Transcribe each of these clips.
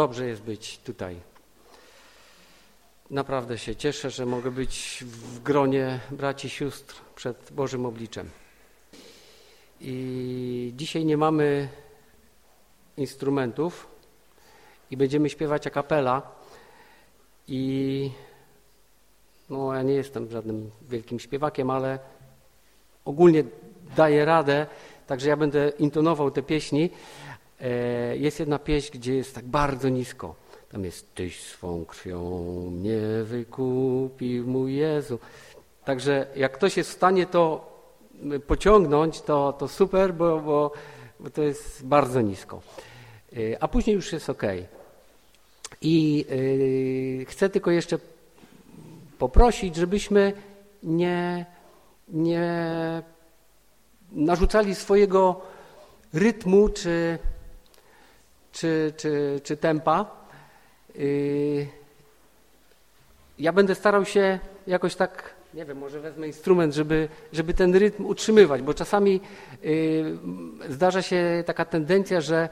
dobrze jest być tutaj. Naprawdę się cieszę, że mogę być w gronie braci i sióstr przed Bożym obliczem. I dzisiaj nie mamy instrumentów i będziemy śpiewać a kapela i no ja nie jestem żadnym wielkim śpiewakiem, ale ogólnie daję radę, także ja będę intonował te pieśni. E, jest jedna pieśń, gdzie jest tak bardzo nisko. Tam jest Tyś swą krwią mnie wykupił, mój Jezu. Także jak ktoś jest w stanie to pociągnąć, to, to super, bo, bo, bo to jest bardzo nisko. E, a później już jest ok. I yy, chcę tylko jeszcze poprosić, żebyśmy nie, nie narzucali swojego rytmu czy, czy, czy, czy tempa. Yy, ja będę starał się jakoś tak, nie wiem, może wezmę instrument, żeby, żeby ten rytm utrzymywać, bo czasami yy, zdarza się taka tendencja, że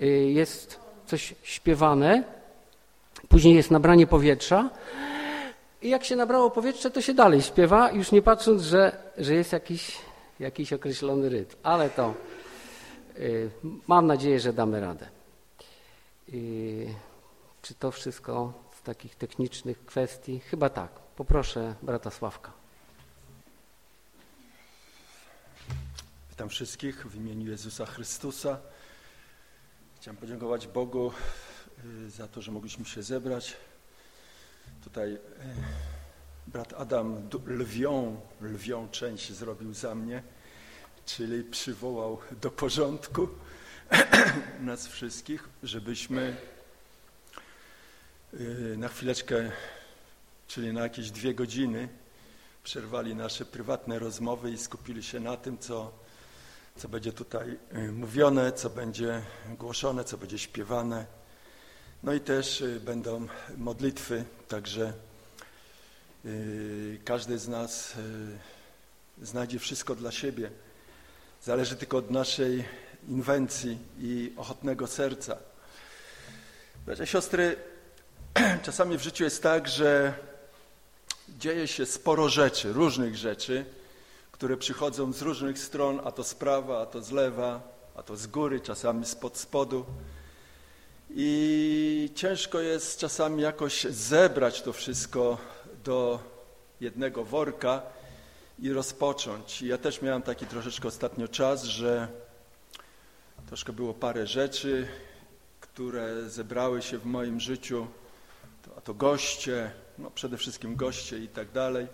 yy, jest coś śpiewane, później jest nabranie powietrza, i jak się nabrało powietrze, to się dalej śpiewa, już nie patrząc, że, że jest jakiś, jakiś określony rytm. Ale to y, mam nadzieję, że damy radę. Y, czy to wszystko z takich technicznych kwestii? Chyba tak. Poproszę brata Sławka. Witam wszystkich w imieniu Jezusa Chrystusa. Chciałem podziękować Bogu y, za to, że mogliśmy się zebrać Tutaj e, brat Adam lwią, lwią część zrobił za mnie, czyli przywołał do porządku nas wszystkich, żebyśmy e, na chwileczkę, czyli na jakieś dwie godziny przerwali nasze prywatne rozmowy i skupili się na tym, co, co będzie tutaj e, mówione, co będzie głoszone, co będzie śpiewane. No i też y, będą modlitwy, także y, każdy z nas y, znajdzie wszystko dla siebie. Zależy tylko od naszej inwencji i ochotnego serca. Bracia, siostry, czasami w życiu jest tak, że dzieje się sporo rzeczy, różnych rzeczy, które przychodzą z różnych stron, a to z prawa, a to z lewa, a to z góry, czasami spod spodu. I ciężko jest czasami jakoś zebrać to wszystko do jednego worka i rozpocząć. Ja też miałem taki troszeczkę ostatnio czas, że troszkę było parę rzeczy, które zebrały się w moim życiu, a to goście, no przede wszystkim goście i tak dalej.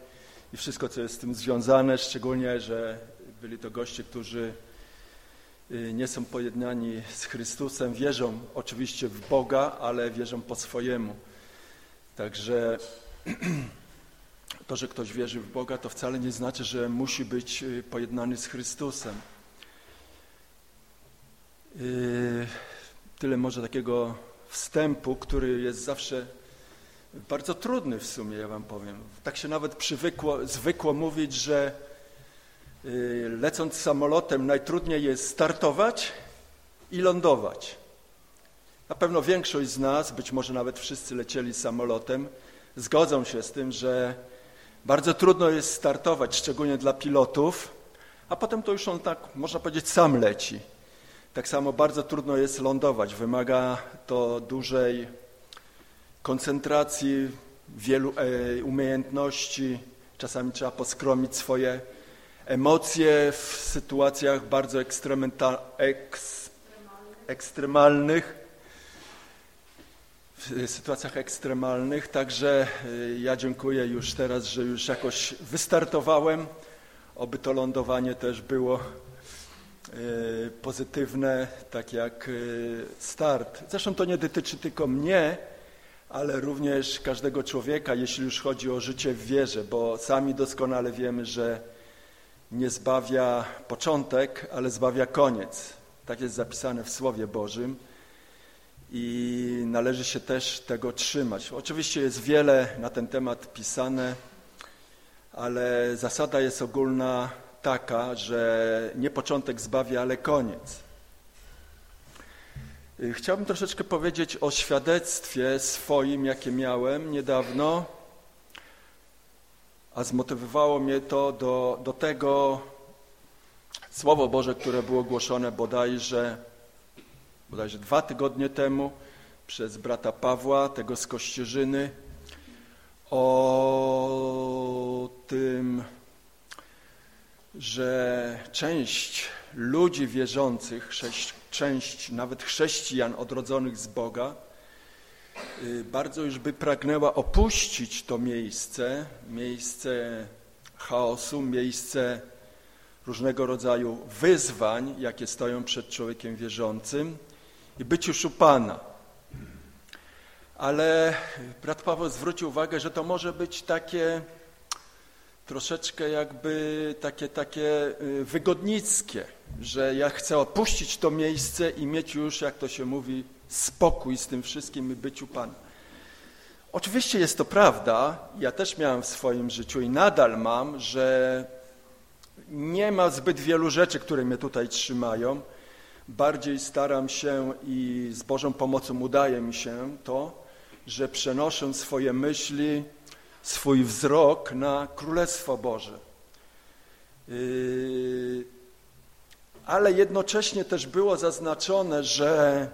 I wszystko, co jest z tym związane, szczególnie, że byli to goście, którzy Y, nie są pojednani z Chrystusem, wierzą oczywiście w Boga, ale wierzą po swojemu. Także to, że ktoś wierzy w Boga, to wcale nie znaczy, że musi być y, pojednany z Chrystusem. Y, tyle może takiego wstępu, który jest zawsze bardzo trudny w sumie, ja wam powiem. Tak się nawet przywykło, zwykło mówić, że Y, lecąc samolotem najtrudniej jest startować i lądować. Na pewno większość z nas, być może nawet wszyscy lecieli samolotem, zgodzą się z tym, że bardzo trudno jest startować, szczególnie dla pilotów, a potem to już on tak, można powiedzieć, sam leci. Tak samo bardzo trudno jest lądować. Wymaga to dużej koncentracji, wielu e, umiejętności. Czasami trzeba poskromić swoje emocje w sytuacjach bardzo eks, ekstremalnych, w sytuacjach ekstremalnych. Także y, ja dziękuję już teraz, że już jakoś wystartowałem. Oby to lądowanie też było pozytywne, tak jak y, start. Zresztą to nie dotyczy tylko mnie, ale również każdego człowieka, jeśli już chodzi o życie w wierze, bo sami doskonale wiemy, że nie zbawia początek, ale zbawia koniec. Tak jest zapisane w Słowie Bożym i należy się też tego trzymać. Oczywiście jest wiele na ten temat pisane, ale zasada jest ogólna taka, że nie początek zbawia, ale koniec. Y, chciałbym troszeczkę powiedzieć o świadectwie swoim, jakie miałem niedawno, a zmotywowało mnie to do, do tego Słowo Boże, które było głoszone bodajże, bodajże dwa tygodnie temu przez brata Pawła, tego z Kościerzyny, o tym, że część ludzi wierzących, część nawet chrześcijan odrodzonych z Boga, y, bardzo już by pragnęła opuścić to miejsce, miejsce chaosu, miejsce różnego rodzaju wyzwań, jakie stoją przed człowiekiem wierzącym i być już u Pana. Ale brat Paweł zwrócił uwagę, że to może być takie troszeczkę jakby takie, takie y, wygodnickie, że ja chcę opuścić to miejsce i mieć już, jak to się mówi, spokój z tym wszystkim i być u Pana. Oczywiście jest to prawda, ja też miałem w swoim życiu i nadal mam, że nie ma zbyt wielu rzeczy, które mnie tutaj trzymają. Bardziej staram się i z Bożą pomocą udaje mi się to, że przenoszę swoje myśli, swój wzrok na Królestwo Boże. Yy, ale jednocześnie też było zaznaczone, że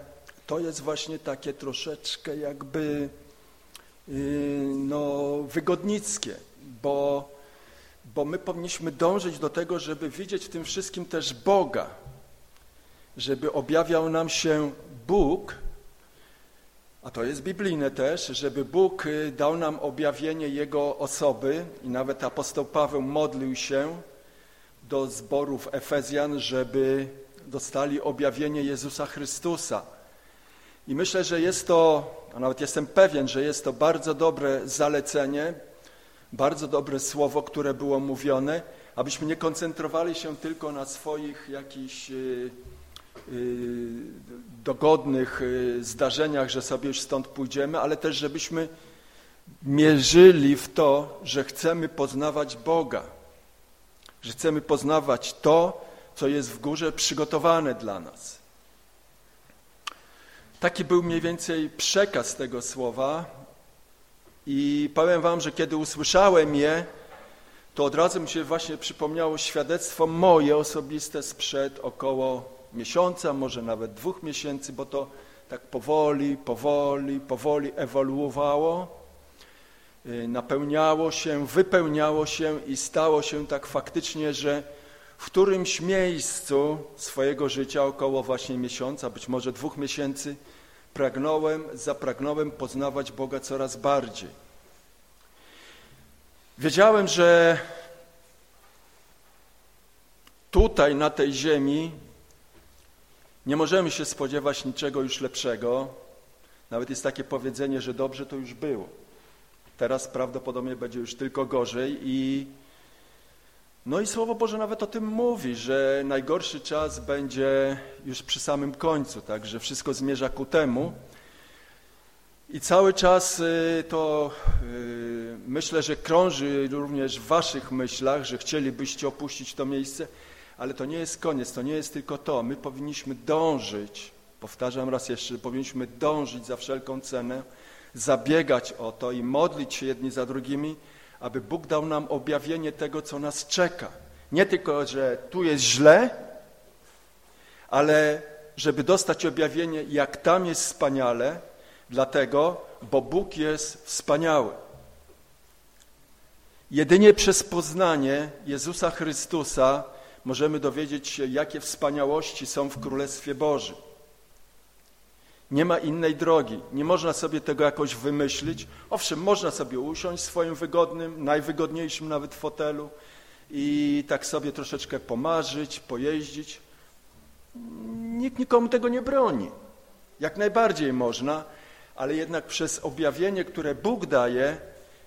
to jest właśnie takie troszeczkę jakby yy, no, wygodnickie, bo, bo my powinniśmy dążyć do tego, żeby widzieć w tym wszystkim też Boga, żeby objawiał nam się Bóg, a to jest biblijne też, żeby Bóg y, dał nam objawienie Jego osoby i nawet apostoł Paweł modlił się do zborów Efezjan, żeby dostali objawienie Jezusa Chrystusa. I myślę, że jest to, a nawet jestem pewien, że jest to bardzo dobre zalecenie, bardzo dobre słowo, które było mówione, abyśmy nie koncentrowali się tylko na swoich jakichś y, dogodnych y, zdarzeniach, że sobie już stąd pójdziemy, ale też żebyśmy mierzyli w to, że chcemy poznawać Boga, że chcemy poznawać to, co jest w górze przygotowane dla nas. Taki był mniej więcej przekaz tego słowa i powiem wam, że kiedy usłyszałem je, to od razu mi się właśnie przypomniało świadectwo moje osobiste sprzed około miesiąca, może nawet dwóch miesięcy, bo to tak powoli, powoli, powoli ewoluowało, y, napełniało się, wypełniało się i stało się tak faktycznie, że w którymś miejscu swojego życia, około właśnie miesiąca, być może dwóch miesięcy, pragnąłem, zapragnąłem poznawać Boga coraz bardziej. Wiedziałem, że tutaj na tej ziemi nie możemy się spodziewać niczego już lepszego. Nawet jest takie powiedzenie, że dobrze to już było. Teraz prawdopodobnie będzie już tylko gorzej i no i Słowo Boże nawet o tym mówi, że najgorszy czas będzie już przy samym końcu, tak, że wszystko zmierza ku temu. I cały czas y, to y, myślę, że krąży również w waszych myślach, że chcielibyście opuścić to miejsce, ale to nie jest koniec, to nie jest tylko to. My powinniśmy dążyć, powtarzam raz jeszcze, powinniśmy dążyć za wszelką cenę, zabiegać o to i modlić się jedni za drugimi, aby Bóg dał nam objawienie tego, co nas czeka. Nie tylko, że tu jest źle, ale żeby dostać objawienie, jak tam jest wspaniale, dlatego, bo Bóg jest wspaniały. Jedynie przez poznanie Jezusa Chrystusa możemy dowiedzieć się, jakie wspaniałości są w Królestwie Bożym. Nie ma innej drogi. Nie można sobie tego jakoś wymyślić. Owszem, można sobie usiąść w swoim wygodnym, najwygodniejszym nawet fotelu i tak sobie troszeczkę pomarzyć, pojeździć. Nikt nikomu tego nie broni. Jak najbardziej można, ale jednak przez objawienie, które Bóg daje,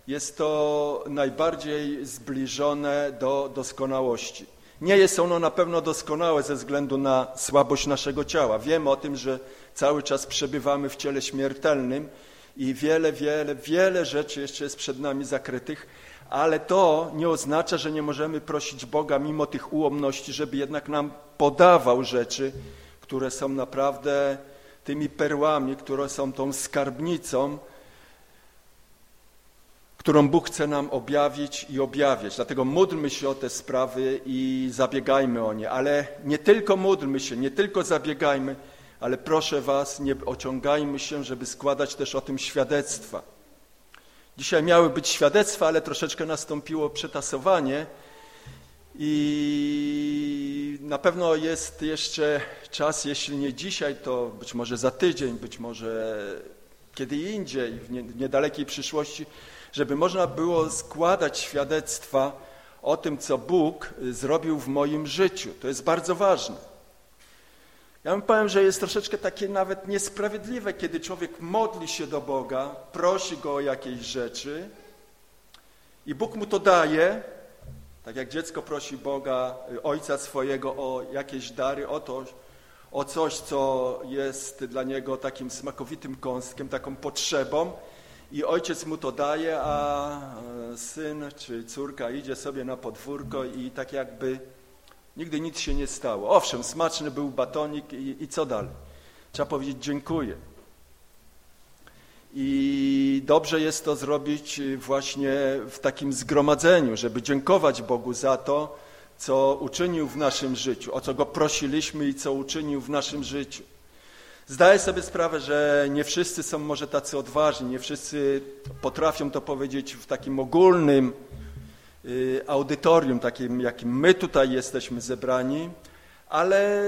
jest to najbardziej zbliżone do doskonałości. Nie jest ono na pewno doskonałe ze względu na słabość naszego ciała. Wiemy o tym, że cały czas przebywamy w ciele śmiertelnym i wiele, wiele, wiele rzeczy jeszcze jest przed nami zakrytych, ale to nie oznacza, że nie możemy prosić Boga mimo tych ułomności, żeby jednak nam podawał rzeczy, które są naprawdę tymi perłami, które są tą skarbnicą, którą Bóg chce nam objawić i objawiać. Dlatego módlmy się o te sprawy i zabiegajmy o nie. Ale nie tylko módlmy się, nie tylko zabiegajmy, ale proszę Was, nie ociągajmy się, żeby składać też o tym świadectwa. Dzisiaj miały być świadectwa, ale troszeczkę nastąpiło przetasowanie i na pewno jest jeszcze czas, jeśli nie dzisiaj, to być może za tydzień, być może kiedy indziej, w niedalekiej przyszłości, żeby można było składać świadectwa o tym, co Bóg zrobił w moim życiu. To jest bardzo ważne. Ja bym powiem, że jest troszeczkę takie nawet niesprawiedliwe, kiedy człowiek modli się do Boga, prosi Go o jakieś rzeczy i Bóg mu to daje, tak jak dziecko prosi Boga, ojca swojego o jakieś dary, o, to, o coś, co jest dla niego takim smakowitym kąskiem, taką potrzebą i ojciec mu to daje, a syn czy córka idzie sobie na podwórko i tak jakby nigdy nic się nie stało. Owszem, smaczny był batonik i, i co dalej? Trzeba powiedzieć dziękuję. I dobrze jest to zrobić właśnie w takim zgromadzeniu, żeby dziękować Bogu za to, co uczynił w naszym życiu, o co Go prosiliśmy i co uczynił w naszym życiu. Zdaję sobie sprawę, że nie wszyscy są może tacy odważni, nie wszyscy potrafią to powiedzieć w takim ogólnym y, audytorium, takim jakim my tutaj jesteśmy zebrani, ale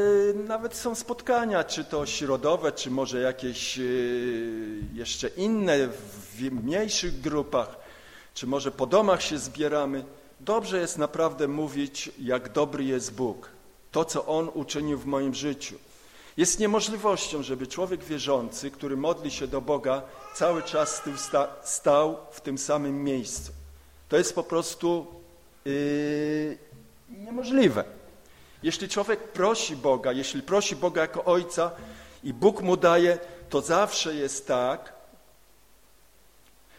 nawet są spotkania, czy to środowe, czy może jakieś y, jeszcze inne w mniejszych grupach, czy może po domach się zbieramy. Dobrze jest naprawdę mówić, jak dobry jest Bóg, to, co On uczynił w moim życiu. Jest niemożliwością, żeby człowiek wierzący, który modli się do Boga, cały czas stał w tym samym miejscu. To jest po prostu yy, niemożliwe. Jeśli człowiek prosi Boga, jeśli prosi Boga jako Ojca i Bóg mu daje, to zawsze jest tak,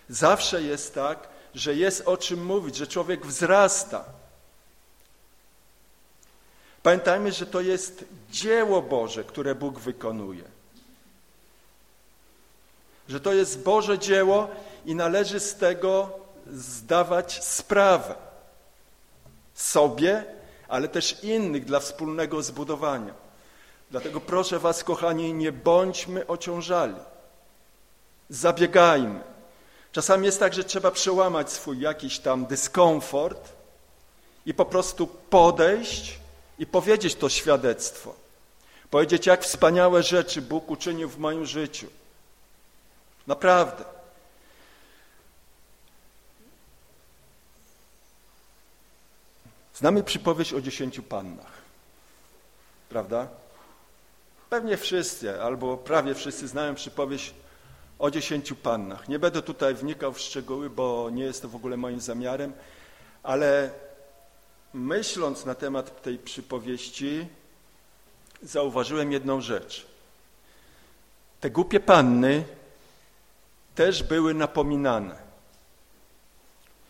zawsze jest tak, że jest o czym mówić, że człowiek wzrasta. Pamiętajmy, że to jest dzieło Boże, które Bóg wykonuje. Że to jest Boże dzieło i należy z tego zdawać sprawę sobie, ale też innych dla wspólnego zbudowania. Dlatego proszę Was, kochani, nie bądźmy ociążali. Zabiegajmy. Czasami jest tak, że trzeba przełamać swój jakiś tam dyskomfort i po prostu podejść i powiedzieć to świadectwo. Powiedzieć, jak wspaniałe rzeczy Bóg uczynił w moim życiu. Naprawdę. Znamy przypowieść o dziesięciu pannach. Prawda? Pewnie wszyscy, albo prawie wszyscy znają przypowieść o dziesięciu pannach. Nie będę tutaj wnikał w szczegóły, bo nie jest to w ogóle moim zamiarem, ale myśląc na temat tej przypowieści, zauważyłem jedną rzecz. Te głupie panny też były napominane.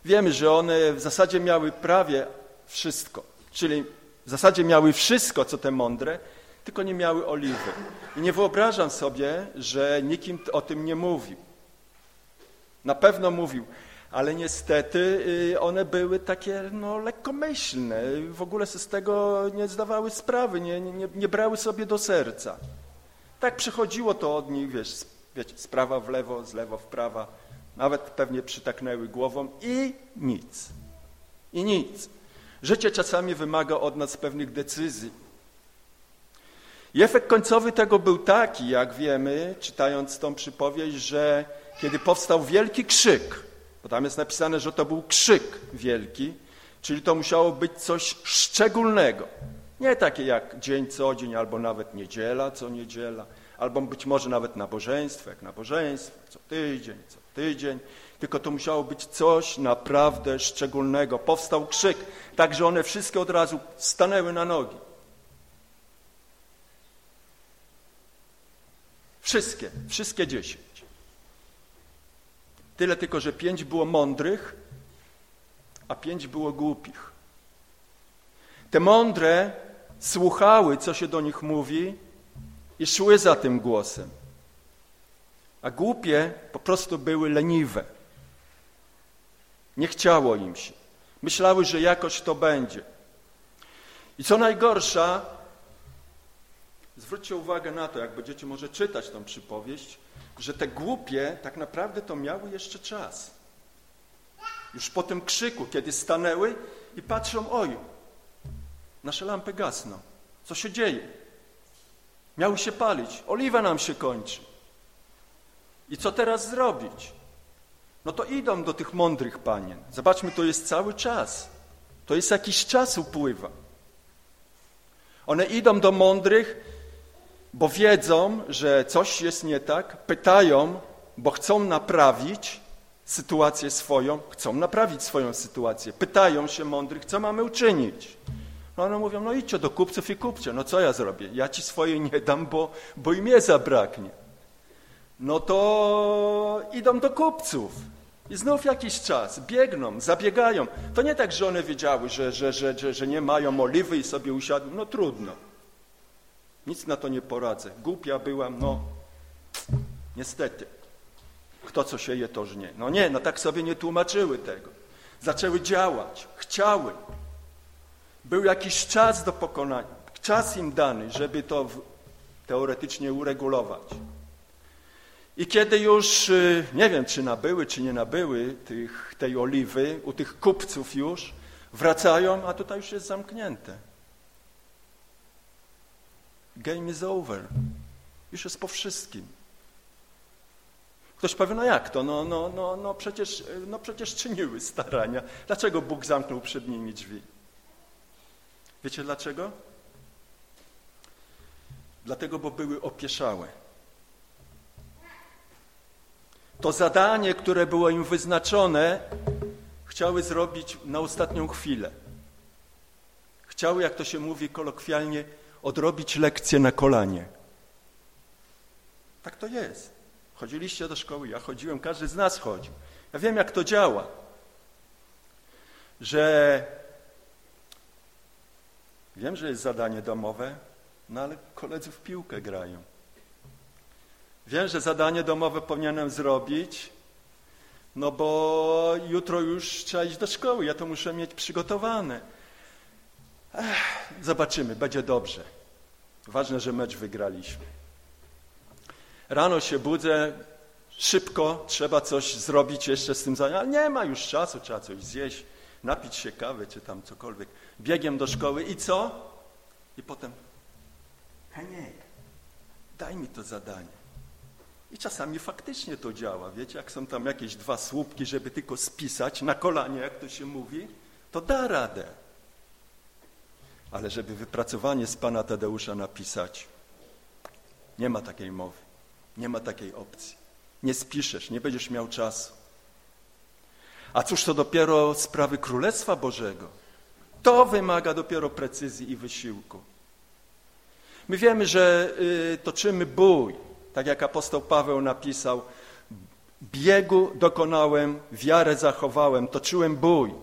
Wiemy, że one w zasadzie miały prawie wszystko, czyli w zasadzie miały wszystko, co te mądre, tylko nie miały oliwy. I nie wyobrażam sobie, że nikim o tym nie mówił. Na pewno mówił, ale niestety y, one były takie no, lekkomyślne, w ogóle z tego nie zdawały sprawy, nie, nie, nie brały sobie do serca. Tak przychodziło to od nich, wiesz, wiecie, z prawa w lewo, z lewo w prawo, nawet pewnie przytaknęły głową i nic. I nic. Życie czasami wymaga od nas pewnych decyzji. I efekt końcowy tego był taki, jak wiemy, czytając tą przypowieść, że kiedy powstał wielki krzyk, bo tam jest napisane, że to był krzyk wielki, czyli to musiało być coś szczególnego. Nie takie jak dzień co dzień, albo nawet niedziela co niedziela, albo być może nawet nabożeństwo jak nabożeństwo, co tydzień, co tydzień, tylko to musiało być coś naprawdę szczególnego. Powstał krzyk, tak że one wszystkie od razu stanęły na nogi. Wszystkie, wszystkie dziesięć. Tyle tylko, że pięć było mądrych, a pięć było głupich. Te mądre słuchały, co się do nich mówi i szły za tym głosem. A głupie po prostu były leniwe. Nie chciało im się. Myślały, że jakoś to będzie. I co najgorsza, zwróćcie uwagę na to, jak będziecie może czytać tą przypowieść, że te głupie tak naprawdę to miały jeszcze czas. Już po tym krzyku, kiedy stanęły i patrzą, oj, nasze lampy gasną. Co się dzieje? Miały się palić, oliwa nam się kończy. I co teraz zrobić? No to idą do tych mądrych panien. Zobaczmy, to jest cały czas. To jest jakiś czas upływa. One idą do mądrych, bo wiedzą, że coś jest nie tak, pytają, bo chcą naprawić sytuację swoją, chcą naprawić swoją sytuację. Pytają się mądrych, co mamy uczynić. No one mówią, no idźcie do kupców i kupcie. No co ja zrobię? Ja ci swoje nie dam, bo, bo im je zabraknie. No to idą do kupców. I znów jakiś czas, biegną, zabiegają. To nie tak, że one wiedziały, że, że, że, że, że nie mają oliwy i sobie usiadły. No trudno. Nic na to nie poradzę. Głupia byłam, no niestety. Kto co się je, to nie. No nie, no tak sobie nie tłumaczyły tego. Zaczęły działać, chciały. Był jakiś czas do pokonania, czas im dany, żeby to teoretycznie uregulować. I kiedy już, y, nie wiem, czy nabyły, czy nie nabyły tych, tej oliwy, u tych kupców już, wracają, a tutaj już jest zamknięte. Game is over. Już jest po wszystkim. Ktoś powie, no jak to? No, no, no, no, przecież, no przecież czyniły starania. Dlaczego Bóg zamknął przed nimi drzwi? Wiecie dlaczego? Dlatego, bo były opieszałe. To zadanie, które było im wyznaczone, chciały zrobić na ostatnią chwilę. Chciały, jak to się mówi kolokwialnie, odrobić lekcję na kolanie. Tak to jest. Chodziliście do szkoły, ja chodziłem, każdy z nas chodził. Ja wiem, jak to działa. Że wiem, że jest zadanie domowe, no ale koledzy w piłkę grają. Wiem, że zadanie domowe powinienem zrobić, no bo jutro już trzeba iść do szkoły, ja to muszę mieć przygotowane. Ech, zobaczymy, będzie dobrze. Ważne, że mecz wygraliśmy. Rano się budzę, szybko, trzeba coś zrobić jeszcze z tym zadaniem, ale nie ma już czasu, trzeba coś zjeść, napić się kawy czy tam cokolwiek. Biegiem do szkoły i co? I potem, Heniek, daj mi to zadanie. I czasami faktycznie to działa. Wiecie, jak są tam jakieś dwa słupki, żeby tylko spisać na kolanie, jak to się mówi, to da radę. Ale żeby wypracowanie z pana Tadeusza napisać, nie ma takiej mowy, nie ma takiej opcji. Nie spiszesz, nie będziesz miał czasu. A cóż to dopiero sprawy Królestwa Bożego? To wymaga dopiero precyzji i wysiłku. My wiemy, że y, toczymy bój, tak jak apostoł Paweł napisał, biegu dokonałem, wiarę zachowałem, toczyłem bój.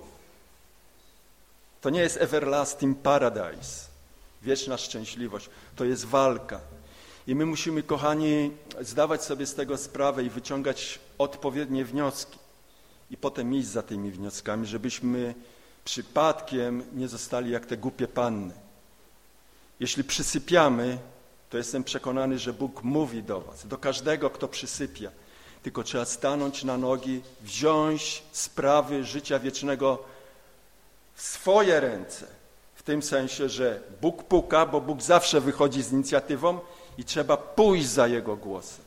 To nie jest everlasting paradise, wieczna szczęśliwość, to jest walka. I my musimy, kochani, zdawać sobie z tego sprawę i wyciągać odpowiednie wnioski. I potem iść za tymi wnioskami, żebyśmy przypadkiem nie zostali jak te głupie panny. Jeśli przysypiamy, to jestem przekonany, że Bóg mówi do was, do każdego, kto przysypia. Tylko trzeba stanąć na nogi, wziąć sprawy życia wiecznego swoje ręce. W tym sensie, że Bóg puka, bo Bóg zawsze wychodzi z inicjatywą i trzeba pójść za Jego głosem.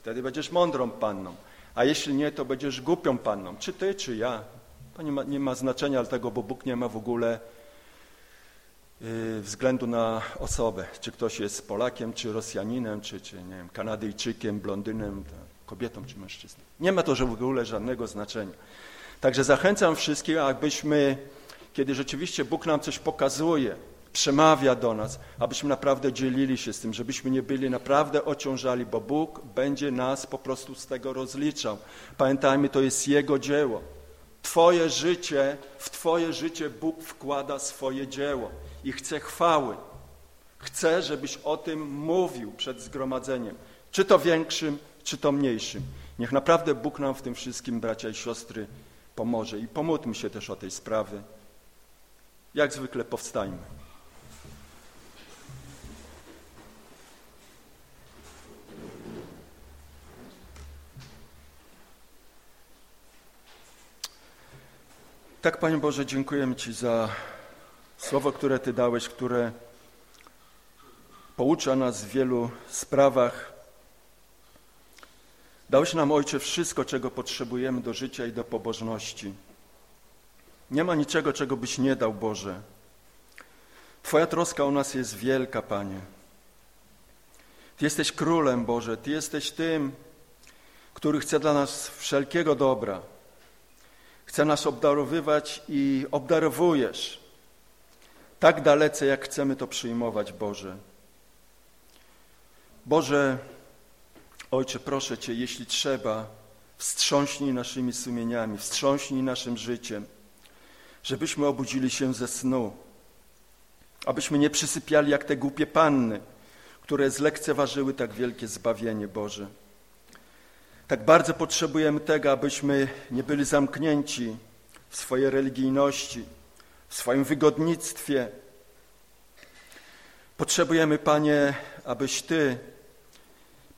Wtedy będziesz mądrą panną, a jeśli nie, to będziesz głupią panną. Czy ty, czy ja. To nie ma, nie ma znaczenia, dlatego, bo Bóg nie ma w ogóle Y, względu na osobę, czy ktoś jest Polakiem, czy Rosjaninem, czy, czy nie wiem, Kanadyjczykiem, blondynem, kobietą czy mężczyzną. Nie ma to w ogóle żadnego znaczenia. Także zachęcam wszystkich, abyśmy, kiedy rzeczywiście Bóg nam coś pokazuje, przemawia do nas, abyśmy naprawdę dzielili się z tym, żebyśmy nie byli naprawdę ociążali, bo Bóg będzie nas po prostu z tego rozliczał. Pamiętajmy, to jest Jego dzieło. Twoje życie, w Twoje życie Bóg wkłada swoje dzieło i chce chwały. Chcę, żebyś o tym mówił przed zgromadzeniem, czy to większym, czy to mniejszym. Niech naprawdę Bóg nam w tym wszystkim, bracia i siostry, pomoże. I pomódlmy się też o tej sprawy. Jak zwykle powstańmy. Tak, Panie Boże, dziękujemy Ci za słowo, które Ty dałeś, które poucza nas w wielu sprawach. Dałeś nam, Ojcze, wszystko, czego potrzebujemy do życia i do pobożności. Nie ma niczego, czego byś nie dał, Boże. Twoja troska o nas jest wielka, Panie. Ty jesteś królem, Boże. Ty jesteś tym, który chce dla nas wszelkiego dobra. Chce nas obdarowywać i obdarowujesz tak dalece, jak chcemy to przyjmować, Boże. Boże, Ojcze, proszę Cię, jeśli trzeba, wstrząśnij naszymi sumieniami, wstrząśnij naszym życiem, żebyśmy obudzili się ze snu, abyśmy nie przysypiali jak te głupie panny, które zlekceważyły tak wielkie zbawienie Boże. Tak bardzo potrzebujemy tego, abyśmy nie byli zamknięci w swojej religijności, w swoim wygodnictwie. Potrzebujemy, Panie, abyś Ty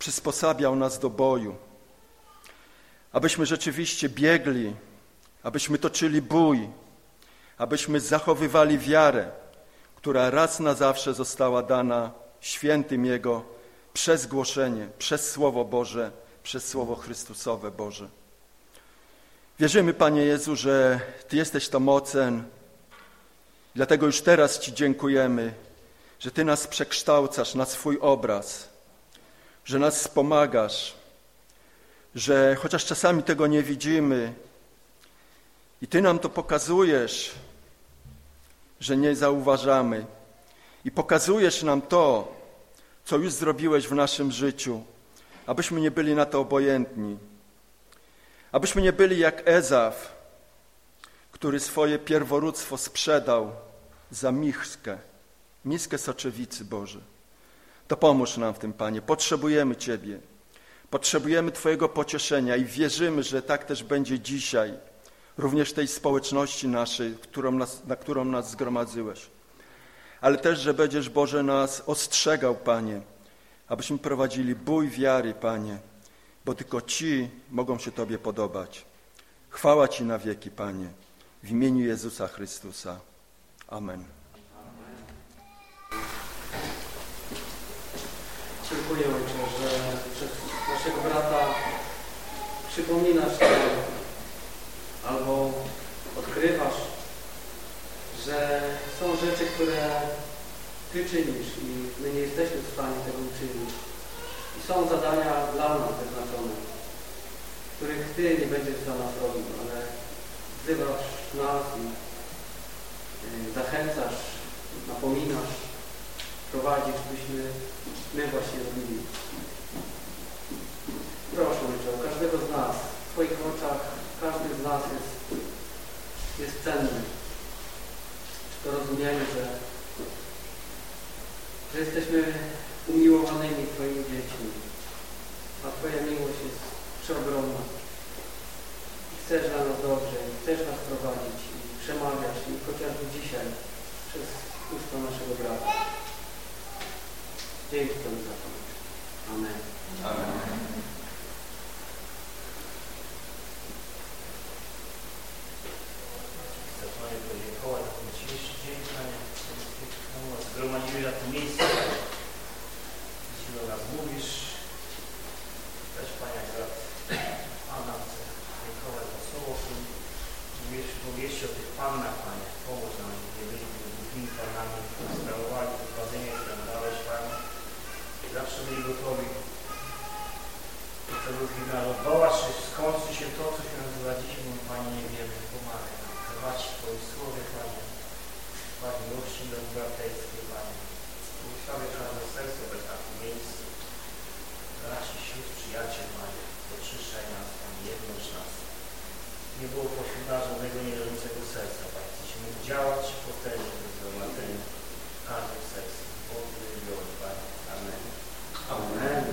przysposabiał nas do boju, abyśmy rzeczywiście biegli, abyśmy toczyli bój, abyśmy zachowywali wiarę, która raz na zawsze została dana świętym Jego przez głoszenie, przez Słowo Boże, przez Słowo Chrystusowe Boże. Wierzymy, Panie Jezu, że Ty jesteś to mocen, dlatego już teraz Ci dziękujemy, że Ty nas przekształcasz na swój obraz, że nas wspomagasz, że chociaż czasami tego nie widzimy i Ty nam to pokazujesz, że nie zauważamy i pokazujesz nam to, co już zrobiłeś w naszym życiu, abyśmy nie byli na to obojętni, abyśmy nie byli jak Ezaf, który swoje pierworództwo sprzedał za miskę, miskę soczewicy Boże. To pomóż nam w tym, Panie. Potrzebujemy Ciebie. Potrzebujemy Twojego pocieszenia i wierzymy, że tak też będzie dzisiaj, również tej społeczności naszej, którą nas, na którą nas zgromadziłeś. Ale też, że będziesz, Boże, nas ostrzegał, Panie, abyśmy prowadzili bój wiary, Panie, bo tylko Ci mogą się Tobie podobać. Chwała Ci na wieki, Panie, w imieniu Jezusa Chrystusa. Amen. Dziękuję Ojcze, że przez naszego brata przypominasz to albo odkrywasz, że są rzeczy, które Ty czynisz i my nie jesteśmy w stanie tego uczynić. I są zadania dla nas wyznaczone, których Ty nie będziesz za nas robił, ale wzywasz nas i y, zachęcasz, napominasz, prowadzisz, byśmy my właśnie robili. Proszę Ojcze, o każdego z nas, w Twoich oczach każdy z nas jest, jest cenny. To rozumiemy, że, że jesteśmy umiłowanymi Twoimi dziećmi, a Twoja miłość jest przeogromna. I chcesz dla nas dobrze, i chcesz nas prowadzić i przemawiasz i chociażby dzisiaj przez usta naszego brata. Dzięki Tobie za to. Amen. Amen. Chcę Panie podziękować za ten dzisiejszy dzień, Panie. Zgromadziły na to miejsce. Jeśli do nas mówisz, też Panie, jak brat Pana chcę dziękować za słowo, którym mówisz, mówisz o tych Pannach, Panie. Pomóż nam, nie byliśmy głupimi Panami, sprawowali to prowadzenie, które nam dałeś, Panie. I zawsze byli gotowi do tego, kiedy nas odwołasz, skończy się to, co się nazywa dzisiaj, bo Panie nie wiemy, pomagaj nam. Trwać w Twoim słowie, Panie. Trwać miłości do braterskiej, Panie. Błogosławię każde serce bez na tym miejscu. Braci, sióstr, przyjaciel, Panie. Oczyszczaj nas, Panie, jednocz nas. Nie było pośród nas żadnego niewierzącego serca, Panie. Chcemy działać potężnie w zgromadzeniu w każdym sercu. Amen. Amen.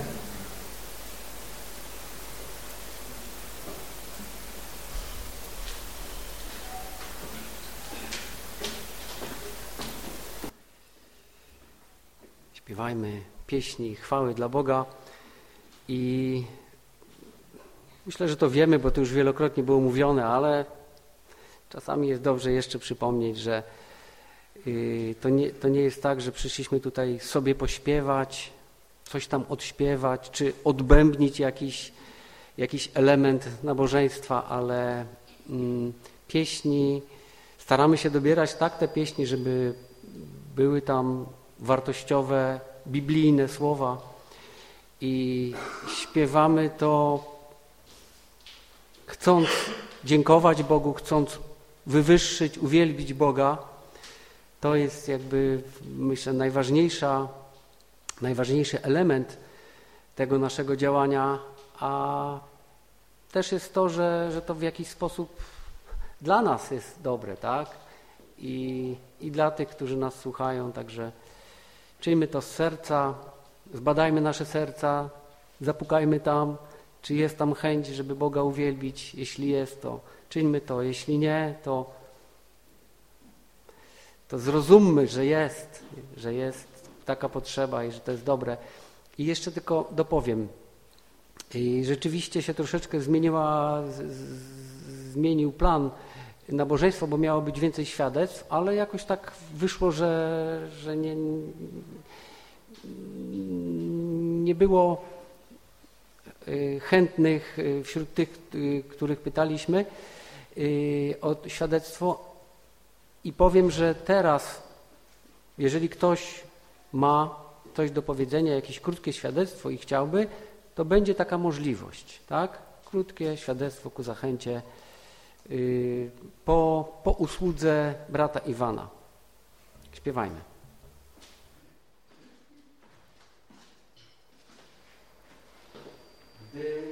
Śpiewajmy pieśni chwały dla Boga i myślę, że to wiemy, bo to już wielokrotnie było mówione, ale czasami jest dobrze jeszcze przypomnieć, że y, to nie, to nie jest tak, że przyszliśmy tutaj sobie pośpiewać, coś tam odśpiewać, czy odbębnić jakiś, jakiś element nabożeństwa, ale mm, pieśni, staramy się dobierać tak te pieśni, żeby były tam wartościowe, biblijne słowa i śpiewamy to chcąc dziękować Bogu, chcąc wywyższyć, uwielbić Boga. To jest jakby, myślę, najważniejsza, najważniejszy element tego naszego działania, a też jest to, że, że to w jakiś sposób dla nas jest dobre, tak? I, I dla tych, którzy nas słuchają, także czyjmy to z serca, zbadajmy nasze serca, zapukajmy tam, czy jest tam chęć, żeby Boga uwielbić. Jeśli jest, to czyńmy to. Jeśli nie, to, to zrozummy, że jest, że jest taka potrzeba i że to jest dobre. I jeszcze tylko dopowiem. I rzeczywiście się troszeczkę zmieniła, z, z, zmienił plan nabożeństwa, bo miało być więcej świadectw, ale jakoś tak wyszło, że, że nie, nie było chętnych y, wśród tych, y, których pytaliśmy o świadectwo i powiem, że teraz, jeżeli ktoś ma coś do powiedzenia, jakieś krótkie świadectwo i chciałby, to będzie taka możliwość, tak? Krótkie świadectwo ku zachęcie po, po usłudze brata Iwana. Śpiewajmy. Gdy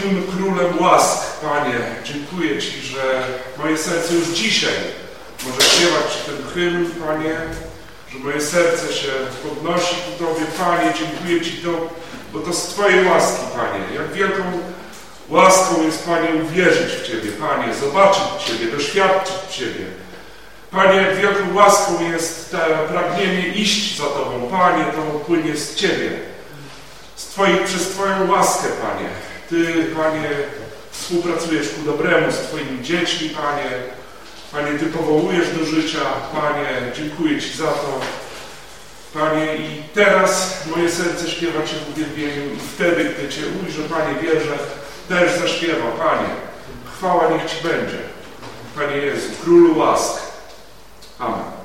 prawdziwym królem łask, Panie. Dziękuję Ci, że moje serce już dzisiaj może śpiewać ten hymn, Panie, że moje serce się podnosi ku Tobie, Panie. Dziękuję Ci to, bo to z Twojej łaski, Panie. Jak wielką łaską jest, Panie, uwierzyć w Ciebie, Panie, zobaczyć Ciebie, doświadczyć Ciebie. Panie, jak wielką łaską jest to pragnienie iść za Tobą, Panie, to płynie z Ciebie z Twoich, przez Twoją łaskę, Panie. Ty, Panie, współpracujesz ku dobremu z Twoimi dziećmi, Panie. Panie, Ty powołujesz do życia, Panie. Dziękuję Ci za to. Panie, i teraz moje serce śpiewa Cię w uwielbieniu i wtedy, gdy Cię ujrzę, Panie, wierzę, też zaśpiewa, Panie. Chwała niech Ci będzie. Panie Jezu, Królu łask. Amen.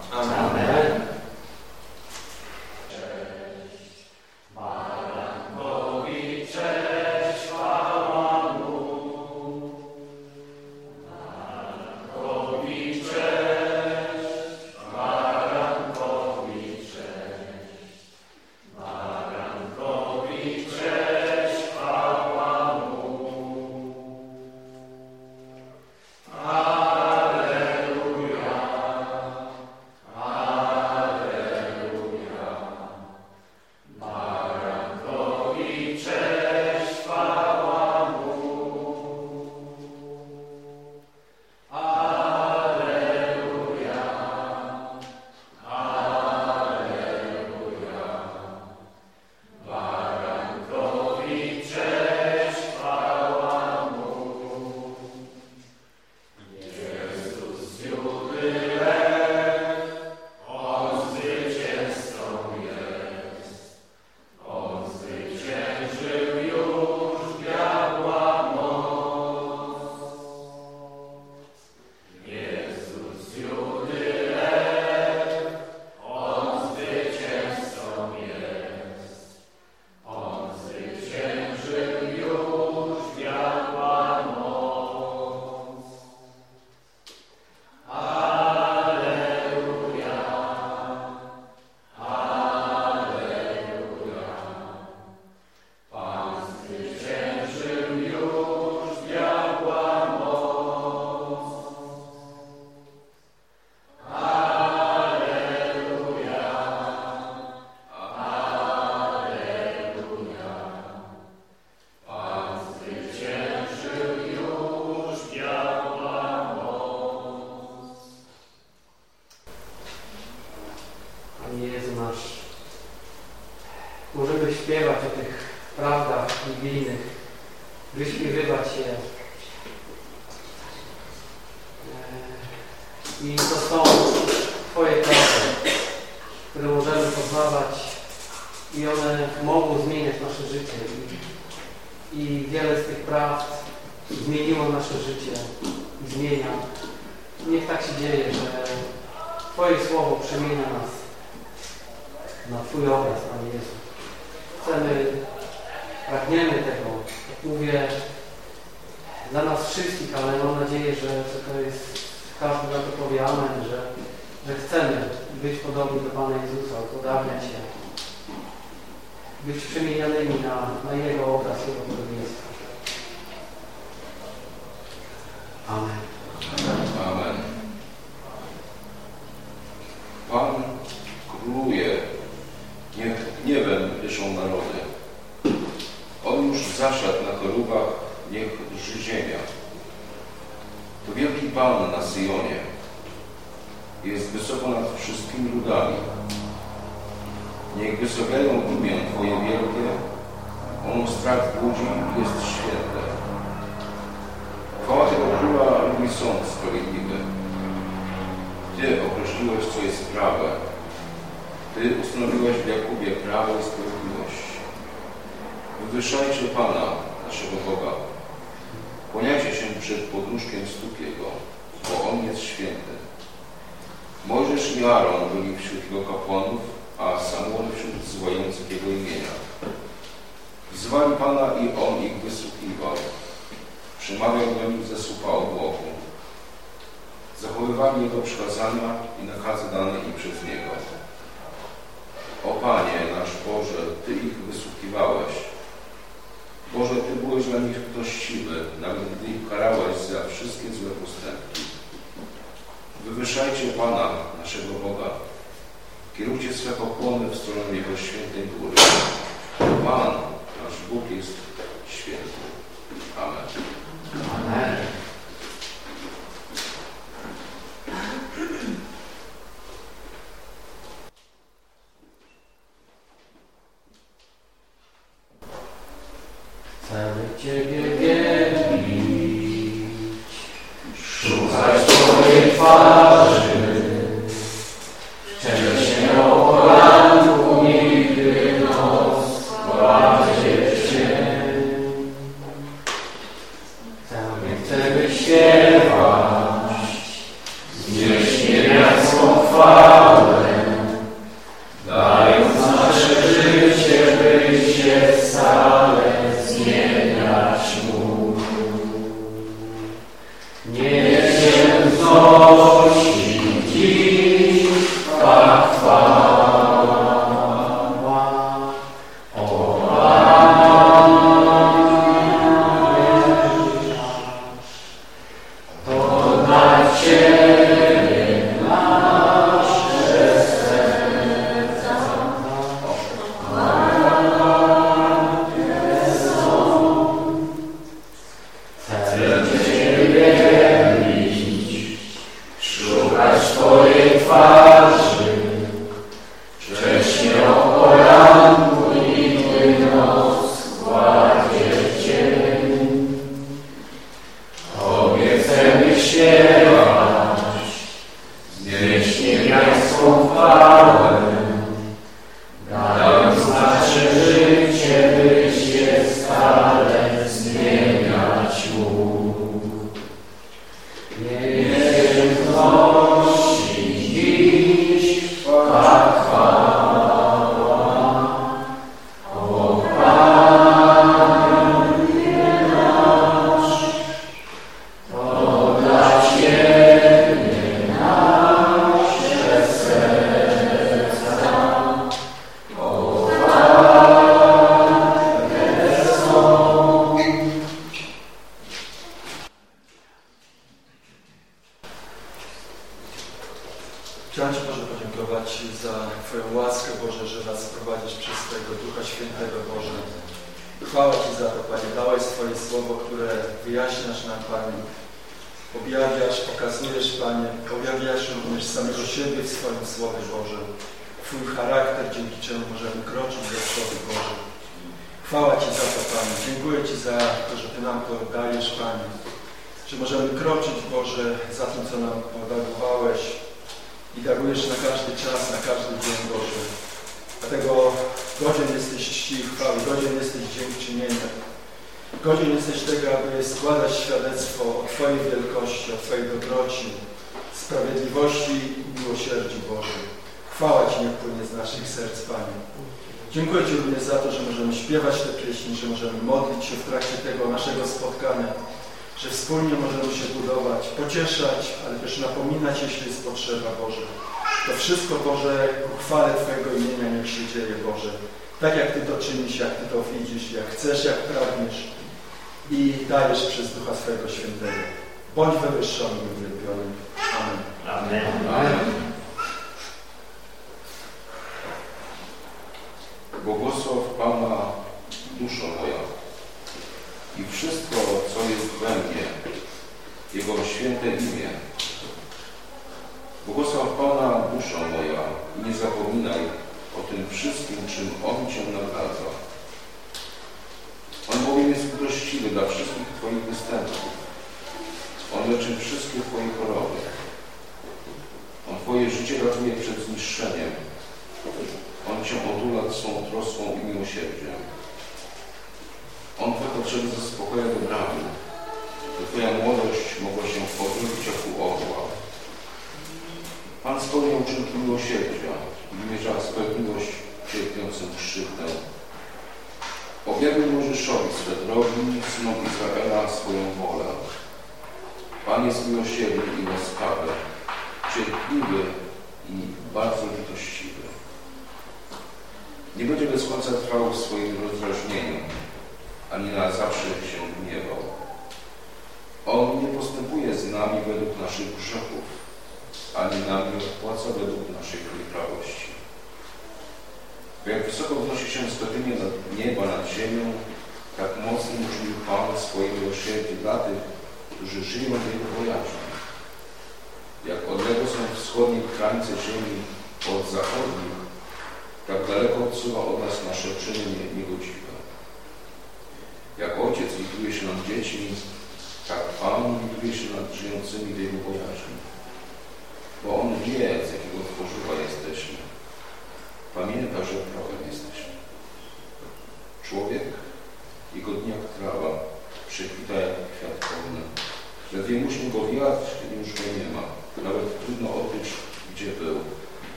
dziełach biblijnych wyśpiewywać je eee, i to są Twoje prace, które możemy poznawać i one mogą zmieniać nasze życie i wiele z tych prawd zmieniło nasze życie i zmienia. Niech tak się dzieje, że Twoje Słowo przemienia nas na Twój obraz, Panie Jezu. Chcemy pragniemy tego. Mówię dla nas wszystkich, ale mam nadzieję, że, to jest każdy na to powie amen, że, że chcemy być podobni do Pana Jezusa, upodabniać się, być przemienianymi na, na Jego obraz, Jego podobieństwo. Amen.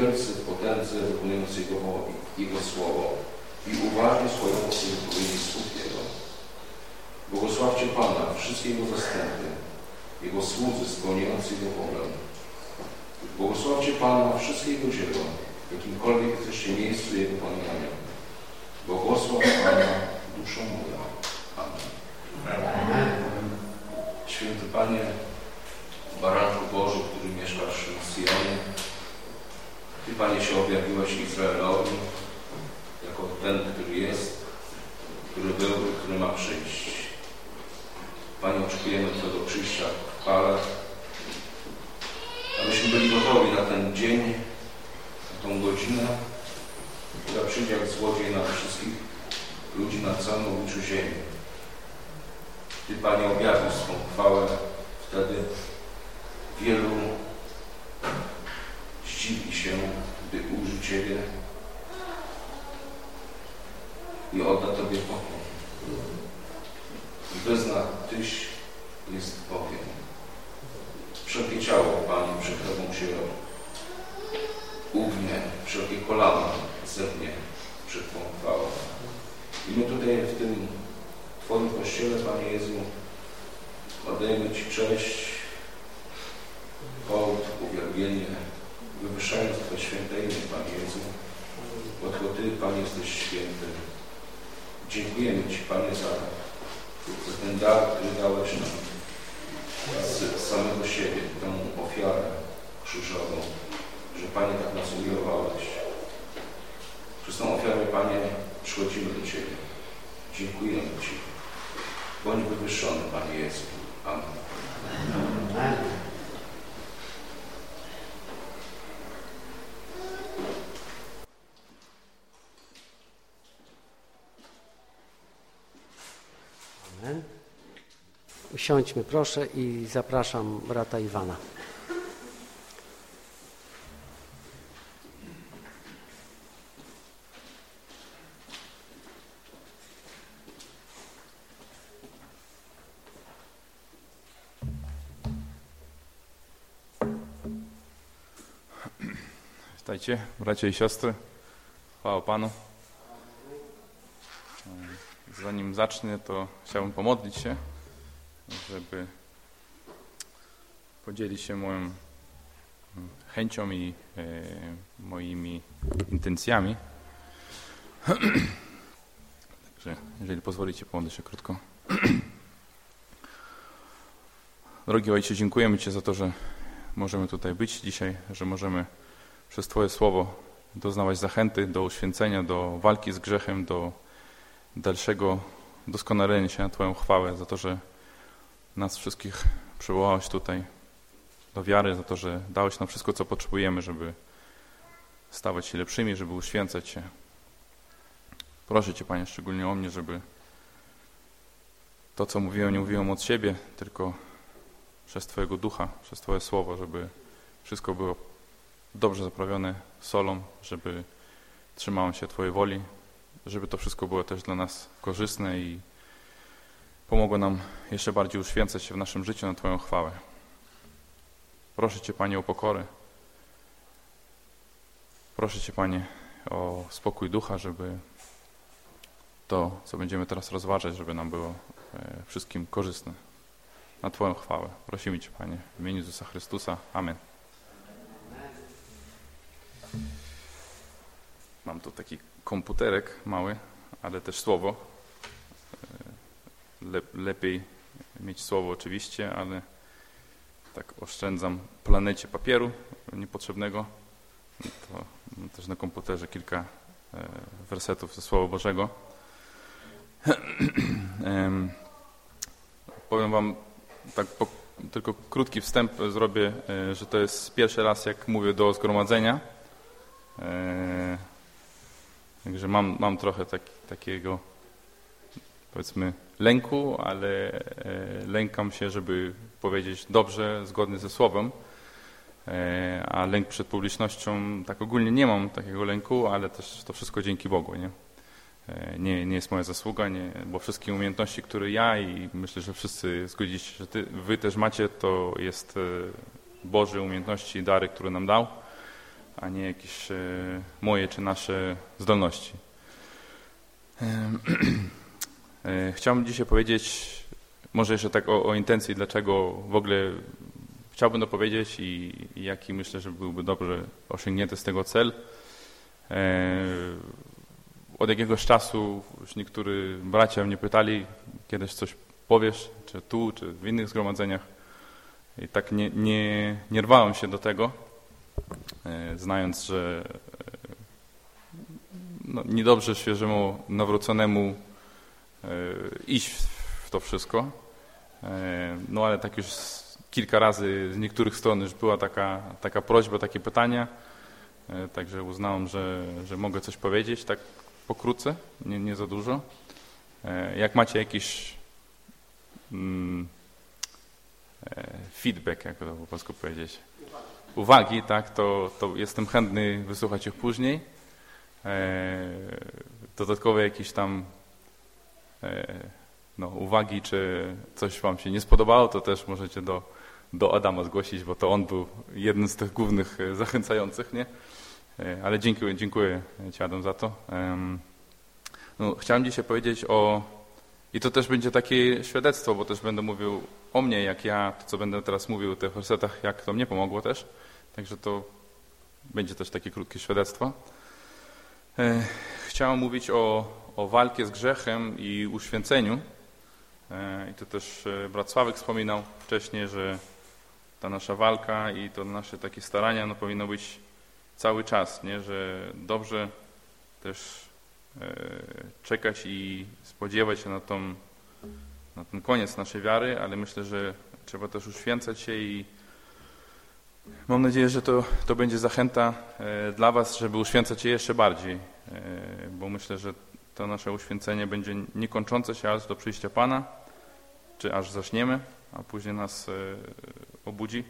Wielcy w potędze wykonujący Jego, Jego Słowo i uważnie swoją wypowiedzi słów Jego. Błogosławcie Pana wszystkie Jego zastępy, Jego słudzy spełniający Jego wolę. Błogosławcie Pana wszystkie Jego dzieła, w jakimkolwiek jesteście miejscu Jego panowania. Błogosław Pana duszą moja. Amen. Święty Panie, Baranku Boży, który mieszkasz w Sionie, Ty, Panie, się objawiłeś Izraelowi jako ten, który jest, który był i który ma przyjść. Panie, oczekujemy Twojego przyjścia w chwale, abyśmy byli gotowi na ten dzień, na tą godzinę, która przyjdzie jak złodziej na wszystkich ludzi na całym obliczu ziemi. Ty, Panie, objawisz swą chwałę wtedy wielu zdziwi się, gdy ujrzy Ciebie i odda Tobie pokój. I wyzna, Tyś jest Bogiem. Wszelkie ciało, Panie, przed Tobą się ugnie, wszelkie kolana zepnie przed Twą chwałą. I my tutaj w tym Twoim Kościele, Panie Jezu, oddajemy Ci cześć, hołd, uwielbienie, wywyższając Twoje święte imię, Panie Jezu, bo tylko Ty, Panie, jesteś święty. Dziękujemy Ci, Panie, za, za ten dar, który dałeś nam z samego siebie, tę ofiarę krzyżową, że, Panie, tak nas umiłowałeś. Przez tą ofiarę, Panie, przychodzimy do Ciebie. Dziękujemy Ci. Bądź wywyższony, Panie Jezu. Amen. Amen. Amen. Usiądźmy proszę i zapraszam brata Iwana. Witajcie, bracia i siostry. Chwała Panu. Zanim zacznę, to chciałbym pomodlić się, żeby podzielić się moją chęcią i e, moimi intencjami. Także, jeżeli pozwolicie, pomodlę się krótko. Drogi Ojcze, dziękujemy Ci za to, że możemy tutaj być dzisiaj, że możemy przez Twoje Słowo doznawać zachęty do uświęcenia, do walki z grzechem, do dalszego doskonalenia się na Twoją chwałę, za to, że nas wszystkich przywołałeś tutaj do wiary, za to, że dałeś nam wszystko, co potrzebujemy, żeby stawać się lepszymi, żeby uświęcać się. Proszę Cię, Panie, szczególnie o mnie, żeby to, co mówiłem, nie mówiłem od siebie, tylko przez Twojego ducha, przez Twoje słowo, żeby wszystko było dobrze zaprawione solą, żeby trzymałem się Twojej woli, żeby to wszystko było też dla nas korzystne i pomogło nam jeszcze bardziej uświęcać się w naszym życiu na Twoją chwałę. Proszę Cię, Panie, o pokorę. Proszę Cię, Panie, o spokój ducha, żeby to, co będziemy teraz rozważać, żeby nam było e, wszystkim korzystne. Na Twoją chwałę. Prosimy Cię, Panie, w imieniu Jezusa Chrystusa. Amen. Mam tu taki komputerek mały, ale też słowo. E, le, lepiej mieć słowo oczywiście, ale tak oszczędzam planecie papieru niepotrzebnego. To też na komputerze kilka e, wersetów ze Słowa Bożego. Powiem Wam tak po, tylko krótki wstęp zrobię, e, że to jest pierwszy raz, jak mówię do zgromadzenia. Także mam, mam trochę tak, takiego, powiedzmy, lęku, ale e, lękam się, żeby powiedzieć dobrze, zgodnie ze słowem. E, a lęk przed publicznością, tak ogólnie nie mam takiego lęku, ale też to wszystko dzięki Bogu, nie? E, nie, nie jest moja zasługa, nie, bo wszystkie umiejętności, które ja i myślę, że wszyscy zgodzicie się, że ty, wy też macie, to jest Boże umiejętności, dary, które nam dał a nie jakieś e, moje czy nasze zdolności. E, chciałbym dzisiaj powiedzieć, może jeszcze tak o, o intencji, dlaczego w ogóle chciałbym to powiedzieć i, i jaki myślę, że byłby dobrze osiągnięty z tego cel. E, od jakiegoś czasu już niektórzy bracia mnie pytali, kiedyś coś powiesz, czy tu, czy w innych zgromadzeniach. I tak nie, nie, nie rwałem się do tego. E, znając, że e, no, niedobrze świeżemu, nawróconemu e, iść w to wszystko. No ale tak już kilka razy z niektórych stron już była taka, taka prośba, takie pytania, także uznałem, że, że mogę coś powiedzieć tak pokrótce, nie, nie za dużo. Jak macie jakiś mm, feedback, jak to po polsku powiedzieć, uwagi, tak, to, to jestem chętny wysłuchać ich później. E, dodatkowe jakieś tam e, no, uwagi, czy coś Wam się nie spodobało, to też możecie do, do Adama zgłosić, bo to on był jednym z tych głównych e, zachęcających, nie? Ale dziękuję, dziękuję Ci Adam za to. No, chciałem dzisiaj powiedzieć o, i to też będzie takie świadectwo, bo też będę mówił o mnie, jak ja, to co będę teraz mówił o tych wersetach, jak to mnie pomogło też. Także to będzie też takie krótkie świadectwo. E, chciałem mówić o, o walce z grzechem i uświęceniu. E, I to też e, brat Sławek wspominał wcześniej, że ta nasza walka i to nasze takie starania no, powinno być cały czas, nie? że dobrze też czekać i spodziewać się na, tą, na ten koniec naszej wiary, ale myślę, że trzeba też uświęcać się i Mam nadzieję, że to, to będzie zachęta e, dla Was, żeby uświęcać się jeszcze bardziej, e, bo myślę, że to nasze uświęcenie będzie niekończące się aż do przyjścia Pana, czy aż zaśniemy, a później nas e, obudzi.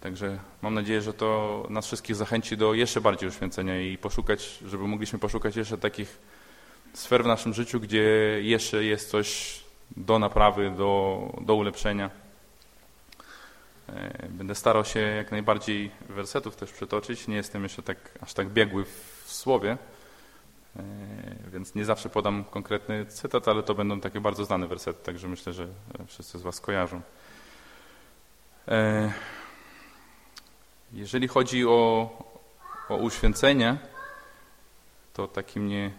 Także mam nadzieję, że to nas wszystkich zachęci do jeszcze bardziej uświęcenia i poszukać, żeby mogliśmy poszukać jeszcze takich sfer w naszym życiu, gdzie jeszcze jest coś do naprawy, do, do ulepszenia. E, będę starał się jak najbardziej wersetów też przytoczyć. Nie jestem jeszcze tak, aż tak biegły w słowie, e, więc nie zawsze podam konkretny cytat, ale to będą takie bardzo znane wersety, także myślę, że wszyscy z Was kojarzą. E, jeżeli chodzi o, o uświęcenie, to taki mnie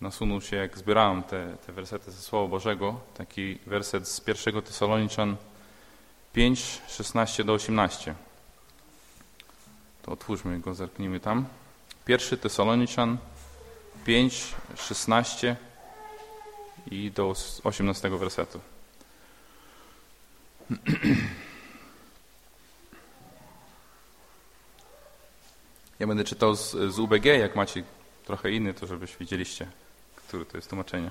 nasunął się, jak zbierałem te, te wersety ze Słowa Bożego, taki werset z pierwszego Tesaloniczan 5, 16 do 18. To otwórzmy go, zerknijmy tam. Pierwszy Tesaloniczan 5, 16 i do 18 wersetu. Ja będę czytał z, z UBG, jak macie trochę inny, to żebyś widzieliście, który to jest tłumaczenie.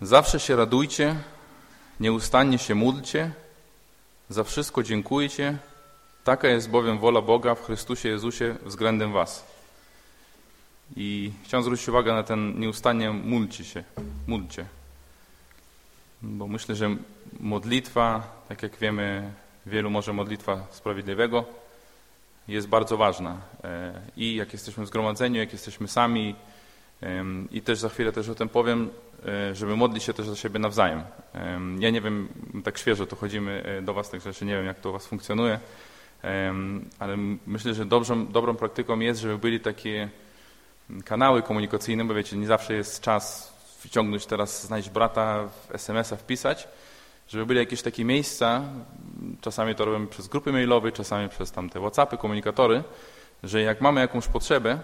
Zawsze się radujcie, Nieustannie się módlcie, za wszystko dziękujcie, taka jest bowiem wola Boga w Chrystusie Jezusie względem was. I chciałem zwrócić uwagę na ten nieustannie módlcie się, módlcie. bo myślę, że modlitwa, tak jak wiemy, wielu może modlitwa sprawiedliwego, jest bardzo ważna. E, I jak jesteśmy w zgromadzeniu, jak jesteśmy sami, i też za chwilę też o tym powiem, żeby modlić się też za siebie nawzajem. Ja nie wiem, tak świeżo to chodzimy e, do Was, także jeszcze nie wiem, jak to u Was funkcjonuje, ale myślę, że dobrą, dobrą praktyką jest, żeby byli takie kanały komunikacyjne, bo wiecie, nie zawsze jest czas wyciągnąć teraz, znaleźć brata, w SMS-a wpisać, żeby byli jakieś takie miejsca, czasami to robimy przez grupy mailowe, czasami przez tamte Whatsappy, komunikatory, że jak mamy jakąś potrzebę,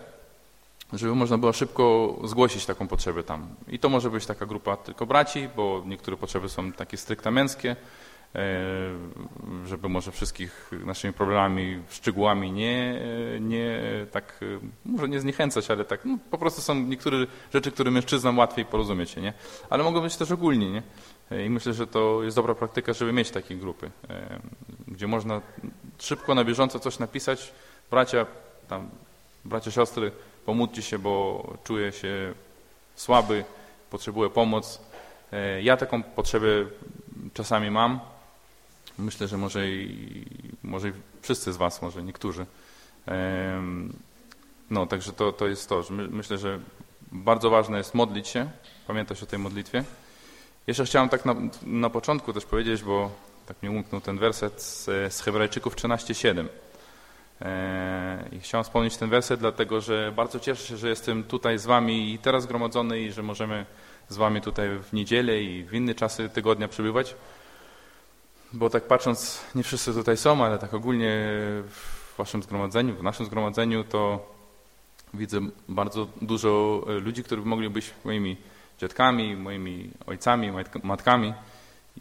żeby można było szybko zgłosić taką potrzebę tam. I to może być taka grupa tylko braci, bo niektóre potrzeby są takie stricte męskie, e, żeby może wszystkich naszymi problemami, szczegółami nie, nie tak, może nie zniechęcać, ale tak, no, po prostu są niektóre rzeczy, które mężczyznom łatwiej porozumieć się, nie? Ale mogą być też ogólnie, nie? E, I myślę, że to jest dobra praktyka, żeby mieć takie grupy, e, gdzie można szybko, na bieżąco coś napisać. Bracia, tam, bracia, siostry, pomódlcie się, bo czuję się słaby, potrzebuję pomoc. E, ja taką potrzebę czasami mam. Myślę, że może i, może i wszyscy z Was, może niektórzy. No, także to, to jest to. Że myślę, że bardzo ważne jest modlić się, pamiętać o tej modlitwie. Jeszcze chciałem tak na, na początku też powiedzieć, bo tak mi umknął ten werset z, z Hebrajczyków 13:7. E, I chciałem wspomnieć ten werset, dlatego że bardzo cieszę się, że jestem tutaj z Wami i teraz zgromadzony i że możemy z Wami tutaj w niedzielę i w inne czasy tygodnia przybywać. Bo tak patrząc, nie wszyscy tutaj są, ale tak ogólnie w Waszym zgromadzeniu, w naszym zgromadzeniu, to widzę bardzo dużo ludzi, którzy mogli być moimi dziadkami, moimi ojcami, matkami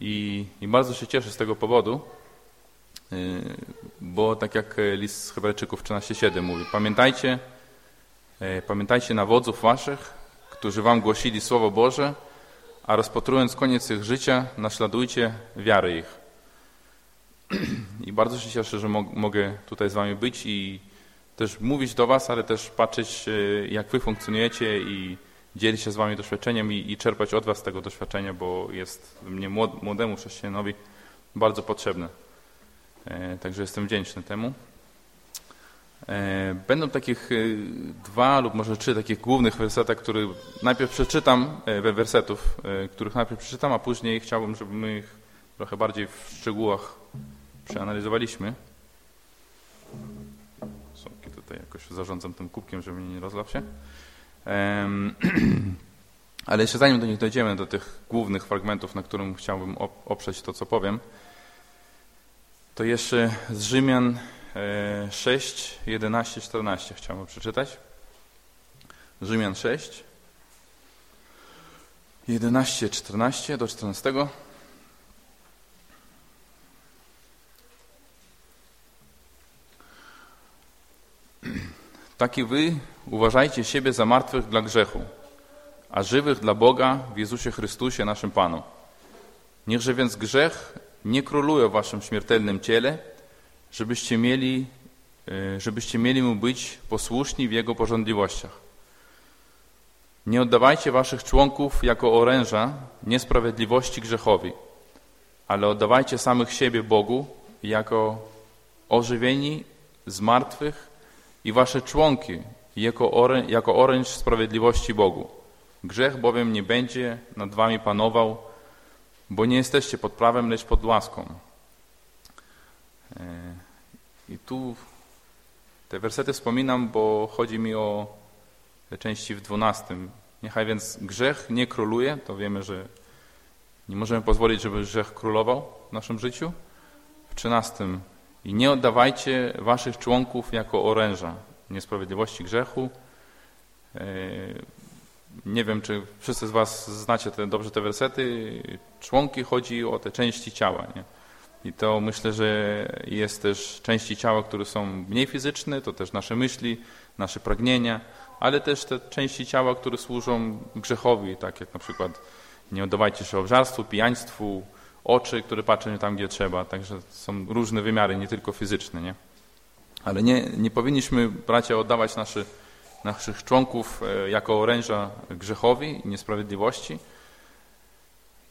i, i bardzo się cieszę z tego powodu, bo tak jak list z Hebrajczyków 13:7 mówi, pamiętajcie, y, pamiętajcie na wodzów waszych, którzy wam głosili Słowo Boże, a rozpatrując koniec ich życia, naśladujcie wiary ich. I bardzo się cieszę, że mogę tutaj z wami być i też mówić do was, ale też patrzeć, y, jak wy funkcjonujecie i dzielić się z Wami doświadczeniem i, i czerpać od Was tego doświadczenia, bo jest mnie młodemu chrześcijanowi bardzo potrzebne. E, także jestem wdzięczny temu. E, będą takich e, dwa lub może trzy takich głównych wersetach, które najpierw przeczytam, we wersetów, których najpierw przeczytam, a później chciałbym, żeby my ich trochę bardziej w szczegółach przeanalizowaliśmy. Sąki tutaj jakoś zarządzam tym kubkiem, żeby nie rozlał się. Ale jeszcze zanim do nich dojdziemy, do tych głównych fragmentów, na którym chciałbym oprzeć to, co powiem, to jeszcze z Rzymian 6, 11, 14 chciałbym przeczytać. Rzymian 6, 11, 14 do 14. Tak i wy uważajcie siebie za martwych dla grzechu, a żywych dla Boga w Jezusie Chrystusie, naszym Panu. Niechże więc grzech nie króluje w waszym śmiertelnym ciele, żebyście mieli, e, żebyście mieli mu być posłuszni w jego porządliwościach. Nie oddawajcie waszych członków jako oręża niesprawiedliwości grzechowi, ale oddawajcie samych siebie Bogu jako ożywieni z martwych i wasze członki jako, orę, jako oręż sprawiedliwości Bogu. Grzech bowiem nie będzie nad wami panował, bo nie jesteście pod prawem, lecz pod łaską. E, I tu te wersety wspominam, bo chodzi mi o części w dwunastym. Niechaj więc grzech nie króluje, to wiemy, że nie możemy pozwolić, żeby grzech królował w naszym życiu. W trzynastym i nie oddawajcie waszych członków jako oręża niesprawiedliwości grzechu. Nie wiem, czy wszyscy z was znacie te, dobrze te wersety. Członki chodzi o te części ciała. Nie? I to myślę, że jest też części ciała, które są mniej fizyczne, to też nasze myśli, nasze pragnienia, ale też te części ciała, które służą grzechowi, tak jak na przykład nie oddawajcie się obżarstwu, pijaństwu, oczy, które patrzą tam, gdzie trzeba. Także są różne wymiary, nie tylko fizyczne. Nie? Ale nie, nie powinniśmy, bracia, oddawać naszy, naszych członków e, jako oręża grzechowi i niesprawiedliwości.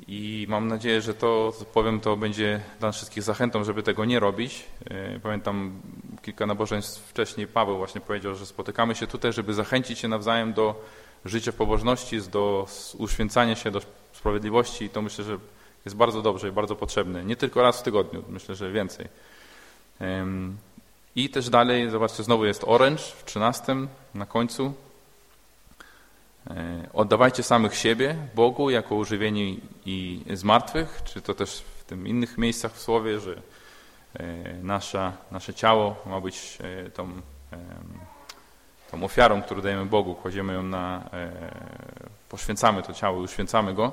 I mam nadzieję, że to, co powiem, to będzie dla wszystkich zachętą, żeby tego nie robić. E, pamiętam kilka nabożeństw wcześniej Paweł właśnie powiedział, że spotykamy się tutaj, żeby zachęcić się nawzajem do życia w pobożności, do uświęcania się, do sprawiedliwości i to myślę, że jest bardzo dobrze i bardzo potrzebne. Nie tylko raz w tygodniu, myślę, że więcej. I też dalej, zobaczcie, znowu jest oręcz w 13 na końcu. E, oddawajcie samych siebie Bogu jako używieni i zmartwych, czy to też w tym innych miejscach w Słowie, że e, nasza, nasze ciało ma być e, tą, tą ofiarą, którą dajemy Bogu, kładziemy ją na, poświęcamy to ciało uświęcamy go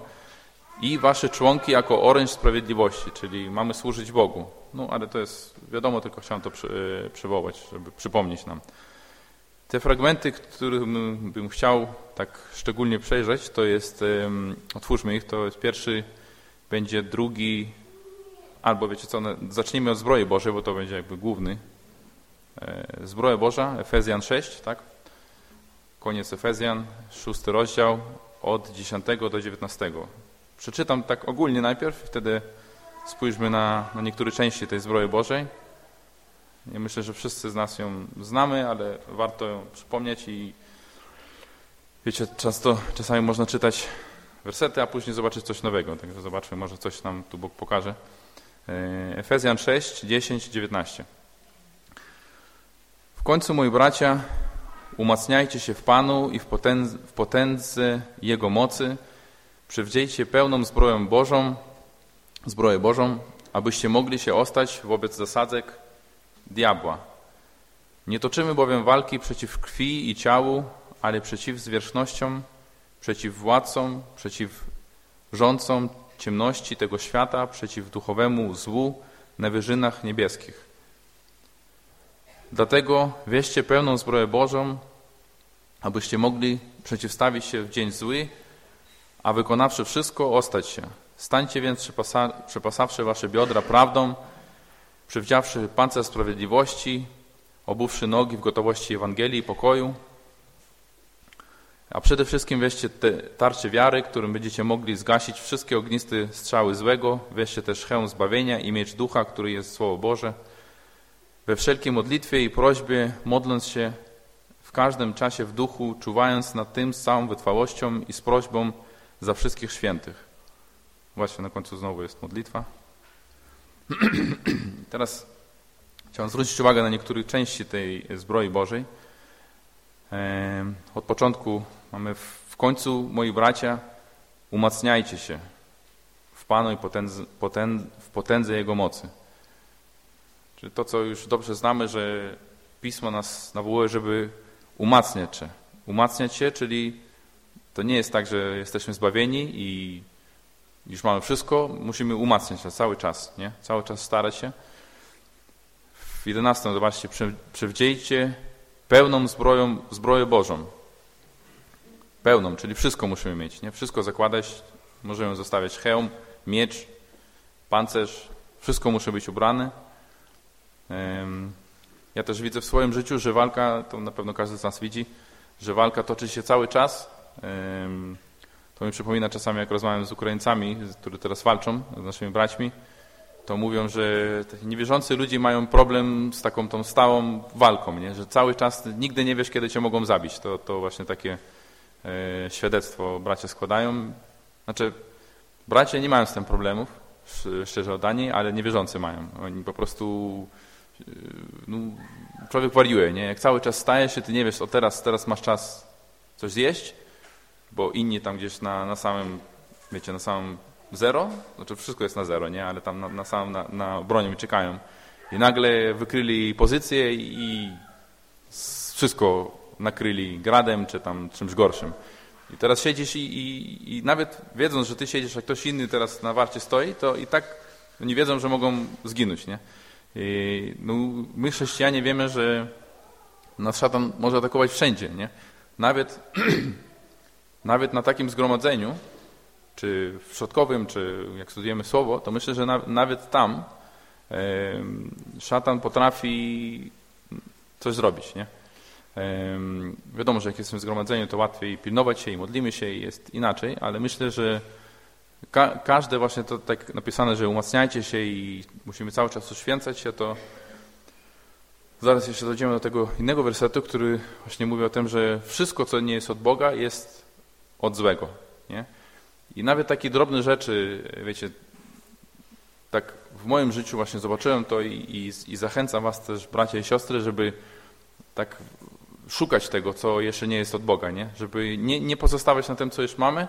i wasze członki jako oręż sprawiedliwości, czyli mamy służyć Bogu. No ale to jest wiadomo, tylko chciałem to przywołać, żeby przypomnieć nam. Te fragmenty, które bym chciał tak szczególnie przejrzeć, to jest, otwórzmy ich, to jest pierwszy, będzie drugi, albo wiecie co, zacznijmy od zbroi Bożej, bo to będzie jakby główny. E, zbroja Boża, Efezjan 6, tak? Koniec Efezjan, szósty rozdział, od 10 do 19. Przeczytam tak ogólnie najpierw, wtedy spójrzmy na, na niektóre części tej zbroi Bożej. Ja myślę, że wszyscy z nas ją znamy, ale warto ją przypomnieć i wiecie, często, czasami można czytać wersety, a później zobaczyć coś nowego. Także zobaczmy, może coś nam tu Bóg pokaże. E, Efezjan 6, 10, 19. W końcu, moi bracia, umacniajcie się w Panu i w potędze, w potędze Jego mocy, przywdziejcie pełną zbroją Bożą, zbroję Bożą, abyście mogli się ostać wobec zasadzek diabła. Nie toczymy bowiem walki przeciw krwi i ciału, ale przeciw zwierzchnościom, przeciw władcom, przeciw rządcom ciemności tego świata, przeciw duchowemu złu na wyżynach niebieskich. Dlatego wieście pełną zbroję Bożą, abyście mogli przeciwstawić się w dzień zły, a wykonawszy wszystko, ostać się. Stańcie więc, przepasa, przepasawszy wasze biodra prawdą, przywdziawszy pancerz sprawiedliwości, obuwszy nogi w gotowości Ewangelii i pokoju, a przede wszystkim weźcie te tarcze wiary, którym będziecie mogli zgasić wszystkie ogniste strzały złego, weźcie też hełm zbawienia i miecz ducha, który jest Słowo Boże. We wszelkiej modlitwie i prośbie, modląc się w każdym czasie w duchu, czuwając nad tym z całą wytrwałością i z prośbą za wszystkich świętych. Właśnie na końcu znowu jest modlitwa. Teraz chciałem zwrócić uwagę na niektóre części tej zbroi Bożej. Od początku mamy w końcu, moi bracia, umacniajcie się w Panu i potędze, w potędze Jego mocy. Czyli to, co już dobrze znamy, że Pismo nas nawołuje, żeby umacniać się. Umacniać się, czyli to nie jest tak, że jesteśmy zbawieni i już mamy wszystko, musimy umacniać się cały czas, nie? Cały czas starać się. W 11 zobaczcie, przywdziejcie pełną zbroją, zbroję Bożą. Pełną, czyli wszystko musimy mieć, nie? Wszystko zakładać, możemy zostawiać hełm, miecz, pancerz, wszystko musi być ubrane. Ja też widzę w swoim życiu, że walka, to na pewno każdy z nas widzi, że walka toczy się cały czas. To mi przypomina czasami, jak rozmawiam z Ukraińcami, którzy teraz walczą, z naszymi braćmi, to mówią, że niewierzący ludzie mają problem z taką tą stałą walką, nie? że cały czas nigdy nie wiesz, kiedy cię mogą zabić. To, to właśnie takie e, świadectwo bracia składają. Znaczy, bracia nie mają z tym problemów, szczerze oddani, ale niewierzący mają. Oni po prostu e, no, człowiek wariuje, nie? Jak cały czas stajesz się, ty nie wiesz, o teraz, teraz masz czas coś zjeść, bo inni tam gdzieś na, na samym, wiecie, na samym zero, znaczy wszystko jest na zero, nie, ale tam na, na samym, na, na bronię czekają i nagle wykryli pozycję i wszystko nakryli gradem czy tam czymś gorszym. I teraz siedzisz i, i, i nawet wiedząc, że ty siedzisz, a ktoś inny teraz na warcie stoi, to i tak nie wiedzą, że mogą zginąć, nie? I, no, my chrześcijanie wiemy, że nas szatan może atakować wszędzie, nie? Nawet nawet na takim zgromadzeniu, czy w środkowym, czy jak studujemy słowo, to myślę, że na, nawet tam szatan potrafi coś zrobić. Nie? Wiadomo, że jak jesteśmy w zgromadzeniu, to łatwiej pilnować się i modlimy się i jest inaczej, ale myślę, że Ka każde właśnie to tak napisane, że umacniajcie się i musimy cały czas uświęcać się, to zaraz jeszcze dojdziemy do tego innego wersetu, który właśnie mówi o tym, że wszystko, co nie jest od Boga, jest od złego. Nie? I nawet takie drobne rzeczy, wiecie, tak w moim życiu właśnie zobaczyłem to i, i, i zachęcam was też, bracia i siostry, żeby tak szukać tego, co jeszcze nie jest od Boga, nie? Żeby nie, nie pozostawać na tym, co już mamy.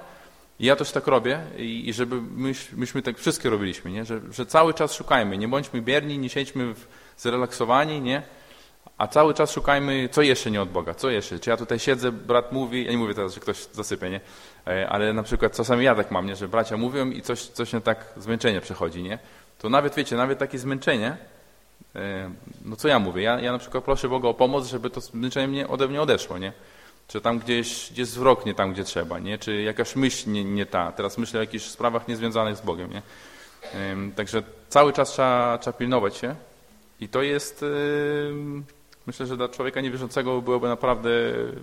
I ja też tak robię i, i żeby myś, myśmy tak wszystkie robiliśmy, nie? Że, że cały czas szukajmy, nie bądźmy bierni, nie siedźmy w, zrelaksowani, nie? A cały czas szukajmy, co jeszcze nie od Boga, co jeszcze. Czy ja tutaj siedzę, brat mówi, ja nie mówię teraz, że ktoś zasypie, nie? E, ale na przykład czasami ja tak mam, nie? Że bracia mówią i coś, coś mnie tak zmęczenie przechodzi, nie? To nawet, wiecie, nawet takie zmęczenie, e, no co ja mówię? Ja, ja na przykład proszę Boga o pomoc, żeby to zmęczenie mnie ode mnie odeszło, nie? Czy tam gdzieś, gdzieś zwrok nie tam, gdzie trzeba, nie? Czy jakaś myśl nie, nie ta. Teraz myślę o jakichś sprawach niezwiązanych z Bogiem, nie? Także cały czas trzeba, trzeba pilnować się i to jest, myślę, że dla człowieka niewierzącego byłoby naprawdę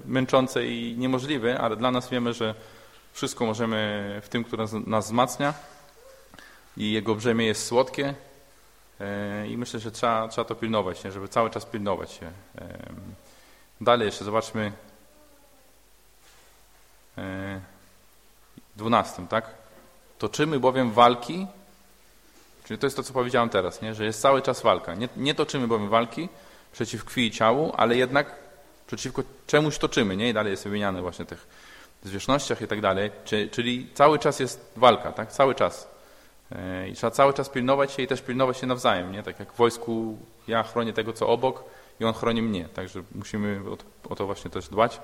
męczące i niemożliwe, ale dla nas wiemy, że wszystko możemy w tym, który nas wzmacnia i jego brzemię jest słodkie e, i myślę, że trzeba, trzeba to pilnować, nie? żeby cały czas pilnować się. Dalej jeszcze zobaczmy 12, tak? Toczymy bowiem walki, czyli to jest to, co powiedziałem teraz, nie? że jest cały czas walka. Nie, nie toczymy bowiem walki przeciw krwi i ciału, ale jednak przeciwko czemuś toczymy, nie? I dalej jest wymieniane właśnie tych zwierzchnościach i tak dalej, czyli cały czas jest walka, tak? Cały czas. E, I trzeba cały czas pilnować się i też pilnować się nawzajem, nie? Tak jak w wojsku ja chronię tego, co obok i on chroni mnie, także musimy o to właśnie też dbać.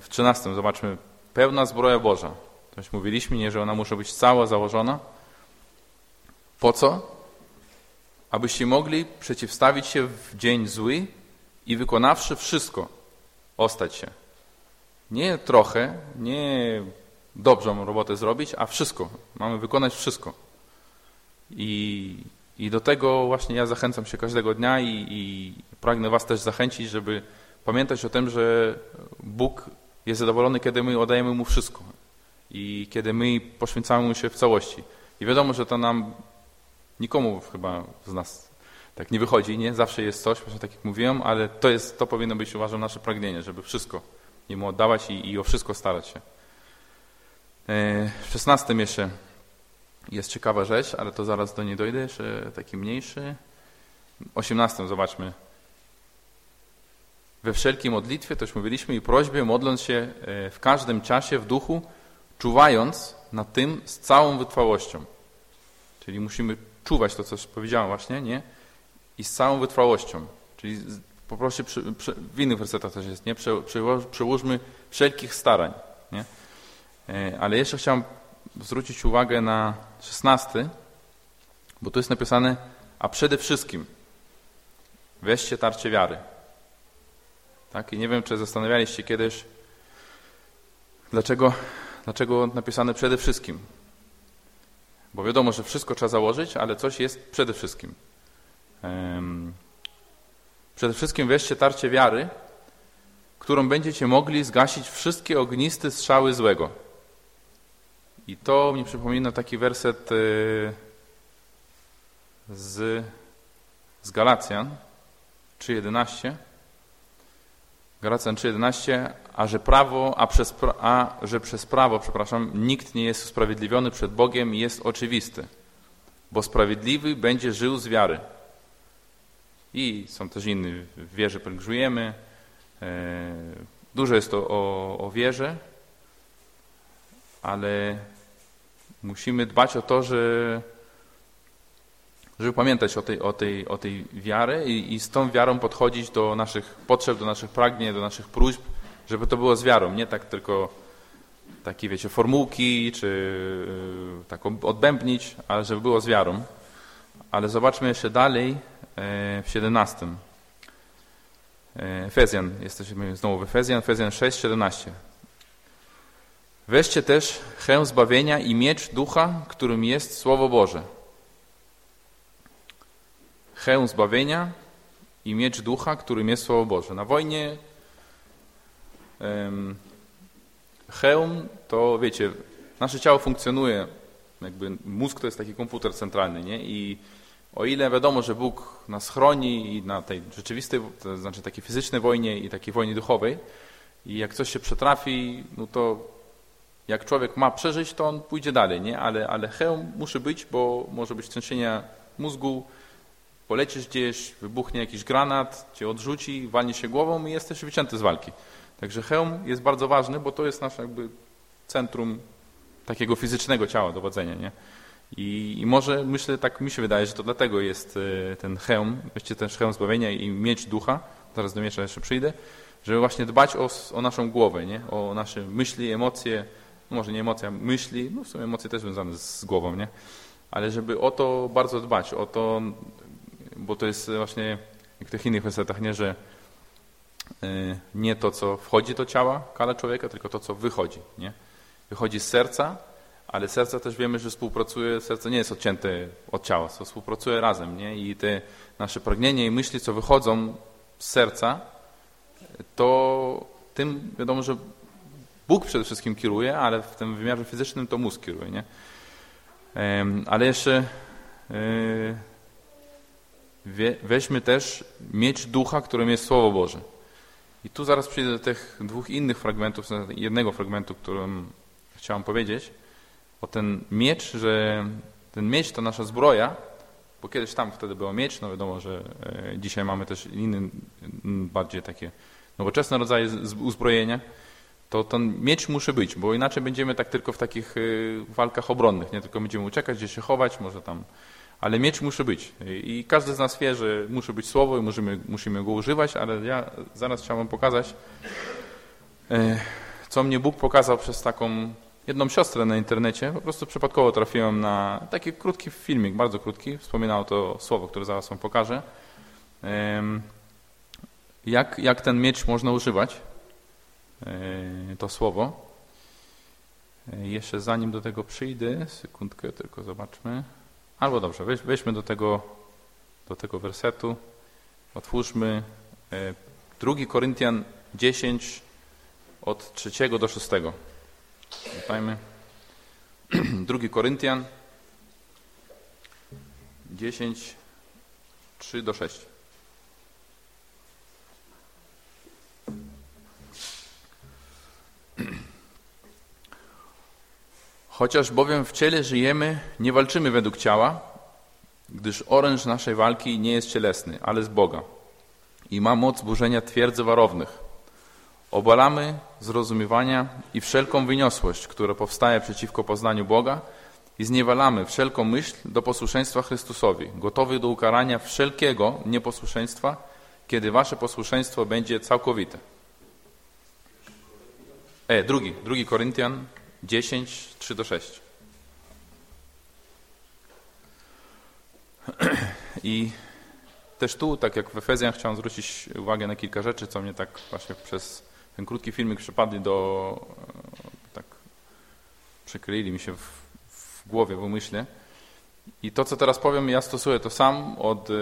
W 13 zobaczmy, pełna zbroja Boża. To już mówiliśmy, nie, że ona musi być cała założona. Po co? Abyście mogli przeciwstawić się w dzień zły i wykonawszy wszystko, ostać się. Nie trochę, nie dobrą robotę zrobić, a wszystko. Mamy wykonać wszystko. I, i do tego właśnie ja zachęcam się każdego dnia i, i pragnę Was też zachęcić, żeby pamiętać o tym, że Bóg jest zadowolony, kiedy my oddajemy Mu wszystko i kiedy my poświęcamy Mu się w całości. I wiadomo, że to nam nikomu chyba z nas tak nie wychodzi, nie? Zawsze jest coś, właśnie tak jak mówiłem, ale to, jest, to powinno być, uważam, nasze pragnienie, żeby wszystko Jemu oddawać i, i o wszystko starać się. E, w szesnastym jeszcze jest ciekawa rzecz, ale to zaraz do niej dojdę, jeszcze taki mniejszy. Osiemnastym zobaczmy we wszelkiej modlitwie, to już mówiliśmy, i prośbie, modląc się e, w każdym czasie w duchu, czuwając na tym z całą wytrwałością. Czyli musimy czuwać to, co powiedziałem właśnie, nie? I z całą wytrwałością. Czyli poproszę, przy, przy, w innych wersetach też jest, nie? Prze, przełóżmy wszelkich starań, nie? E, ale jeszcze chciałem zwrócić uwagę na szesnasty, bo tu jest napisane, a przede wszystkim weźcie tarcie wiary. Tak? I nie wiem, czy zastanawialiście kiedyś, dlaczego, dlaczego napisane przede wszystkim. Bo wiadomo, że wszystko trzeba założyć, ale coś jest przede wszystkim. Przede wszystkim weźcie tarcie wiary, którą będziecie mogli zgasić wszystkie ogniste strzały złego. I to mi przypomina taki werset y, z, z Galacjan 3.11 Galacjan 3.11, a że prawo, a, przez, a że przez prawo, przepraszam, nikt nie jest usprawiedliwiony przed Bogiem jest oczywisty, bo sprawiedliwy będzie żył z wiary. I są też inne, wierze pielgrzymujemy. E, dużo jest to o, o wierze, ale musimy dbać o to, że żeby pamiętać o tej, o tej, o tej wiary i, i z tą wiarą podchodzić do naszych potrzeb, do naszych pragnień, do naszych próśb, żeby to było z wiarą, nie tak tylko takie, wiecie, formułki, czy tak odbębnić, ale żeby było z wiarą. Ale zobaczmy jeszcze dalej yy, w 17. Yy, Efezjan, jesteśmy znowu w Efezjan, Efezjan 6, 17. Weźcie też chę zbawienia i miecz ducha, którym jest Słowo Boże hełm zbawienia i miecz ducha, którym jest Słowo Boże. Na wojnie hełm to, wiecie, nasze ciało funkcjonuje, jakby mózg to jest taki komputer centralny, nie? I o ile wiadomo, że Bóg nas chroni i na tej rzeczywistej, to znaczy takiej fizycznej wojnie i takiej wojnie duchowej, i jak coś się przetrafi, no to jak człowiek ma przeżyć, to on pójdzie dalej, nie? Ale, ale hełm musi być, bo może być trzęsienia mózgu, polecisz gdzieś, wybuchnie jakiś granat, cię odrzuci, walnie się głową i jesteś wycięty z walki. Także hełm jest bardzo ważny, bo to jest nasze jakby centrum takiego fizycznego ciała dowodzenia, nie? I, I, może, myślę, tak mi się wydaje, że to dlatego jest e, ten hełm, właściwie ten hełm zbawienia i mieć ducha, zaraz do miecza jeszcze przyjdę, żeby właśnie dbać o, o naszą głowę, nie? o nasze myśli, emocje, no może nie emocje, myśli, no w sumie emocje też związane z głową, nie? ale żeby o to bardzo dbać, o to, bo to jest właśnie jak w tych innych wersetach, nie, że nie to, co wchodzi do ciała, kala człowieka, tylko to, co wychodzi. Nie? Wychodzi z serca, ale serce też wiemy, że współpracuje, serce nie jest odcięte od ciała, to współpracuje razem. Nie? I te nasze pragnienia i myśli, co wychodzą z serca, to tym wiadomo, że Bóg przede wszystkim kieruje, ale w tym wymiarze fizycznym to mózg kieruje. Nie? Ale jeszcze e, weźmy też mieć ducha, którym jest Słowo Boże. I tu zaraz przejdę do tych dwóch innych fragmentów, jednego fragmentu, którym chciałem powiedzieć, o ten miecz, że ten miecz to nasza zbroja, bo kiedyś tam wtedy było miecz, no wiadomo, że e, dzisiaj mamy też inny, bardziej takie nowoczesne rodzaje uzbrojenia, to ten miecz musi być, bo inaczej będziemy tak tylko w takich y, walkach obronnych, nie? Tylko będziemy uciekać, gdzie się chować, może tam, ale miecz musi być. I każdy z nas wie, że musi być słowo i musimy, musimy go używać, ale ja zaraz chciałbym pokazać, e, co mnie Bóg pokazał przez taką jedną siostrę na internecie, po prostu przypadkowo trafiłem na taki krótki filmik, bardzo krótki, wspominało to słowo, które zaraz wam pokażę, jak, jak ten miecz można używać, e, to słowo. E, jeszcze zanim do tego przyjdę, sekundkę tylko zobaczmy. Albo dobrze, weź, weźmy do tego, do tego wersetu, otwórzmy 2 e, Koryntian 10 od 3 do 6. Pamiętajmy. 2 Koryntian 10, 3 do 6. Chociaż bowiem w ciele żyjemy, nie walczymy według ciała, gdyż oręż naszej walki nie jest cielesny, ale z Boga i ma moc burzenia twierdzy warownych. Obalamy zrozumienia i wszelką wyniosłość, która powstaje przeciwko poznaniu Boga i zniewalamy wszelką myśl do posłuszeństwa Chrystusowi, gotowy do ukarania wszelkiego nieposłuszeństwa, kiedy wasze posłuszeństwo będzie całkowite. E, drugi, drugi Koryntian 10, 3 do 6. I też tu, tak jak w Efezjan, chciałem zwrócić uwagę na kilka rzeczy, co mnie tak właśnie przez ten krótki filmik przypadli do, tak przykryli mi się w, w głowie, w umyśle. I to, co teraz powiem, ja stosuję to sam od e,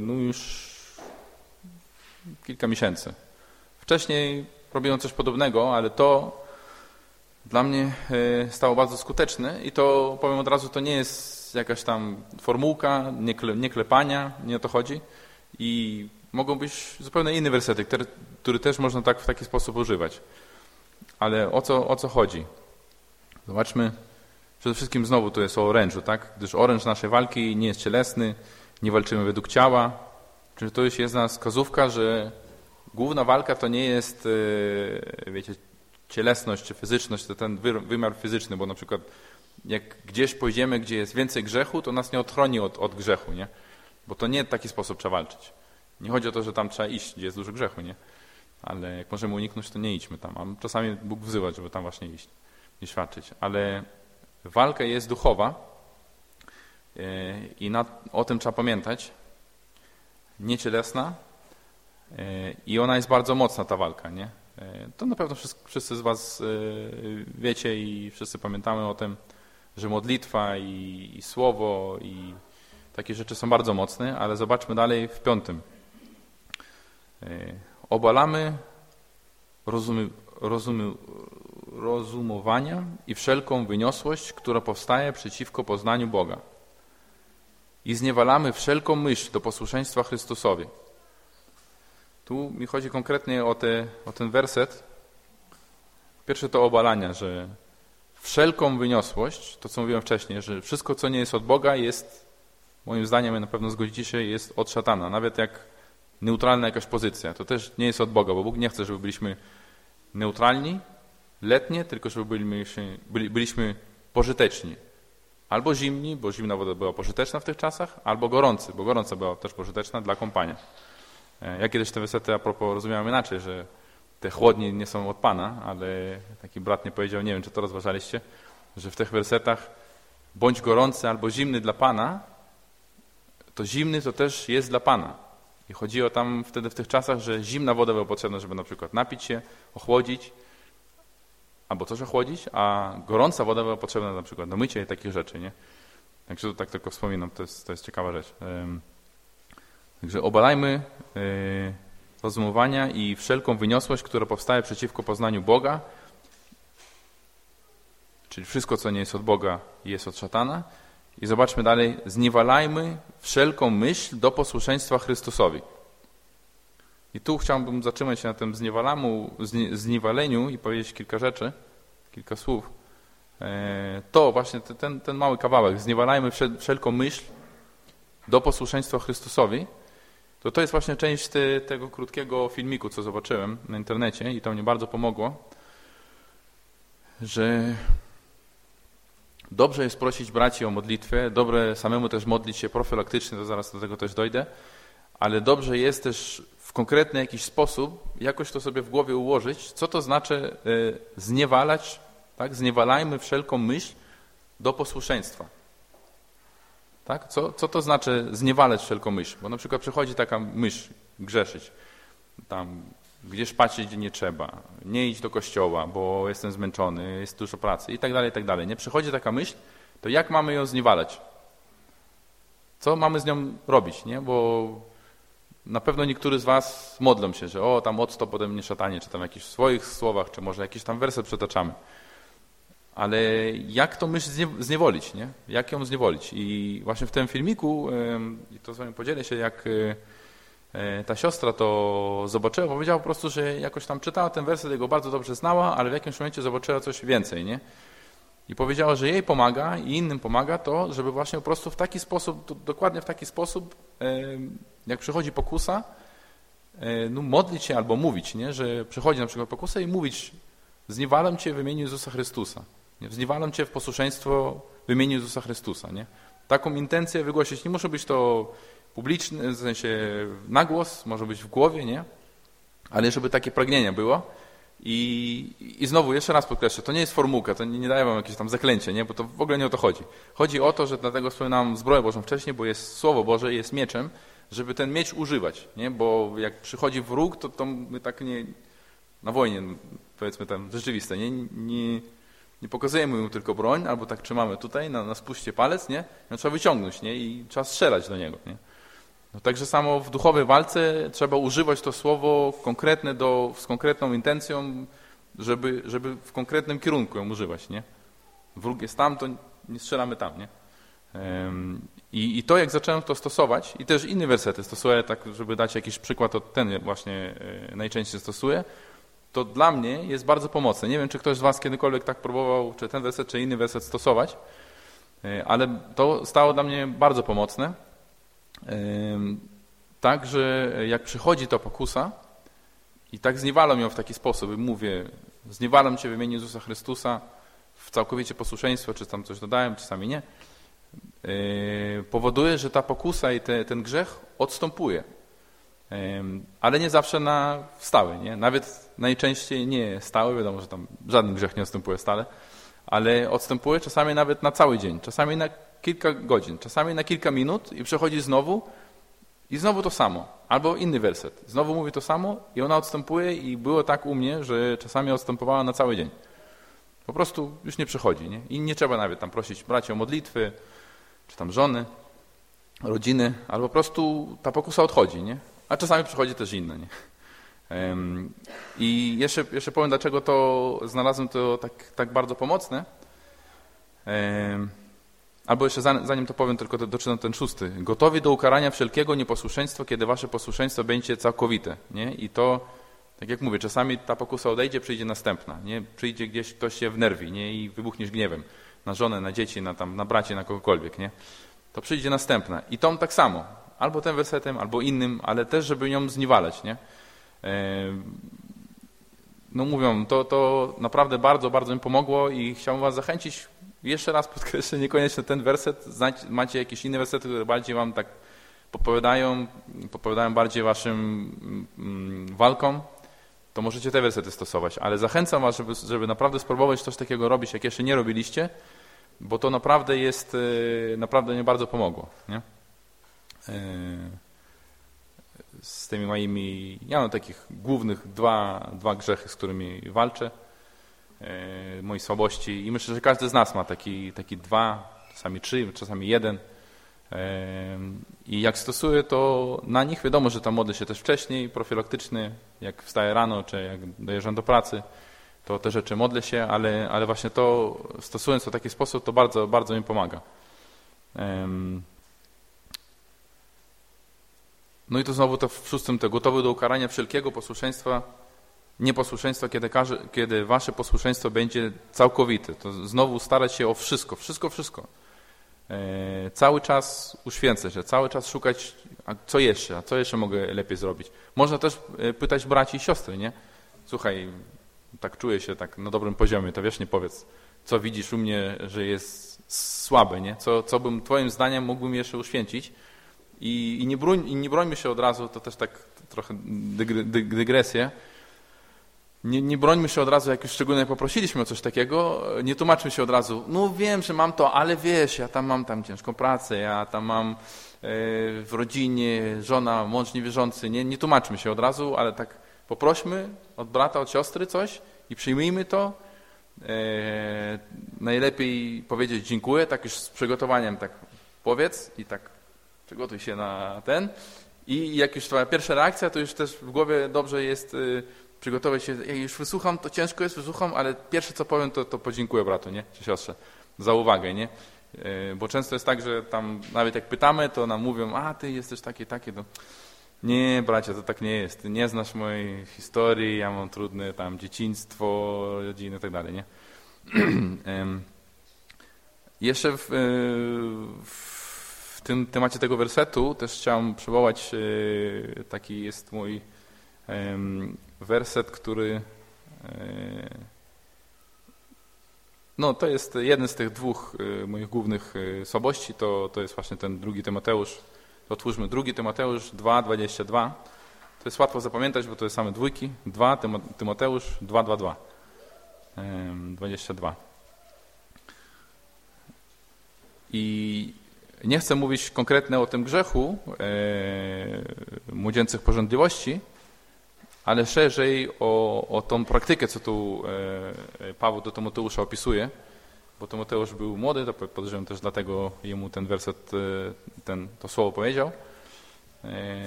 no już kilka miesięcy. Wcześniej robiłem coś podobnego, ale to dla mnie e, stało bardzo skuteczne i to powiem od razu, to nie jest jakaś tam formułka, nie, kle, nie klepania, nie o to chodzi. I mogą być zupełnie inne wersety, które, które też można tak w taki sposób używać. Ale o co, o co chodzi? Zobaczmy, przede wszystkim znowu to jest o orężu, tak? Gdyż oręż naszej walki nie jest cielesny, nie walczymy według ciała. Czyli to już jest jedna wskazówka, że główna walka to nie jest, e, wiecie, cielesność czy fizyczność, to ten wymiar fizyczny, bo na przykład jak gdzieś pójdziemy, gdzie jest więcej grzechu, to nas nie odchroni od, od grzechu, nie? Bo to nie w taki sposób trzeba walczyć. Nie chodzi o to, że tam trzeba iść, gdzie jest dużo grzechu, nie? Ale jak możemy uniknąć, to nie idźmy tam. A czasami Bóg wzywa, żeby tam właśnie iść, nie świadczyć. Ale walka jest duchowa e, i na, o tym trzeba pamiętać. Niecielesna e, i ona jest bardzo mocna, ta walka, nie? E, to na pewno wszyscy z Was e, wiecie i wszyscy pamiętamy o tym, że modlitwa i, i słowo i takie rzeczy są bardzo mocne, ale zobaczmy dalej w piątym. E, obalamy rozumy, rozumy, rozumowania i wszelką wyniosłość, która powstaje przeciwko poznaniu Boga. I zniewalamy wszelką myśl do posłuszeństwa Chrystusowi. Tu mi chodzi konkretnie o, te, o ten werset. Pierwsze to obalania, że wszelką wyniosłość, to co mówiłem wcześniej, że wszystko, co nie jest od Boga, jest, moim zdaniem, na pewno zgodzicie się, jest od szatana. Nawet jak neutralna jakaś pozycja, to też nie jest od Boga, bo Bóg nie chce, żeby byliśmy neutralni, letnie, tylko żeby byliśmy, byli, byliśmy pożyteczni. Albo zimni, bo zimna woda była pożyteczna w tych czasach, albo gorący, bo gorąca była też pożyteczna dla kompania. E, ja kiedyś te wysety a propos rozumiałem inaczej, że te chłodnie nie są od Pana, ale taki brat nie powiedział, nie wiem, czy to rozważaliście, że w tych wersetach bądź gorący albo zimny dla Pana, to zimny to też jest dla Pana. I chodziło tam wtedy w tych czasach, że zimna woda była potrzebna, żeby na przykład napić się, ochłodzić, albo coś ochłodzić, a gorąca woda była potrzebna na przykład do mycia i takich rzeczy, nie? Także to tak tylko wspominam, to jest, to jest ciekawa rzecz. Także obalajmy e, rozumowania i wszelką wyniosłość, która powstaje przeciwko poznaniu Boga, czyli wszystko, co nie jest od Boga, jest od szatana. I zobaczmy dalej, zniewalajmy wszelką myśl do posłuszeństwa Chrystusowi. I tu chciałbym zatrzymać się na tym zniewalamu, zniewaleniu i powiedzieć kilka rzeczy, kilka słów. E, to właśnie ten, ten mały kawałek, zniewalajmy wszelką myśl do posłuszeństwa Chrystusowi, to to jest właśnie część te, tego krótkiego filmiku, co zobaczyłem na internecie i to mnie bardzo pomogło, że dobrze jest prosić braci o modlitwę, dobre samemu też modlić się profilaktycznie, to zaraz do tego też dojdę, ale dobrze jest też w konkretny jakiś sposób jakoś to sobie w głowie ułożyć, co to znaczy e, zniewalać, tak? zniewalajmy wszelką myśl do posłuszeństwa. Tak? Co, co to znaczy zniewalać wszelką myśl? Bo na przykład przychodzi taka myśl, grzeszyć, tam gdzieś patrzeć, gdzie nie trzeba, nie iść do kościoła, bo jestem zmęczony, jest dużo pracy i tak dalej, i tak dalej. Nie przychodzi taka myśl, to jak mamy ją zniewalać? Co mamy z nią robić? Nie? Bo na pewno niektórzy z was modlą się, że o, tam odstąp ode mnie szatanie, czy tam jakichś swoich słowach, czy może jakiś tam werset przetaczamy. Ale jak to myśl zniewolić, nie? Jak ją zniewolić? I właśnie w tym filmiku, i to z wami podzielę się, jak e, e, ta siostra to zobaczyła, powiedziała po prostu, że jakoś tam czytała ten werset, jego bardzo dobrze znała, ale w jakimś momencie zobaczyła coś więcej, nie? I powiedziała, że jej pomaga i innym pomaga to, żeby właśnie po prostu w taki sposób, dokładnie w taki sposób, jak przychodzi pokusa, e, no modlić się albo mówić, nie? że przychodzi na przykład pokusa i mówić zniewalam Cię w imieniu Jezusa Chrystusa. Nie? Zniewalam Cię w posłuszeństwo w imieniu Jezusa Chrystusa. Nie? Taką intencję wygłosić. Nie muszę być to publiczny, w sensie na głos, może być w głowie, nie? ale żeby takie pragnienie było, i, I znowu, jeszcze raz podkreślę, to nie jest formułka, to nie, nie daje wam jakieś tam zaklęcie, nie? bo to w ogóle nie o to chodzi. Chodzi o to, że dlatego wspominałem zbroję Bożą wcześniej, bo jest Słowo Boże, jest mieczem, żeby ten miecz używać, nie? bo jak przychodzi wróg, to, to my tak nie, na wojnie, powiedzmy tam rzeczywiste, nie, nie, nie pokazujemy mu tylko broń, albo tak trzymamy tutaj na, na spuście palec, nie? No, trzeba wyciągnąć nie? i trzeba strzelać do niego. Nie? No, także samo w duchowej walce trzeba używać to słowo konkretne do, z konkretną intencją, żeby, żeby w konkretnym kierunku ją używać. Nie? Wróg jest tam, to nie strzelamy tam. Nie? I, I, to, jak zacząłem to stosować, i też inne wersety stosuję, tak, żeby dać jakiś przykład, to ten właśnie e, najczęściej stosuję, to dla mnie jest bardzo pomocne. Nie wiem, czy ktoś z Was kiedykolwiek tak próbował, czy ten werset, czy inny werset stosować, e, ale to stało dla mnie bardzo pomocne tak, że jak przychodzi ta pokusa i tak zniewalam ją w taki sposób mówię, zniewalam Cię w imieniu Jezusa Chrystusa w całkowicie posłuszeństwo, czy tam coś dodałem, czasami nie, yy, powoduje, że ta pokusa i te, ten grzech odstępuje. Ale nie zawsze na stałe, nie? Nawet najczęściej nie stałe, wiadomo, że tam żaden grzech nie odstępuje stale, ale odstępuje czasami nawet na cały dzień, czasami na kilka godzin, czasami na kilka minut i przechodzi znowu i znowu to samo. Albo inny werset. Znowu mówi to samo i ona odstępuje i było tak u mnie, że czasami odstępowała na cały dzień. Po prostu już nie przechodzi. Nie? I nie trzeba nawet tam prosić braci o modlitwy, czy tam żony, rodziny, albo po prostu ta pokusa odchodzi. Nie? A czasami przychodzi też inna. Nie? I jeszcze, jeszcze powiem, dlaczego to znalazłem to tak, tak bardzo pomocne. Albo jeszcze zanim to powiem, tylko doczytam ten szósty. Gotowi do ukarania wszelkiego nieposłuszeństwa, kiedy wasze posłuszeństwo będzie całkowite. Nie? I to, tak jak mówię, czasami ta pokusa odejdzie, przyjdzie następna. Nie? Przyjdzie gdzieś ktoś się wnerwi nie? i wybuchniesz gniewem na żonę, na dzieci, na, tam, na bracie, na kogokolwiek. Nie? To przyjdzie następna. I tą tak samo. Albo tym wersetem, albo innym, ale też, żeby ją zniwalać. Nie? No mówią, to, to naprawdę bardzo, bardzo mi pomogło i chciałbym was zachęcić jeszcze raz podkreślę, niekoniecznie ten werset, macie jakieś inne wersety, które bardziej wam tak podpowiadają, podpowiadają bardziej waszym mm, walkom, to możecie te wersety stosować. Ale zachęcam was, żeby, żeby naprawdę spróbować coś takiego robić, jak jeszcze nie robiliście, bo to naprawdę jest, e, naprawdę mi bardzo pomogło. Nie? Z tymi moimi, ja mam takich głównych dwa, dwa grzechy, z którymi walczę. Mojej słabości i myślę, że każdy z nas ma taki, taki dwa, czasami trzy, czasami jeden e, i jak stosuję to na nich, wiadomo, że tam modlę się też wcześniej, profilaktycznie, jak wstaję rano, czy jak dojeżdżam do pracy, to te rzeczy modlę się, ale, ale właśnie to stosując to w taki sposób, to bardzo, bardzo mi pomaga. No i to znowu to w szóstym, to gotowy do ukarania wszelkiego posłuszeństwa nieposłuszeństwa, kiedy, kiedy wasze posłuszeństwo będzie całkowite. To znowu starać się o wszystko, wszystko, wszystko. E, cały czas uświęcać się, cały czas szukać, a co jeszcze, a co jeszcze mogę lepiej zrobić. Można też e, pytać braci i siostry, nie? Słuchaj, tak czuję się tak na dobrym poziomie, to wiesz, nie powiedz, co widzisz u mnie, że jest słabe, nie? Co, co bym twoim zdaniem mógłbym jeszcze uświęcić i, i, nie, broń, i nie brońmy się od razu, to też tak trochę dygresję, nie, nie brońmy się od razu, jak już szczególnie poprosiliśmy o coś takiego, nie tłumaczmy się od razu, no wiem, że mam to, ale wiesz, ja tam mam tam ciężką pracę, ja tam mam e, w rodzinie, żona, mąż niewierzący, nie, nie tłumaczmy się od razu, ale tak poprośmy od brata, od siostry coś i przyjmijmy to. E, najlepiej powiedzieć dziękuję, tak już z przygotowaniem tak powiedz i tak przygotuj się na ten. I jak już twoja pierwsza reakcja, to już też w głowie dobrze jest y, przygotować się, ja już wysłucham, to ciężko jest, wysłucham, ale pierwsze co powiem, to, to podziękuję bratu, nie? Czy siostrze za uwagę, nie? E, bo często jest tak, że tam nawet jak pytamy, to nam mówią, a ty jesteś taki, taki, to nie, bracie, to tak nie jest. Ty nie znasz mojej historii, ja mam trudne tam dzieciństwo, rodziny tak dalej, nie? Jeszcze w, e, w tym temacie tego wersetu też chciałem przywołać, e, taki jest mój werset, który e, no to jest jeden z tych dwóch e, moich głównych słabości, to, to jest właśnie ten drugi Tymoteusz. Otwórzmy drugi Tymoteusz 2,22. To jest łatwo zapamiętać, bo to jest same dwójki. 2 Tymoteusz 2,22. 22. I nie chcę mówić konkretnie o tym grzechu e, młodzieńcych porządliwości, ale szerzej o, o tą praktykę, co tu e, e, Paweł do Tymoteusza opisuje, bo Tymoteusz był młody, to podejrzewam też dlatego jemu ten werset, e, ten, to słowo powiedział.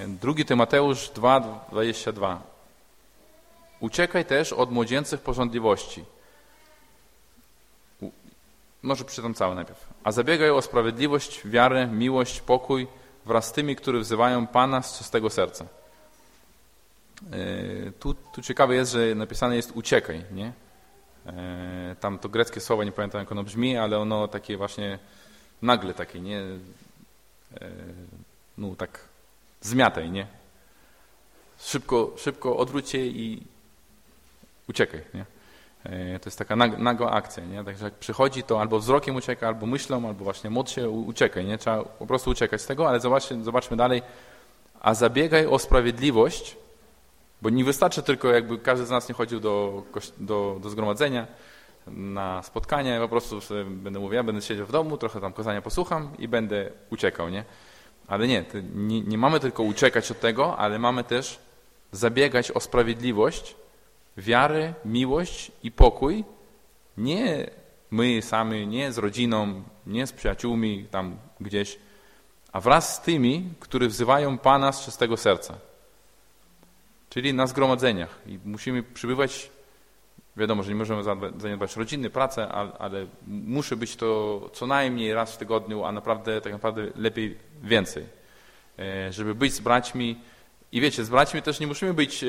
Drugi Tymoteusz 2,22. Uciekaj też od młodzieńcych porządliwości. Może przeczytam całe najpierw. A zabiegaj o sprawiedliwość, wiarę, miłość, pokój wraz z tymi, którzy wzywają Pana z czystego serca. E, tu, tu ciekawe jest, że napisane jest uciekaj, nie? E, tam to greckie słowo, nie pamiętam jak ono brzmi, ale ono takie właśnie nagle takie, nie? E, no tak zmiataj, nie? Szybko, szybko odwróć się i uciekaj, nie? To jest taka nagła akcja, nie? Także jak przychodzi, to albo wzrokiem ucieka, albo myślą, albo właśnie módl się, uciekaj, nie? Trzeba po prostu uciekać z tego, ale zobaczmy, zobaczmy dalej. A zabiegaj o sprawiedliwość, bo nie wystarczy tylko, jakby każdy z nas nie chodził do, do, do zgromadzenia, na spotkanie, po prostu będę mówił, ja będę siedział w domu, trochę tam kazania posłucham i będę uciekał, nie? Ale nie, nie, nie mamy tylko uciekać od tego, ale mamy też zabiegać o sprawiedliwość, wiarę, miłość i pokój, nie my sami, nie z rodziną, nie z przyjaciółmi tam gdzieś, a wraz z tymi, którzy wzywają Pana z czystego serca. czyli na zgromadzeniach. I musimy przybywać, wiadomo, że nie możemy zaniedbać rodziny, pracę, ale musi być to co najmniej raz w tygodniu, a naprawdę tak naprawdę lepiej więcej. E, żeby być z braćmi, i wiecie, z braćmi też nie musimy być e,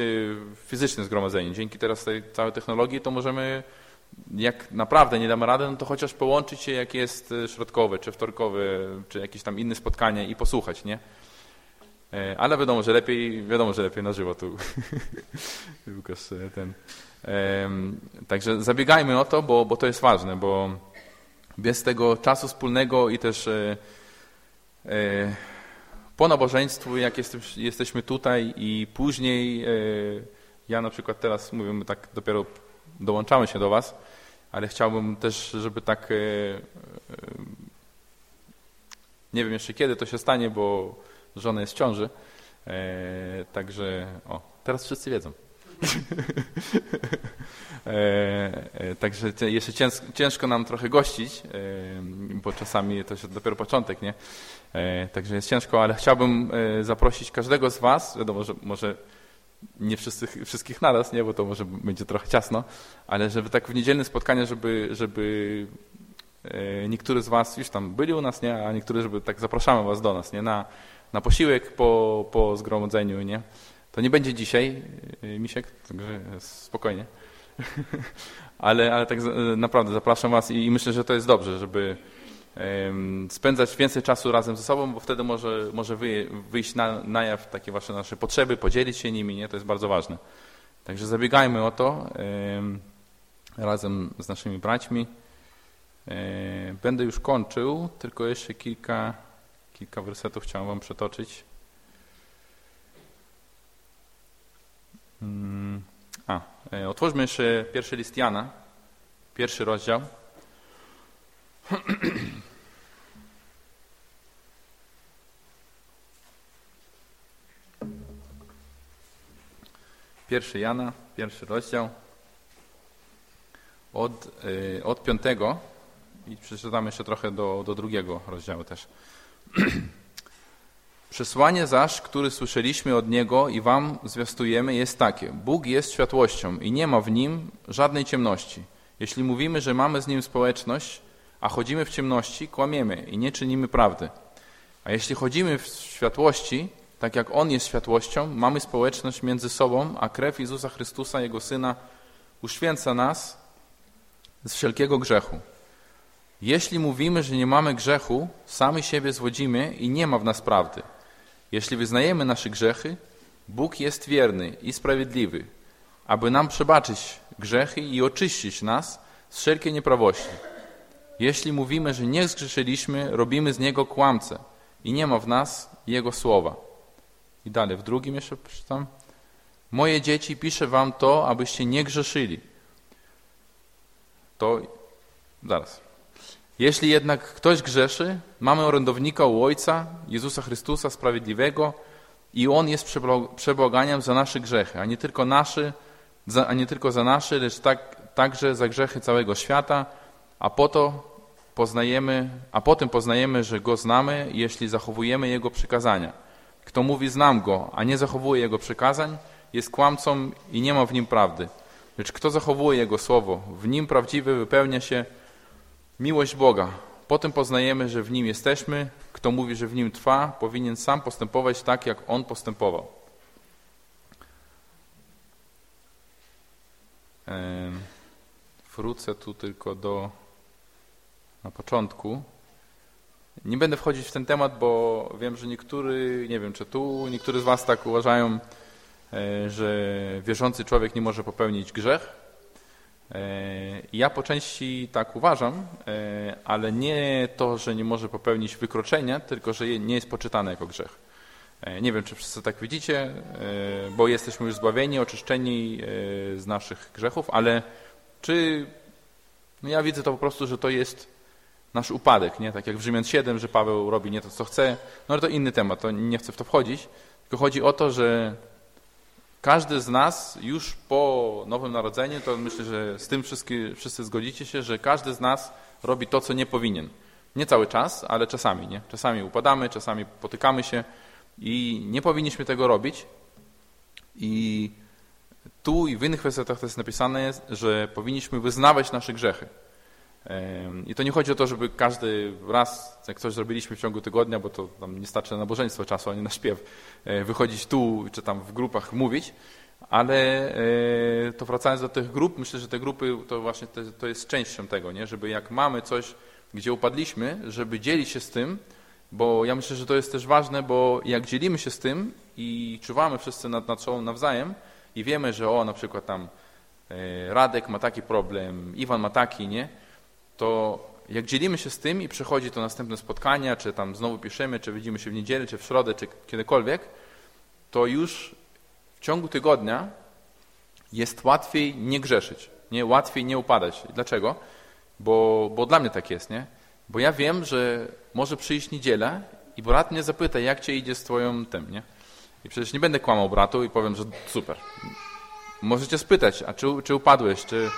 fizycznie zgromadzeni. Dzięki teraz tej całej technologii to możemy, jak naprawdę nie damy rady, no to chociaż połączyć się, jak jest e, środkowe, czy wtorkowe, czy jakieś tam inne spotkanie i posłuchać, nie? E, ale wiadomo, że lepiej, wiadomo, że lepiej na żywo tu. Łukasz ten. Także zabiegajmy o to, bo, bo to jest ważne, bo bez tego czasu wspólnego i też po nabożeństwu, jak jesteśmy tutaj i później, e, ja na przykład teraz, mówimy tak, dopiero dołączamy się do Was, ale chciałbym też, żeby tak, e, e, nie wiem jeszcze kiedy to się stanie, bo żona jest w ciąży, także, o, teraz wszyscy wiedzą. Także jeszcze ciężko nam trochę gościć, bo czasami to jest dopiero początek, nie? E, także jest ciężko, ale chciałbym e, zaprosić każdego z Was, wiadomo, że może nie wszyscy, wszystkich naraz, nie, bo to może będzie trochę ciasno, ale żeby tak w niedzielne spotkanie, żeby, żeby e, niektórzy z Was już tam byli u nas, nie, a niektórzy, żeby tak zapraszamy Was do nas, nie, na, na posiłek po, po zgromadzeniu, nie. To nie będzie dzisiaj, Misiek, także spokojnie. ale, ale tak naprawdę zapraszam Was i myślę, że to jest dobrze, żeby spędzać więcej czasu razem ze sobą, bo wtedy może, może wyjść na, na jaw takie wasze nasze potrzeby, podzielić się nimi, nie? to jest bardzo ważne. Także zabiegajmy o to razem z naszymi braćmi. Będę już kończył, tylko jeszcze kilka, kilka wersetów chciałem wam przetoczyć. Mm, a, e, otwórzmy jeszcze pierwszy list Jana, pierwszy rozdział. Pierwszy Jana, pierwszy rozdział, od, yy, od piątego i przeczytamy jeszcze trochę do, do drugiego rozdziału też. Przesłanie zaś, które słyszeliśmy od Niego i wam zwiastujemy, jest takie. Bóg jest światłością i nie ma w Nim żadnej ciemności. Jeśli mówimy, że mamy z Nim społeczność, a chodzimy w ciemności, kłamiemy i nie czynimy prawdy. A jeśli chodzimy w światłości, tak jak On jest światłością, mamy społeczność między sobą, a krew Jezusa Chrystusa, Jego Syna, uświęca nas z wszelkiego grzechu. Jeśli mówimy, że nie mamy grzechu, sami siebie zwodzimy i nie ma w nas prawdy. Jeśli wyznajemy nasze grzechy, Bóg jest wierny i sprawiedliwy, aby nam przebaczyć grzechy i oczyścić nas z wszelkiej nieprawości. Jeśli mówimy, że nie zgrzeszyliśmy, robimy z Niego kłamcę i nie ma w nas Jego słowa. I dalej, w drugim jeszcze przeczytam. Moje dzieci, piszę wam to, abyście nie grzeszyli. To zaraz. Jeśli jednak ktoś grzeszy, mamy orędownika u Ojca, Jezusa Chrystusa Sprawiedliwego i On jest przebłaganiem za nasze grzechy, a nie tylko, nasze, a nie tylko za nasze, lecz tak, także za grzechy całego świata, a po to poznajemy, a potem poznajemy, że Go znamy, jeśli zachowujemy Jego przykazania. Kto mówi znam Go, a nie zachowuje Jego przykazań, jest kłamcą i nie ma w nim prawdy. Lecz kto zachowuje Jego słowo, w nim prawdziwy wypełnia się miłość Boga. Potem poznajemy, że w nim jesteśmy. Kto mówi, że w nim trwa, powinien sam postępować tak, jak On postępował. Wrócę tu tylko do na początku. Nie będę wchodzić w ten temat, bo wiem, że niektóry, nie wiem czy tu, niektórzy z Was tak uważają, e, że wierzący człowiek nie może popełnić grzech. E, ja po części tak uważam, e, ale nie to, że nie może popełnić wykroczenia, tylko że nie jest poczytane jako grzech. Nie wiem, czy wszyscy tak widzicie, bo jesteśmy już zbawieni, oczyszczeni z naszych grzechów, ale czy no ja widzę to po prostu, że to jest nasz upadek, nie? tak jak w Rzymian 7, że Paweł robi nie to, co chce, no ale to inny temat, to nie chcę w to wchodzić, tylko chodzi o to, że każdy z nas już po Nowym Narodzeniu, to myślę, że z tym wszyscy, wszyscy zgodzicie się, że każdy z nas robi to, co nie powinien. Nie cały czas, ale czasami. Nie? Czasami upadamy, czasami potykamy się i nie powinniśmy tego robić. I tu i w innych wersetach to jest napisane, że powinniśmy wyznawać nasze grzechy. I to nie chodzi o to, żeby każdy raz, jak coś zrobiliśmy w ciągu tygodnia, bo to tam nie starczy na nabożeństwo czasu, ani na śpiew, e, wychodzić tu, czy tam w grupach mówić, ale e, to wracając do tych grup, myślę, że te grupy to właśnie to jest częścią tego, nie? żeby jak mamy coś, gdzie upadliśmy, żeby dzielić się z tym, bo ja myślę, że to jest też ważne, bo jak dzielimy się z tym i czuwamy wszyscy nad, nad sobą nawzajem i wiemy, że o, na przykład tam e, Radek ma taki problem, Iwan ma taki, nie? To jak dzielimy się z tym i przychodzi to następne spotkania, czy tam znowu piszemy, czy widzimy się w niedzielę, czy w środę, czy kiedykolwiek, to już w ciągu tygodnia jest łatwiej nie grzeszyć, nie? łatwiej nie upadać. Dlaczego? Bo, bo dla mnie tak jest, nie? Bo ja wiem, że może przyjść niedziela i brat mnie zapyta, jak cię idzie z twoją tym, nie? I przecież nie będę kłamał bratu i powiem, że super. Możecie spytać, a czy, czy upadłeś, czy,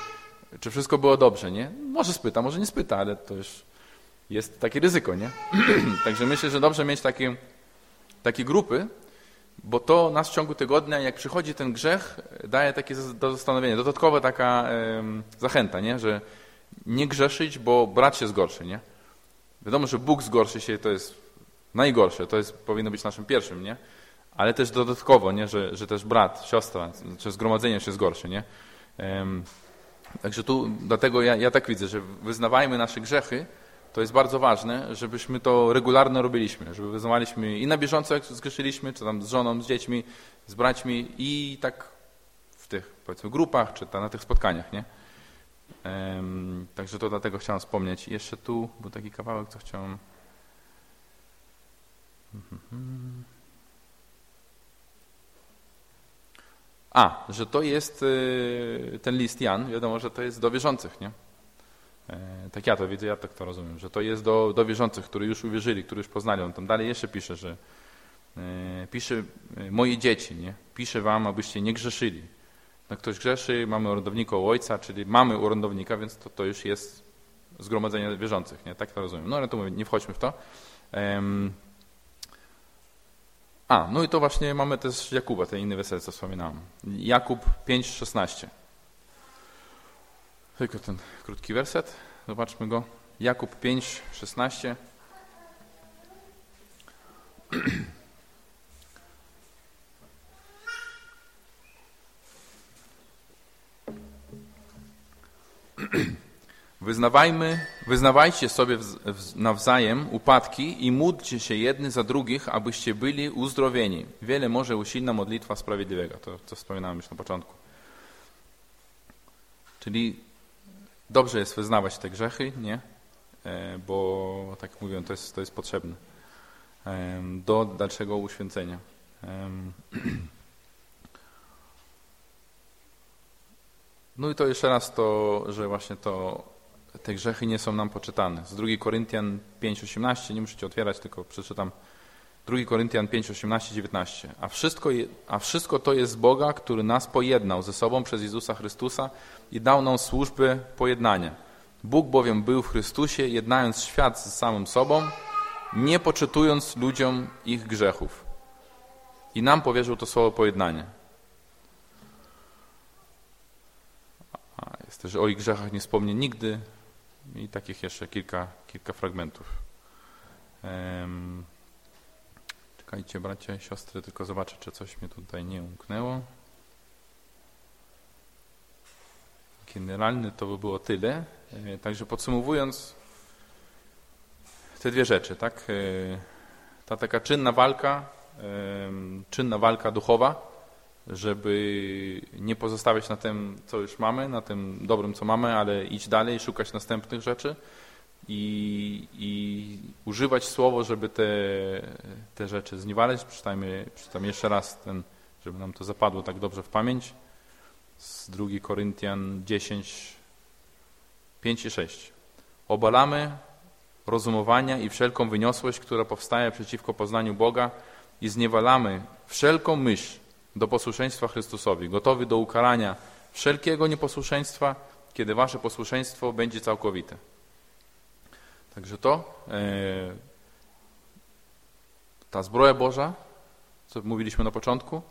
czy wszystko było dobrze, nie? Może spyta, może nie spyta, ale to już jest takie ryzyko, nie? Także myślę, że dobrze mieć takie, takie grupy, bo to nas w ciągu tygodnia, jak przychodzi ten grzech, daje takie do zastanowienia, dodatkowa taka zachęta, nie? że nie grzeszyć, bo brat się zgorszy. Nie? Wiadomo, że Bóg zgorszy się, to jest najgorsze, to jest, powinno być naszym pierwszym, nie? ale też dodatkowo, nie? Że, że też brat, siostra, czy zgromadzenie się zgorszy. Nie? Także tu, dlatego ja, ja tak widzę, że wyznawajmy nasze grzechy, to jest bardzo ważne, żebyśmy to regularnie robiliśmy, żeby wyznawaliśmy i na bieżąco, jak zgrzeszyliśmy, czy tam z żoną, z dziećmi, z braćmi i tak w tych, powiedzmy, grupach, czy na tych spotkaniach, nie? Um, także to dlatego chciałem wspomnieć. Jeszcze tu był taki kawałek, co chciałem... A, że to jest y, ten list Jan, wiadomo, że to jest do wierzących, nie? E, tak ja to widzę, ja tak to rozumiem, że to jest do, do wierzących, którzy już uwierzyli, którzy już poznali. On tam dalej jeszcze pisze, że e, pisze e, moje dzieci, nie? pisze wam, abyście nie grzeszyli. No ktoś grzeszy, mamy orędownika u ojca, czyli mamy orędownika, więc to, to już jest zgromadzenie wierzących, nie? tak to rozumiem. No ale to mówię, nie wchodźmy w to. A, no i to właśnie mamy też Jakuba, te inne wesele, co wspominałem. Jakub 5,16. Tylko ten krótki werset. Zobaczmy go. Jakub 5, 16. Wyznawajmy, wyznawajcie sobie nawzajem upadki i módlcie się jedni za drugich, abyście byli uzdrowieni. Wiele może usilna modlitwa sprawiedliwego. To, co wspominałem już na początku. Czyli Dobrze jest wyznawać te grzechy, nie? E, bo tak mówiłem, to jest, to jest potrzebne do dalszego uświęcenia. No i to jeszcze raz to, że właśnie to te grzechy nie są nam poczytane. Z 2 Koryntian 5,18, nie musicie otwierać, tylko przeczytam 2 Koryntian 5, 18, 19. A wszystko, a wszystko to jest Boga, który nas pojednał ze sobą przez Jezusa Chrystusa i dał nam służbę pojednania. Bóg bowiem był w Chrystusie, jednając świat z samym sobą, nie poczytując ludziom ich grzechów. I nam powierzył to słowo pojednanie. A jest też o ich grzechach nie wspomnie nigdy i takich jeszcze kilka, kilka fragmentów. Czekajcie, bracia i siostry, tylko zobaczę, czy coś mnie tutaj nie umknęło. Generalnie to by było tyle. E, także podsumowując te dwie rzeczy, tak? E, ta taka czynna walka, czynna walka duchowa, żeby nie pozostawiać na tym, co już mamy, na tym dobrym, co mamy, ale iść dalej, szukać następnych rzeczy i, i używać słowo, żeby te, te rzeczy zniewalać. Przeczytajmy, jeszcze raz, ten, żeby nam to zapadło tak dobrze w pamięć. Z 2 Koryntian 10, 5 i 6. Obalamy rozumowania i wszelką wyniosłość, która powstaje przeciwko poznaniu Boga i zniewalamy wszelką myśl do posłuszeństwa Chrystusowi, gotowy do ukarania wszelkiego nieposłuszeństwa, kiedy wasze posłuszeństwo będzie całkowite. Także to, e, ta zbroja Boża, co mówiliśmy na początku,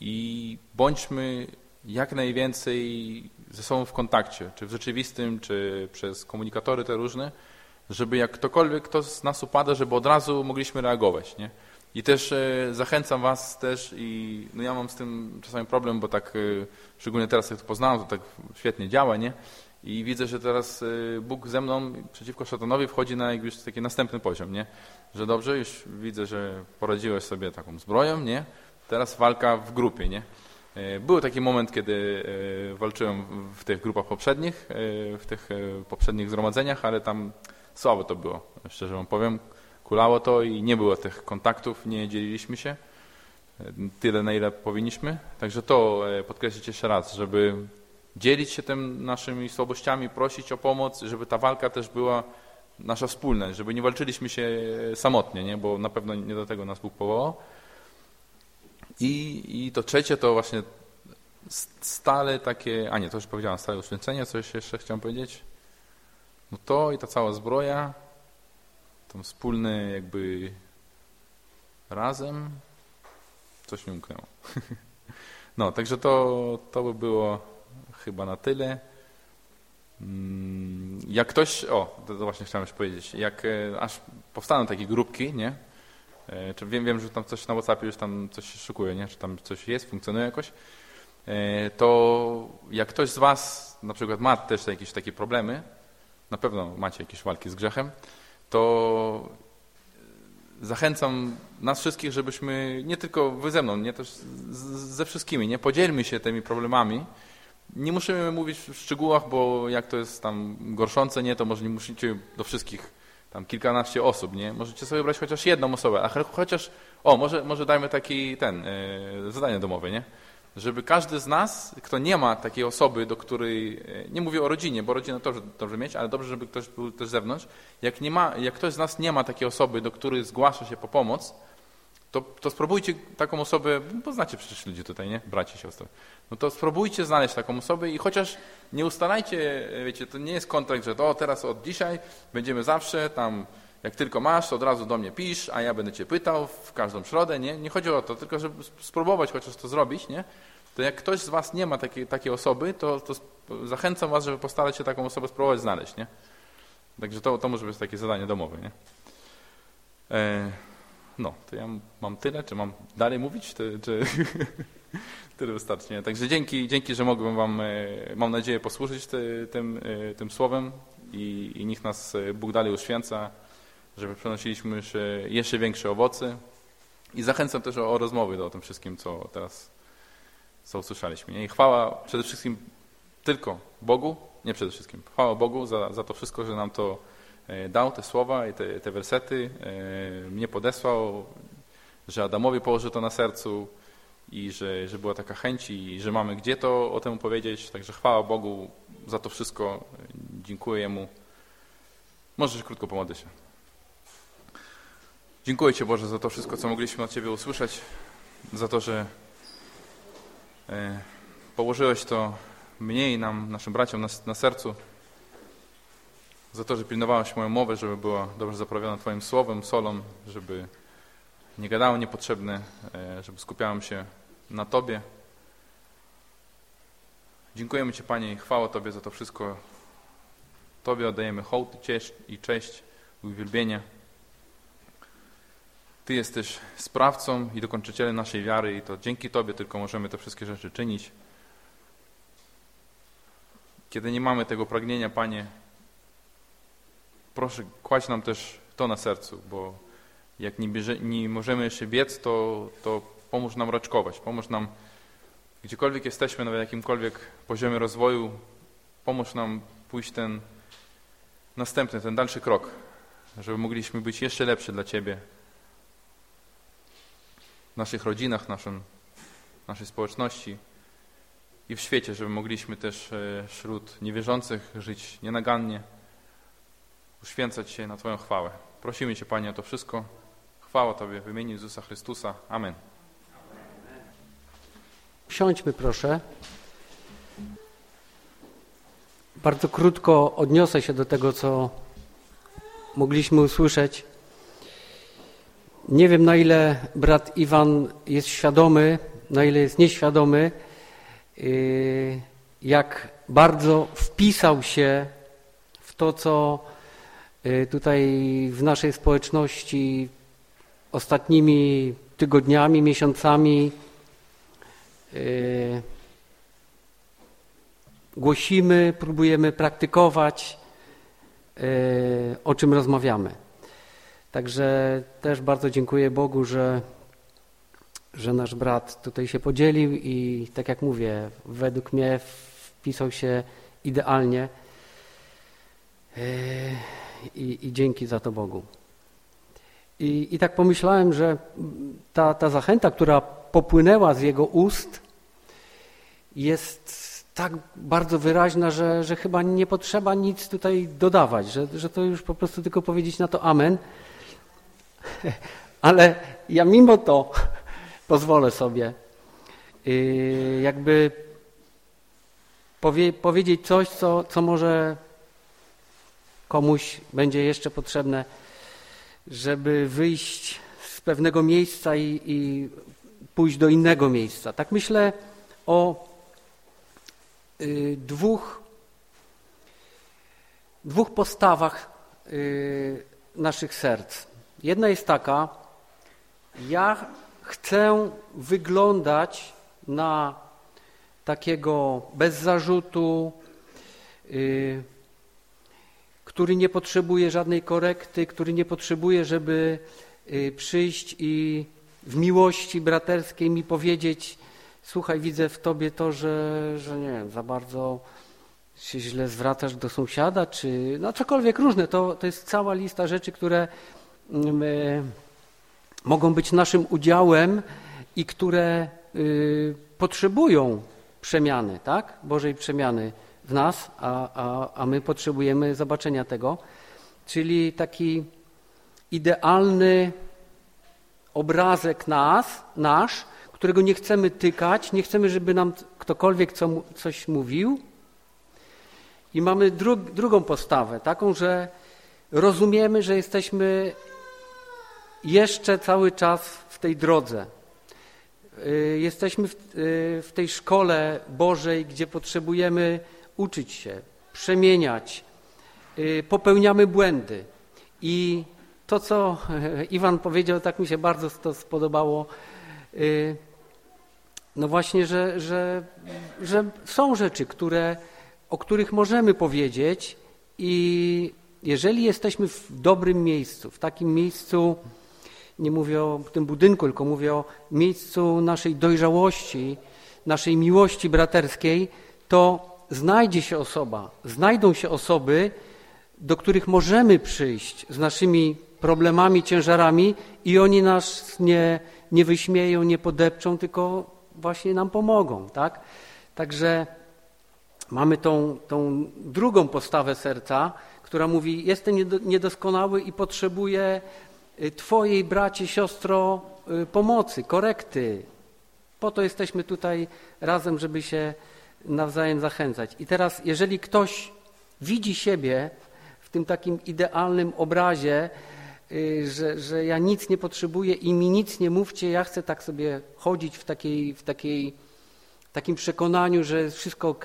i bądźmy jak najwięcej ze sobą w kontakcie, czy w rzeczywistym, czy przez komunikatory te różne, żeby jak ktokolwiek kto z nas upada, żeby od razu mogliśmy reagować. Nie? I też e, zachęcam Was też i no ja mam z tym czasami problem, bo tak e, szczególnie teraz jak to poznałem, to tak świetnie działa, nie? I widzę, że teraz e, Bóg ze mną przeciwko szatanowi wchodzi na już taki następny poziom, nie? Że dobrze, już widzę, że poradziłeś sobie taką zbroją, nie? Teraz walka w grupie, nie? Był taki moment, kiedy walczyłem w tych grupach poprzednich, w tych poprzednich zgromadzeniach, ale tam słabo to było, szczerze wam powiem kulało to i nie było tych kontaktów, nie dzieliliśmy się e, tyle, na ile powinniśmy. Także to e, podkreślić jeszcze raz, żeby dzielić się tym naszymi słabościami, prosić o pomoc, żeby ta walka też była nasza wspólna, żeby nie walczyliśmy się samotnie, nie? bo na pewno nie do tego nas Bóg powołał. I, I to trzecie to właśnie stale takie, a nie, to już powiedziałem, stale uświęcenie, coś jeszcze chciałem powiedzieć. No to i ta cała zbroja, tam wspólny jakby razem coś mi umknęło. No, także to, to by było chyba na tyle. Mm, jak ktoś, o, to właśnie chciałem już powiedzieć, jak e, aż powstaną takie grupki, nie? E, czy wiem, wiem, że tam coś na WhatsAppie już tam coś szukuje, nie? Czy tam coś jest, funkcjonuje jakoś. E, to jak ktoś z Was na przykład ma też jakieś takie problemy, na pewno macie jakieś walki z grzechem, to zachęcam nas wszystkich, żebyśmy nie tylko wy ze mną, nie też ze wszystkimi, nie podzielmy się tymi problemami. Nie musimy mówić w szczegółach, bo jak to jest tam gorszące, nie, to może nie musicie do wszystkich tam kilkanaście osób, nie? Możecie sobie wybrać chociaż jedną osobę, a chociaż, o, może, może dajmy taki ten, yy, zadanie domowe, nie? Żeby każdy z nas, kto nie ma takiej osoby, do której, e, nie mówię o rodzinie, bo rodzinę to dobrze mieć, ale dobrze, żeby ktoś był też z zewnątrz, jak, nie ma, jak ktoś z nas nie ma takiej osoby, do której zgłasza się po pomoc, to, to spróbujcie taką osobę, poznacie przecież ludzi tutaj, nie? Bracie, siostry. No to spróbujcie znaleźć taką osobę i chociaż nie ustalajcie, e, wiecie, to nie jest kontrakt, że to teraz od dzisiaj będziemy zawsze tam jak tylko masz, to od razu do mnie pisz, a ja będę cię pytał w każdą środę, nie? Nie chodzi o to, tylko żeby spróbować chociaż to zrobić, nie? To jak ktoś z was nie ma takiej, takiej osoby, to, to zachęcam was, żeby postarać się taką osobę spróbować znaleźć, nie? Także to, to może być takie zadanie domowe, nie? E, no, to ja mam tyle, czy mam dalej mówić, czy, czy tyle wystarczy, nie? Także dzięki, dzięki, że mogłem wam, e, mam nadzieję, posłużyć ty, tym, e, tym słowem i, i niech nas e, Bóg dalej uświęca żeby przynosiliśmy jeszcze, większe owoce. I zachęcam też o, rozmowy o tym wszystkim, co teraz co usłyszeliśmy. I chwała przede wszystkim tylko Bogu, nie przede wszystkim, chwała Bogu za, za to wszystko, że nam to e, dał, te słowa i te, te wersety, e, mnie podesłał, że Adamowi położył to na sercu i że, że była taka chęć i że mamy gdzie to o tym powiedzieć. Także chwała Bogu za to wszystko. Dziękuję Mu. Możesz krótko pomodlić się. Dziękuję Ci Boże za to wszystko, co mogliśmy od Ciebie usłyszeć, za to, że e, położyłeś to mnie i nam, naszym braciom na, na sercu, za to, że pilnowałeś moją mowę, żeby była dobrze zaprawiona Twoim słowem, solą, żeby nie gadało niepotrzebne, e, żeby skupiałem się na Tobie. Dziękujemy Ci Panie i chwała Tobie za to wszystko. Tobie oddajemy hołd i cześć i uwielbienie. Ty jesteś sprawcą i dokończycielem naszej wiary i to dzięki Tobie tylko możemy te wszystkie rzeczy czynić. Kiedy nie mamy tego pragnienia, Panie, proszę, kładź nam też to na sercu, bo jak nie, bierze, nie możemy jeszcze biec, to, to pomóż nam raczkować, pomóż nam, gdziekolwiek jesteśmy, na jakimkolwiek poziomie rozwoju, pomóż nam pójść ten następny, ten dalszy krok, żeby mogliśmy być jeszcze lepsi dla Ciebie, w naszych rodzinach, naszym, naszej społeczności i w świecie, żeby mogliśmy też e, wśród niewierzących żyć nienagannie, uświęcać się na Twoją chwałę. Prosimy Cię, Panie, o to wszystko. Chwała Tobie w imieniu Jezusa Chrystusa. Amen. Siądźmy proszę. Bardzo krótko odniosę się do tego, co mogliśmy usłyszeć nie wiem na ile brat Iwan jest świadomy, na ile jest nieświadomy, y, jak bardzo wpisał się w to, co y, tutaj w naszej społeczności ostatnimi tygodniami, miesiącami y, głosimy, próbujemy praktykować, o czym rozmawiamy. Także też bardzo dziękuję Bogu, że, że nasz brat tutaj się podzielił i tak jak mówię, według mnie wpisał się idealnie yy, i, i dzięki za to Bogu. I, I tak pomyślałem, że ta, ta zachęta, która popłynęła z jego ust, jest tak bardzo wyraźna, że, że chyba nie potrzeba nic tutaj dodawać, że, że to już po prostu tylko powiedzieć na to amen. Ale ja mimo to pozwolę sobie yy, jakby powie, powiedzieć coś, co, co może komuś będzie jeszcze potrzebne, żeby wyjść z pewnego miejsca i, i pójść do innego miejsca. Tak myślę o y, dwóch, dwóch postawach y, naszych serc. Jedna jest taka, ja chcę wyglądać na takiego bez zarzutu, yy, który nie potrzebuje żadnej korekty, który nie potrzebuje, żeby yy, przyjść i w miłości braterskiej mi powiedzieć, słuchaj, widzę w tobie to, że, że nie wiem, za bardzo się źle zwracasz do sąsiada, czy no cokolwiek różne. To, to jest cała lista rzeczy, które mogą być naszym udziałem i które y, potrzebują przemiany, tak? Bożej przemiany w nas, a, a, a my potrzebujemy zobaczenia tego. Czyli taki idealny obrazek nas, nasz, którego nie chcemy tykać, nie chcemy, żeby nam ktokolwiek co, coś mówił. I mamy dru, drugą postawę, taką, że rozumiemy, że jesteśmy jeszcze cały czas w tej drodze. Y, jesteśmy w, y, w tej szkole Bożej, gdzie potrzebujemy uczyć się, przemieniać, y, popełniamy błędy. I to, co Iwan powiedział, tak mi się bardzo to spodobało. No właśnie, że, że, że są rzeczy, które, o których możemy powiedzieć i jeżeli jesteśmy w dobrym miejscu, w takim miejscu, nie mówię o tym budynku, tylko mówię o miejscu naszej dojrzałości, naszej miłości braterskiej, to znajdzie się osoba, znajdą się osoby, do których możemy przyjść z naszymi problemami, ciężarami i oni nas nie, nie wyśmieją, nie podepczą, tylko właśnie nam pomogą. Tak? Także mamy tą, tą drugą postawę serca, która mówi: Jestem niedoskonały i potrzebuję twojej, bracie, siostro, y, pomocy, korekty. Po to jesteśmy tutaj razem, żeby się nawzajem zachęcać. I teraz, jeżeli ktoś widzi siebie w tym takim idealnym obrazie, y, że, że ja nic nie potrzebuję i mi nic nie mówcie, ja chcę tak sobie chodzić w, takiej, w takiej, takim przekonaniu, że jest wszystko ok,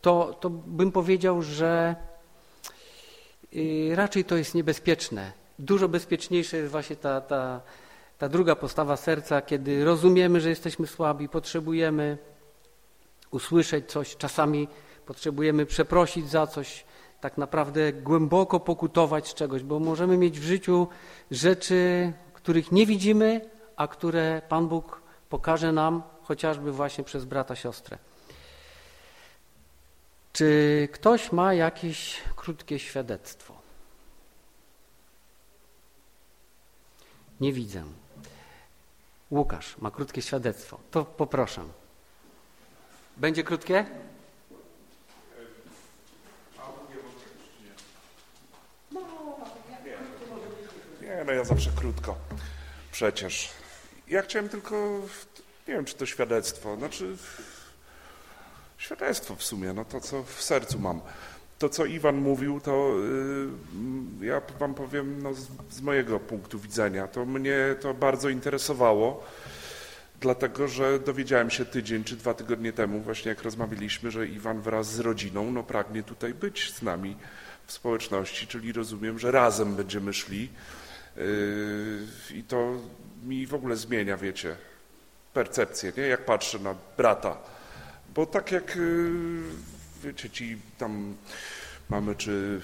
to, to bym powiedział, że raczej to jest niebezpieczne. Dużo bezpieczniejsza jest właśnie ta, ta, ta druga postawa serca, kiedy rozumiemy, że jesteśmy słabi, potrzebujemy usłyszeć coś, czasami potrzebujemy przeprosić za coś, tak naprawdę głęboko pokutować z czegoś, bo możemy mieć w życiu rzeczy, których nie widzimy, a które Pan Bóg pokaże nam chociażby właśnie przez brata, siostrę. Czy ktoś ma jakieś krótkie świadectwo? Nie widzę. Łukasz ma krótkie świadectwo. To poproszę. Będzie krótkie? Nie, no ja zawsze krótko. Przecież. Ja chciałem tylko, nie wiem, czy to świadectwo, znaczy świadectwo w sumie, no to co w sercu mam. to, co Iwan mówił, to y, ja wam powiem no, z, z mojego punktu widzenia. To mnie to bardzo interesowało, dlatego że dowiedziałem się tydzień czy dwa tygodnie temu, właśnie jak rozmawialiśmy, że Iwan wraz z rodziną no, pragnie tutaj być z nami w społeczności, czyli rozumiem, że razem będziemy szli. Yy, I to mi w ogóle zmienia, wiecie, percepcję, nie? jak patrzę na brata. Bo tak jak, yy, wiecie, ci tam mamy, czy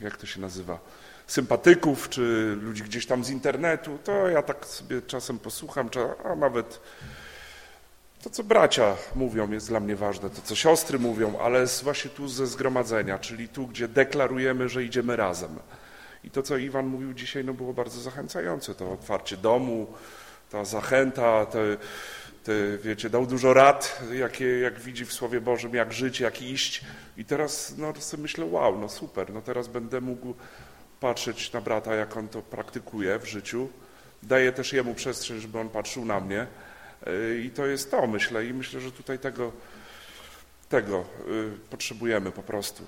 jak to się nazywa, sympatyków, czy ludzi gdzieś tam z internetu, to ja tak sobie czasem posłucham, a nawet to, co bracia mówią, jest dla mnie ważne, to, co siostry mówią, ale właśnie tu ze zgromadzenia, czyli tu, gdzie deklarujemy, że idziemy razem. I to, co Iwan mówił dzisiaj, no było bardzo zachęcające. To otwarcie domu, ta zachęta, te, te, wiecie, dał dużo rad, jakie, jak widzi w Słowie Bożym, jak żyć, jak iść. I teraz no, sobie myślę, wow, no super, no teraz będę mógł patrzeć na brata, jak on to praktykuje w życiu. Daję też jemu przestrzeń, żeby on patrzył na mnie. I to jest to, myślę. I myślę, że tutaj tego, tego y, potrzebujemy po prostu,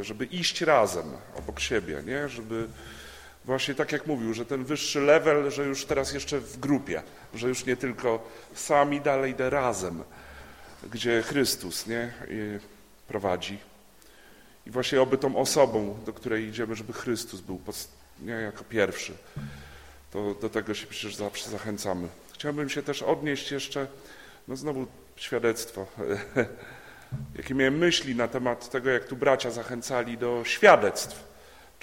żeby iść razem obok siebie, nie? żeby właśnie tak jak mówił, że ten wyższy level, że już teraz jeszcze w grupie, że już nie tylko sami dalej idę razem, gdzie Chrystus nie? prowadzi. I właśnie oby tą osobą, do której idziemy, żeby Chrystus był nie? jako pierwszy. To do tego się przecież zawsze zachęcamy. Chciałbym się też odnieść jeszcze, no znowu świadectwo, jakie miałem myśli na temat tego, jak tu bracia zachęcali do świadectw,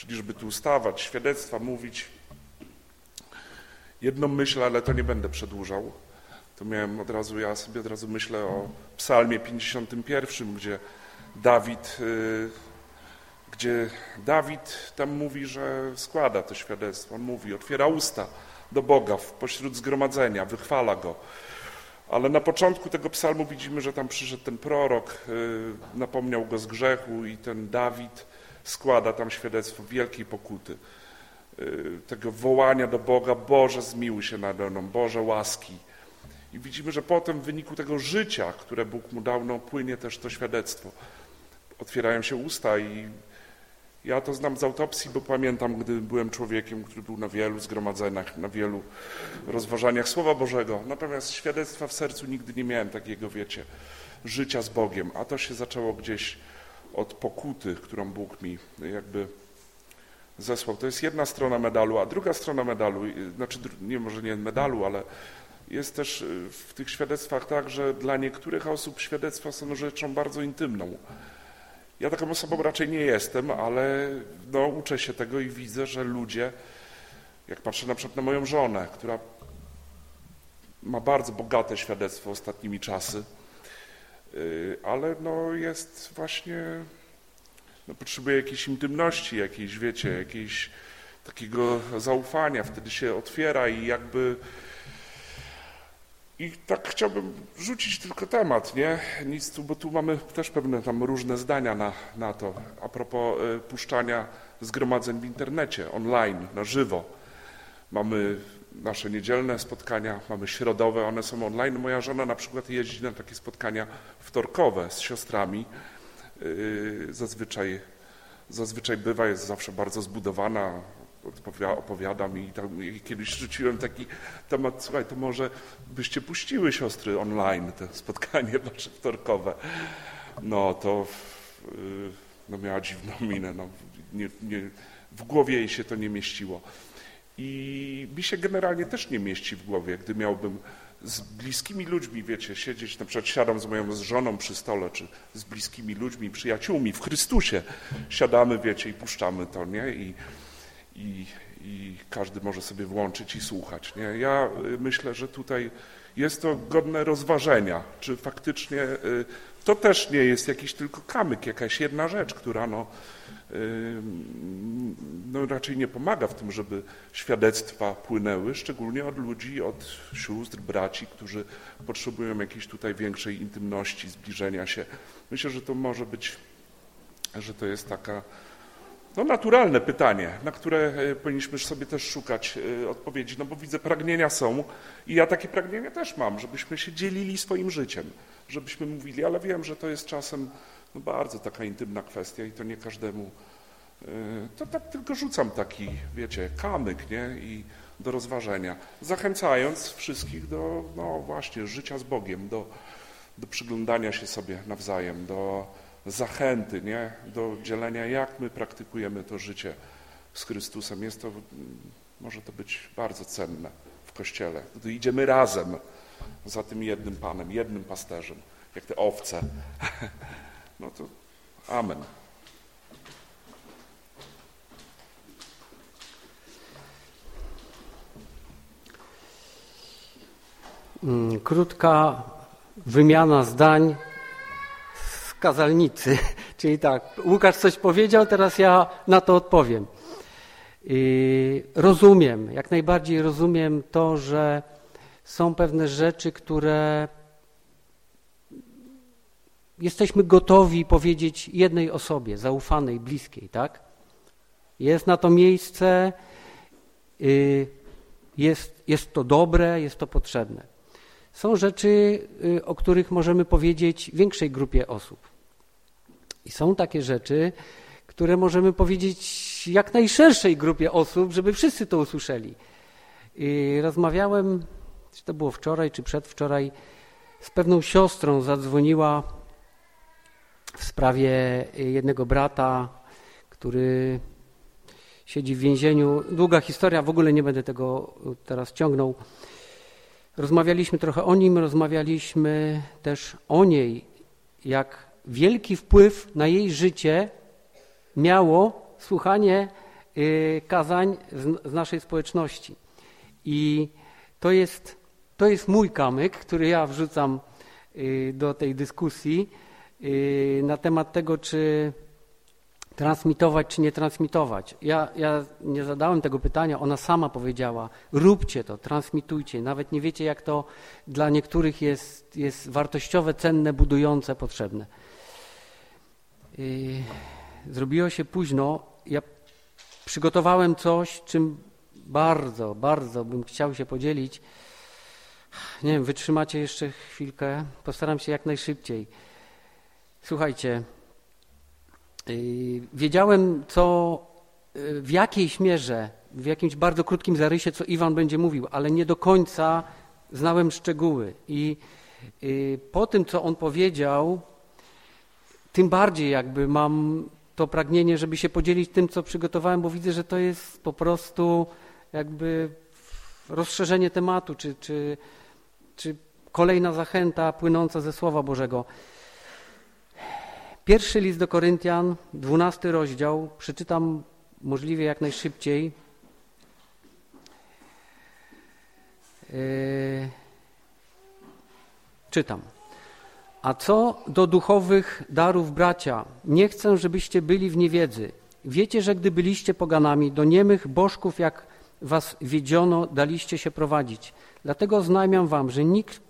czyli żeby tu ustawać, świadectwa mówić. Jedną myśl, ale to nie będę przedłużał. To miałem od razu, ja sobie od razu myślę o psalmie 51, gdzie Dawid, y, gdzie Dawid tam mówi, że składa to świadectwo. On mówi, otwiera usta do Boga pośród zgromadzenia, wychwala Go. Ale na początku tego psalmu widzimy, że tam przyszedł ten prorok, y, napomniał go z grzechu i ten Dawid składa tam świadectwo wielkiej pokuty. Y, tego wołania do Boga, Boże zmiłuj się nade mną, Boże łaski. I widzimy, że potem w wyniku tego życia, które Bóg mu dał, no, płynie też to świadectwo. Otwierają się usta i ja to znam z autopsji, bo pamiętam, gdy byłem człowiekiem, który był na wielu zgromadzeniach, na wielu rozważaniach Słowa Bożego. Natomiast świadectwa w sercu nigdy nie miałem takiego, wiecie, życia z Bogiem. A to się zaczęło gdzieś od pokuty, którą Bóg mi jakby zesłał. To jest jedna strona medalu, a druga strona medalu, znaczy nie może nie medalu, ale jest też w tych świadectwach tak, że dla niektórych osób świadectwa są rzeczą bardzo intymną. Ja taką osobą raczej nie jestem, ale no, uczę się tego i widzę, że ludzie, jak patrzę na przykład na moją żonę, która ma bardzo bogate świadectwo ostatnimi czasy, y, ale no, jest właśnie, no, potrzebuje jakiejś intymności, jakiejś, wiecie, jakiejś takiego zaufania, wtedy się otwiera i jakby i tak chciałbym rzucić tylko temat, nie? Nic tu, bo tu mamy też pewne tam różne zdania na, na to, a propos y, puszczania zgromadzeń w internecie, online, na żywo. Mamy nasze niedzielne spotkania, mamy środowe, one są online. Moja żona na przykład jeździ na takie spotkania wtorkowe z siostrami. Y, zazwyczaj, zazwyczaj bywa, jest zawsze bardzo zbudowana, opowiadam i, tam, i kiedyś rzuciłem taki temat, słuchaj, to może byście puściły siostry online te spotkanie wasze wtorkowe. No to y, no miała dziwną minę, no, nie, nie, w głowie jej się to nie mieściło. I mi się generalnie też nie mieści w głowie, gdy miałbym z bliskimi ludźmi, wiecie, siedzieć, na przykład siadam z moją z żoną przy stole, czy z bliskimi ludźmi, przyjaciółmi w Chrystusie, siadamy, wiecie, i puszczamy to, nie? I, i, i każdy może sobie włączyć i słuchać. Nie? Ja y, myślę, że tutaj jest to godne rozważenia, czy faktycznie y, to też nie jest jakiś tylko kamyk, jakaś jedna rzecz, która no, no raczej nie pomaga w tym, żeby świadectwa płynęły, szczególnie od ludzi, od sióstr, braci, którzy potrzebują jakiejś tutaj większej intymności, zbliżenia się. Myślę, że to może być, że to jest taka no naturalne pytanie, na które e, powinniśmy sobie też szukać e, odpowiedzi, no bo widzę, pragnienia są i ja takie pragnienia też mam, żebyśmy się dzielili swoim życiem, żebyśmy mówili, ale wiem, że to jest czasem No bardzo taka intymna kwestia i to nie każdemu. y, To tak tylko rzucam taki, wiecie, kamyk, nie? I do rozważenia. Zachęcając wszystkich do, no właśnie, życia z Bogiem, do, do przyglądania się sobie nawzajem, do zachęty, nie? Do dzielenia, jak my praktykujemy to życie z Chrystusem. Jest to, mm, może to być bardzo cenne w Kościele. Gdy idziemy razem za tym jednym Panem, jednym pasterzem, jak te owce. No to amen. Mm, Krótka wymiana zdań z kazalnicy. Czyli tak, Łukasz coś powiedział, teraz ja na to odpowiem. Rozumiem, jak najbardziej rozumiem to, że są pewne rzeczy, które jesteśmy gotowi powiedzieć jednej osobie, zaufanej, bliskiej, tak? Jest na to miejsce, y, jest, jest to dobre, jest to potrzebne. Są rzeczy, y, o których możemy powiedzieć większej grupie osób. I są takie rzeczy, które możemy powiedzieć jak najszerszej grupie osób, żeby wszyscy to usłyszeli. I rozmawiałem, czy to było wczoraj, czy przedwczoraj, z pewną siostrą, zadzwoniła w sprawie jednego brata, który siedzi w więzieniu. Długa historia, w ogóle nie będę tego teraz ciągnął. Rozmawialiśmy trochę o nim, rozmawialiśmy też o niej, jak wielki wpływ na jej życie miało słuchanie y, kazań z, naszej społeczności. I to jest, to jest mój kamyk, który ja wrzucam y, do tej dyskusji y, na temat tego, czy transmitować, czy nie transmitować. Ja, ja nie zadałem tego pytania, ona sama powiedziała, róbcie to, transmitujcie. Nawet nie wiecie, jak to dla niektórych jest, jest wartościowe, cenne, budujące, potrzebne. Yy, zrobiło się późno. Ja przygotowałem coś, czym bardzo, bardzo bym chciał się podzielić. Nie wiem, wytrzymacie jeszcze chwilkę. Postaram się jak najszybciej. Słuchajcie, yy, wiedziałem, co yy, w jakiejś mierze, w jakimś bardzo krótkim zarysie, co Iwan będzie mówił, ale nie do końca znałem szczegóły. I yy, po tym, co on powiedział, tym bardziej jakby mam to pragnienie, żeby się podzielić tym, co przygotowałem, bo widzę, że to jest po prostu jakby rozszerzenie tematu, czy, czy, czy kolejna zachęta płynąca ze Słowa Bożego. Pierwszy list do Koryntian, dwunasty rozdział, przeczytam możliwie jak najszybciej. Yy, czytam. A co do duchowych darów, bracia, nie chcę, żebyście byli w niewiedzy. Wiecie, że gdy byliście poganami, do niemych bożków, jak was wiedziono, daliście się prowadzić. Dlatego oznajmiam wam, że nikt,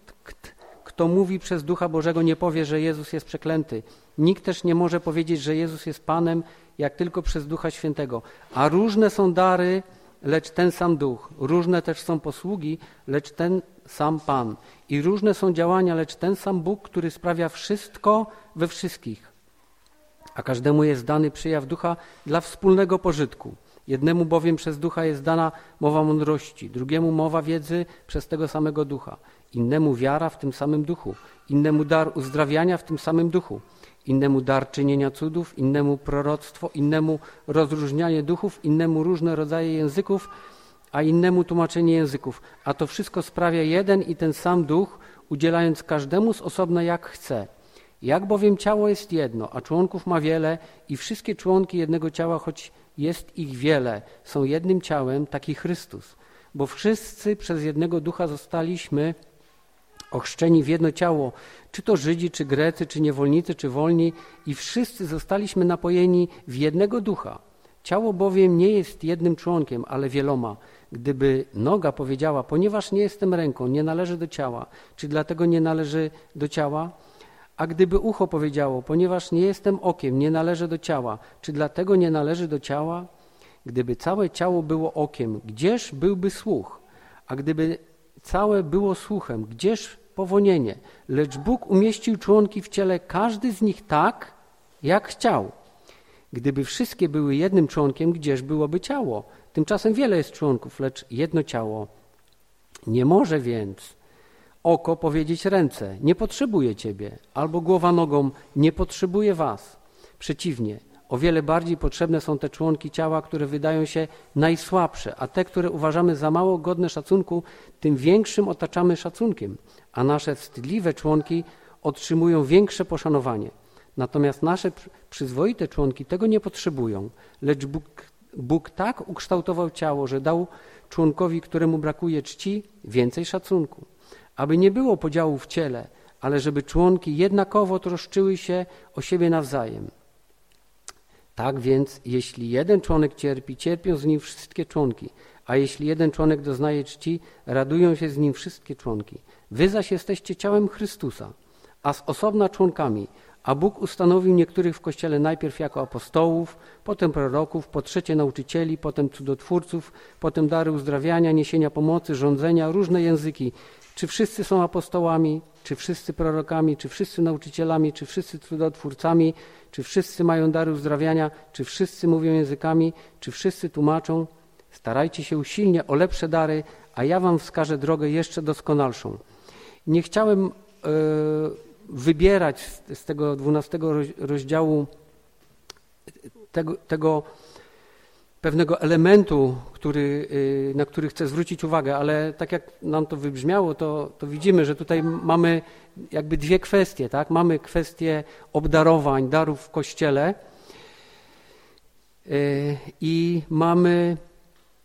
kto mówi przez Ducha Bożego, nie powie, że Jezus jest przeklęty. Nikt też nie może powiedzieć, że Jezus jest Panem, jak tylko przez Ducha Świętego. A różne są dary, lecz ten sam Duch. Różne też są posługi, lecz ten sam Pan. I różne są działania, lecz ten sam Bóg, który sprawia wszystko we wszystkich. A każdemu jest dany przyjaw ducha dla wspólnego pożytku. Jednemu bowiem przez ducha jest dana mowa mądrości, drugiemu mowa wiedzy przez tego samego ducha, innemu wiara w tym samym duchu, innemu dar uzdrawiania w tym samym duchu, innemu dar czynienia cudów, innemu proroctwo, innemu rozróżnianie duchów, innemu różne rodzaje języków, a innemu tłumaczenie języków. A to wszystko sprawia jeden i ten sam duch, udzielając każdemu z osobna jak chce. Jak bowiem ciało jest jedno, a członków ma wiele i wszystkie członki jednego ciała, choć jest ich wiele, są jednym ciałem, taki Chrystus. Bo wszyscy przez jednego ducha zostaliśmy ochrzczeni w jedno ciało, czy to Żydzi, czy Grecy, czy niewolnicy, czy wolni, i wszyscy zostaliśmy napojeni w jednego ducha. Ciało bowiem nie jest jednym członkiem, ale wieloma. Gdyby noga powiedziała, ponieważ nie jestem ręką, nie należy do ciała, czy dlatego nie należy do ciała? A gdyby ucho powiedziało, ponieważ nie jestem okiem, nie należy do ciała, czy dlatego nie należy do ciała? Gdyby całe ciało było okiem, gdzież byłby słuch? A gdyby całe było słuchem, gdzież powonienie? Lecz Bóg umieścił członki w ciele, każdy z nich tak, jak chciał. Gdyby wszystkie były jednym członkiem, gdzież byłoby ciało? Tymczasem wiele jest członków, lecz jedno ciało. Nie może więc oko powiedzieć ręce, nie potrzebuje ciebie, albo głowa nogą, nie potrzebuje was. Przeciwnie, o wiele bardziej potrzebne są te członki ciała, które wydają się najsłabsze, a te, które uważamy za mało godne szacunku, tym większym otaczamy szacunkiem, a nasze wstydliwe członki otrzymują większe poszanowanie. Natomiast nasze przyzwoite członki tego nie potrzebują, lecz Bóg, Bóg tak ukształtował ciało, że dał członkowi, któremu brakuje czci, więcej szacunku. Aby nie było podziału w ciele, ale żeby członki jednakowo troszczyły się o siebie nawzajem. Tak więc, jeśli jeden członek cierpi, cierpią z nim wszystkie członki, a jeśli jeden członek doznaje czci, radują się z nim wszystkie członki. Wy zaś jesteście ciałem Chrystusa, a z osobna członkami, a Bóg ustanowił niektórych w Kościele najpierw jako apostołów, potem proroków, po trzecie nauczycieli, potem cudotwórców, potem dary uzdrawiania, niesienia pomocy, rządzenia, różne języki. Czy wszyscy są apostołami, czy wszyscy prorokami, czy wszyscy nauczycielami, czy wszyscy cudotwórcami, czy wszyscy mają dary uzdrawiania, czy wszyscy mówią językami, czy wszyscy tłumaczą? Starajcie się usilnie o lepsze dary, a ja wam wskażę drogę jeszcze doskonalszą. Nie chciałem e, wybierać z, tego dwunastego rozdziału tego, tego pewnego elementu, który, y, na który chcę zwrócić uwagę, ale tak jak nam to wybrzmiało, to, to widzimy, że tutaj mamy jakby dwie kwestie. Tak? Mamy kwestię obdarowań, darów w Kościele y, i mamy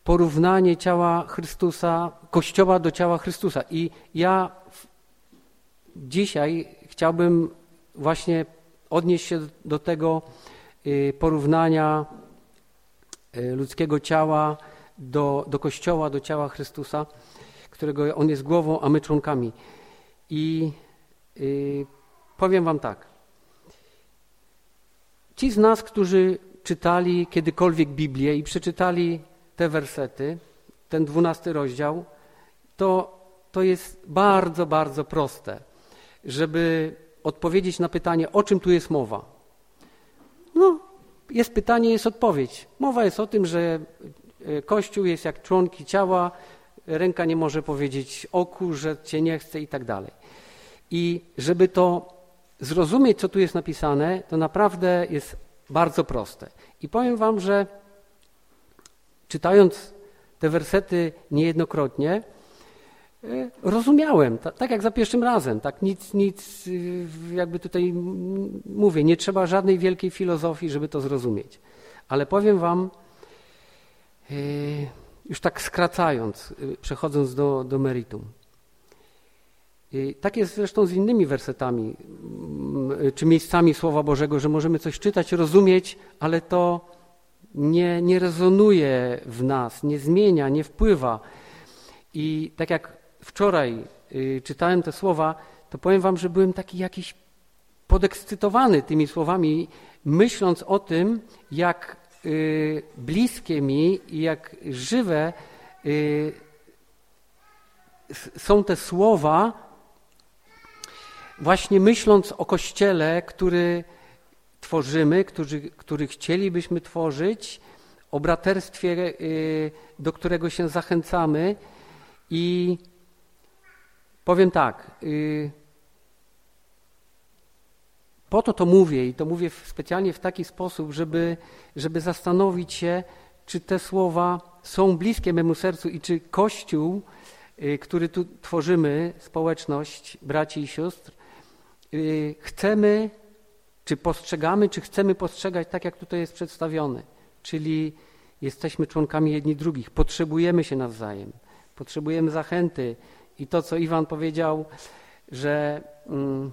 porównanie ciała Chrystusa, Kościoła do ciała Chrystusa. I ja dzisiaj chciałbym właśnie odnieść się do tego y, porównania y, ludzkiego ciała do, do Kościoła, do ciała Chrystusa, którego On jest głową, a my członkami. I y, powiem Wam tak. Ci z nas, którzy czytali kiedykolwiek Biblię i przeczytali te wersety, ten dwunasty rozdział, to, to jest bardzo, bardzo proste żeby odpowiedzieć na pytanie, o czym tu jest mowa. No, jest pytanie, jest odpowiedź. Mowa jest o tym, że e, Kościół jest jak członki ciała, ręka nie może powiedzieć oku, że cię nie chce i tak dalej. I żeby to zrozumieć, co tu jest napisane, to naprawdę jest bardzo proste. I powiem wam, że czytając te wersety niejednokrotnie, E, rozumiałem, tak jak za pierwszym razem, tak nic, nic, y, jakby tutaj mówię, nie trzeba żadnej wielkiej filozofii, żeby to zrozumieć. Ale powiem wam, e, już tak skracając, y, przechodząc do, do meritum. Tak jest zresztą z innymi wersetami, czy miejscami Słowa Bożego, że możemy coś czytać, rozumieć, ale to nie, nie rezonuje w nas, nie zmienia, nie wpływa. I tak jak wczoraj y, czytałem te słowa, to powiem wam, że byłem taki jakiś podekscytowany tymi słowami, myśląc o tym, jak y, bliskie mi i jak żywe y, są te słowa, właśnie myśląc o Kościele, który tworzymy, który, który chcielibyśmy tworzyć, o braterstwie, do którego się zachęcamy i Powiem tak. Y, po to to mówię i to mówię specjalnie w taki sposób, żeby, żeby zastanowić się, czy te słowa są bliskie memu sercu i czy Kościół, y, który tu tworzymy, społeczność braci i sióstr, y, chcemy, czy postrzegamy, czy chcemy postrzegać tak, jak tutaj jest przedstawione. Czyli jesteśmy członkami jedni drugich, potrzebujemy się nawzajem, potrzebujemy zachęty, i to, co Iwan powiedział, że mm,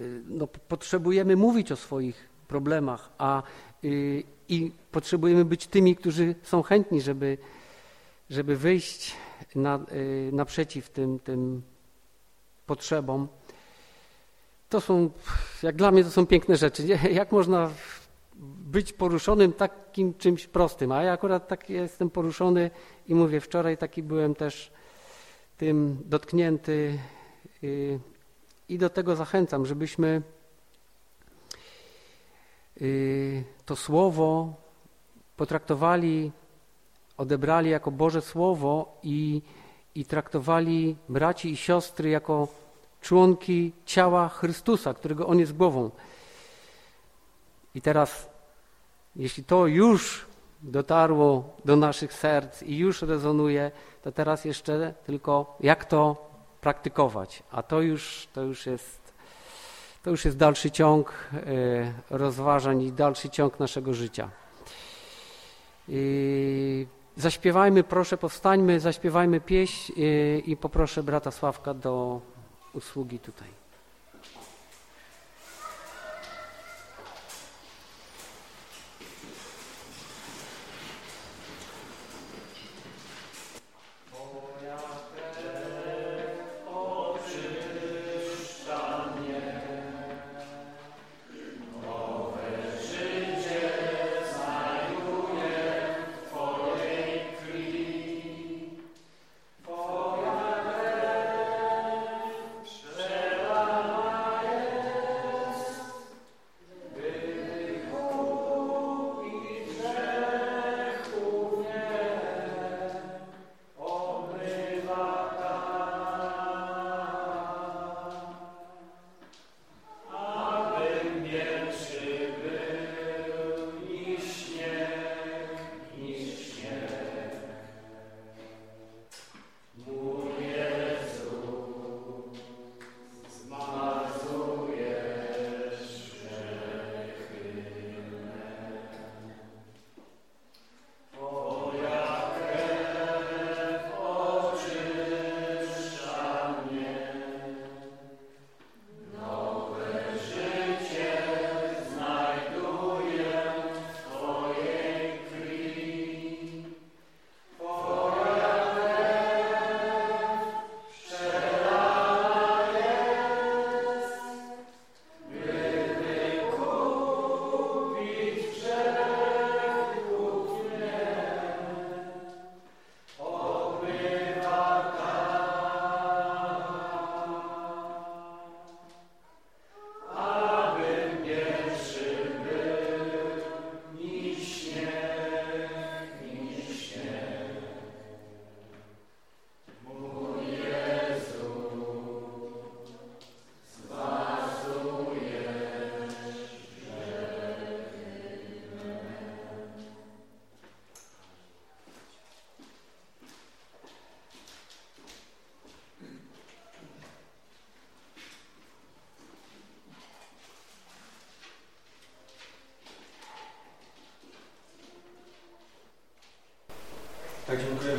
y, no, potrzebujemy mówić o swoich problemach, a y, i potrzebujemy być tymi, którzy są chętni, żeby, żeby wyjść na, y, naprzeciw tym, tym potrzebom. To są, jak dla mnie, to są piękne rzeczy. Jak można być poruszonym takim czymś prostym? A ja akurat tak jestem poruszony i mówię, wczoraj taki byłem też tym dotknięty y, i do tego zachęcam, żebyśmy y, to słowo potraktowali, odebrali jako Boże Słowo i, i traktowali braci i siostry jako członki ciała Chrystusa, którego On jest głową. I teraz, jeśli to już dotarło do naszych serc i już rezonuje, to teraz jeszcze tylko jak to praktykować. A to już, to już jest to już jest dalszy ciąg e, rozważań i dalszy ciąg naszego życia. I zaśpiewajmy, proszę, powstańmy, zaśpiewajmy pieśń e, i poproszę brata Sławka do usługi tutaj.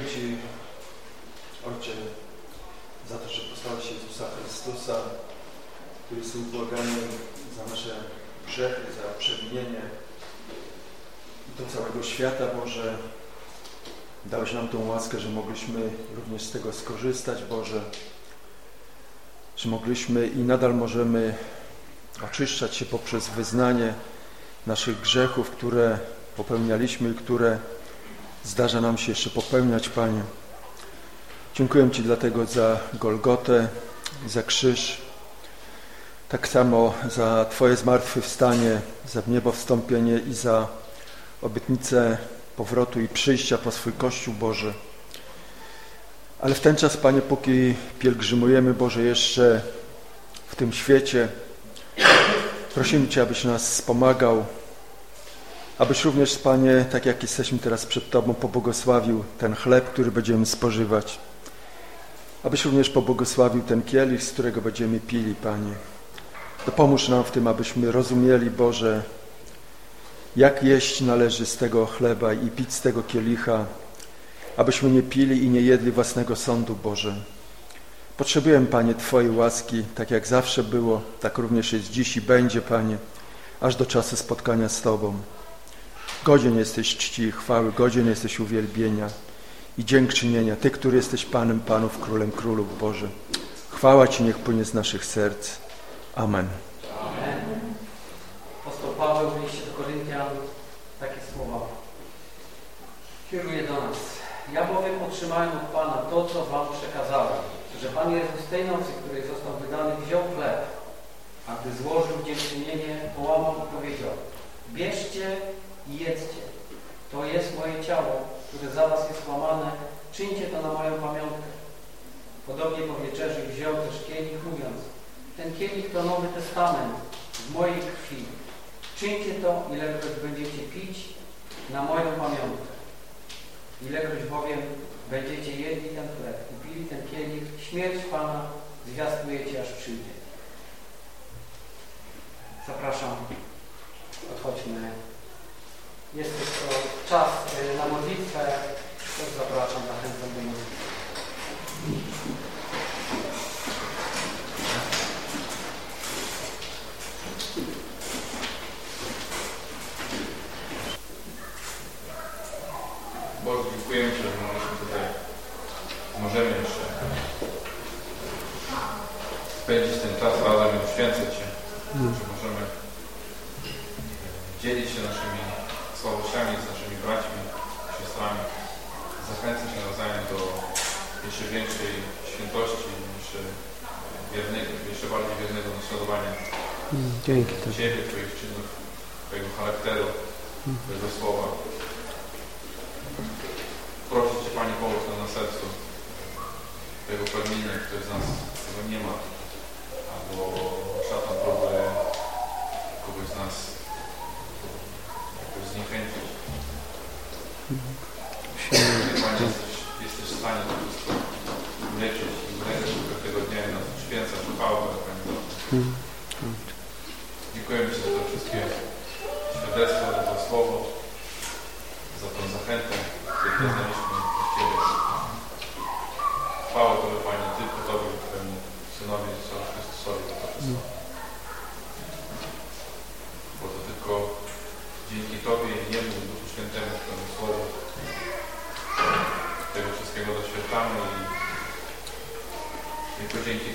Dziękuję Ci, Ojcze, za to, że posłałeś Jezusa Chrystusa, który jest ubłaganiem za nasze grzechy, za przewinienie do całego świata, Boże. Dałeś nam tą łaskę, że mogliśmy również z tego skorzystać, Boże, że mogliśmy i nadal możemy oczyszczać się poprzez wyznanie naszych grzechów, które popełnialiśmy i które zdarza nam się jeszcze popełniać, Panie. Dziękuję Ci dlatego za Golgotę, za krzyż, tak samo za Twoje zmartwychwstanie, za niebo wstąpienie i za obietnicę powrotu i przyjścia po swój Kościół Boży. Ale w ten czas, Panie, póki pielgrzymujemy, Boże, jeszcze w tym świecie, prosimy Cię, abyś nas wspomagał, abyś również, Panie, tak jak jesteśmy teraz przed Tobą, pobłogosławił ten chleb, który będziemy spożywać. Abyś również pobłogosławił ten kielich, z którego będziemy pili, Panie. Dopomóż nam w tym, abyśmy rozumieli, Boże, jak jeść należy z tego chleba i pić z tego kielicha, abyśmy nie pili i nie jedli własnego sądu, Boże. Potrzebujemy, Panie, Twojej łaski, tak jak zawsze było, tak również jest dziś i będzie, Panie, aż do czasu spotkania z Tobą. Godzien jesteś czci i chwały, godzien jesteś uwielbienia i dziękczynienia. Ty, który jesteś Panem Panów, Królem Królów Boże. Chwała Ci niech płynie z naszych serc. Amen. Amen. Apostoł Paweł w liście do Koryntian takie słowa kieruje do nas. Ja bowiem otrzymałem od Pana to, co Wam przekazałem, że Pan Jezus tej nocy, której został wydany, wziął chleb, a gdy złożył dziękczynienie, połamał i powiedział Bierzcie i jedzcie. To jest moje ciało, które za was jest łamane. Czyńcie to na moją pamiątkę. Podobnie po wieczerzy wziął też kielich, mówiąc ten kielich to Nowy Testament w mojej krwi. Czyńcie to, ilekroć będziecie pić na moją pamiątkę. Ilekroć bowiem będziecie jedli ten chleb i pili ten kielich, śmierć Pana zwiastujecie, aż przyjdzie. Zapraszam, odchodźmy. Jest to czas y, na modlitwę. Też zapraszam, zachęcam do modlitwy. Boże, dziękujemy Ci, że możemy tutaj, możemy jeszcze spędzić ten czas razem i uświęcać się, że możemy e, dzielić się naszymi słabościami z naszymi braćmi, siostrami, zachęcać się nawzajem do jeszcze większej świętości, jeszcze, wiernego, jeszcze bardziej wiernego naśladowania Dzięki Ciebie, Twoich czynów, Twojego charakteru, Twojego słowa. Proszę Cię, Panie, pomóż nam na sercu tego pragnienia, które z nas tego nie ma, albo szatan próbuje kogoś z nas jakoś zniechęcić. Ty, Panie, jesteś, jesteś w stanie to wszystko leczyć i ulegać tego dnia i nas Panie Boże. Dziękujemy Ci za te wszystkie świadectwa, za to słowo, za tą zachętę, którą poznaliśmy od Ciebie. Chwała Tobie, Panie, tylko Tobie, Twojemu Synowi Jezusowi Chrystusowi za to wszystko. Bo to tylko dzięki Tobie i Jemu, Duchu Świętemu, Twojemu Słowu, tego wszystkiego doświadczamy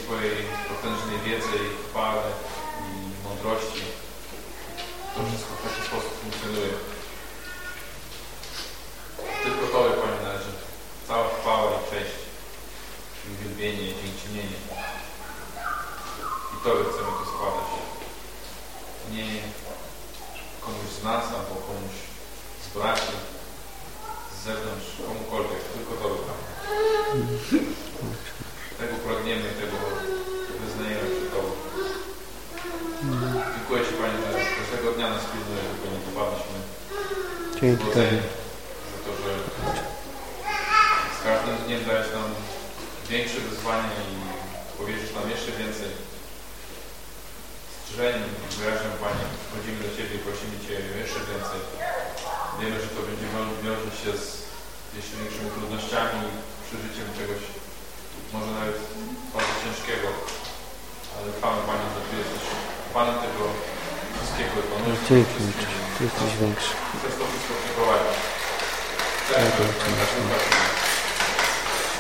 Twojej potężnej wiedzy i chwale i mądrości to wszystko w taki sposób funkcjonuje. Tylko Tobie, Panie, należy cała chwała i cześć, i uwielbienie, i dziękczynienie. I Tobie chcemy to składać. Nie komuś z nas, albo komuś z braci, z zewnątrz, komukolwiek, tylko Tobie, Panie. Dnia nas pilnuje, żeby nie popadliśmy Dzięki Tobie. za to, że z każdym dniem dajesz nam większe wyzwania i powierzysz nam jeszcze więcej. Strzeżeniem i wyrażem Panie, chodzimy do Ciebie i prosimy Cię jeszcze więcej. Wiemy, że to będzie wią- wiąże się z jeszcze większymi trudnościami i przeżyciem czegoś może nawet bardzo ciężkiego. Ale chwała Panie, że Ty jesteś Panem tego Dzięki. Ty jesteś większy.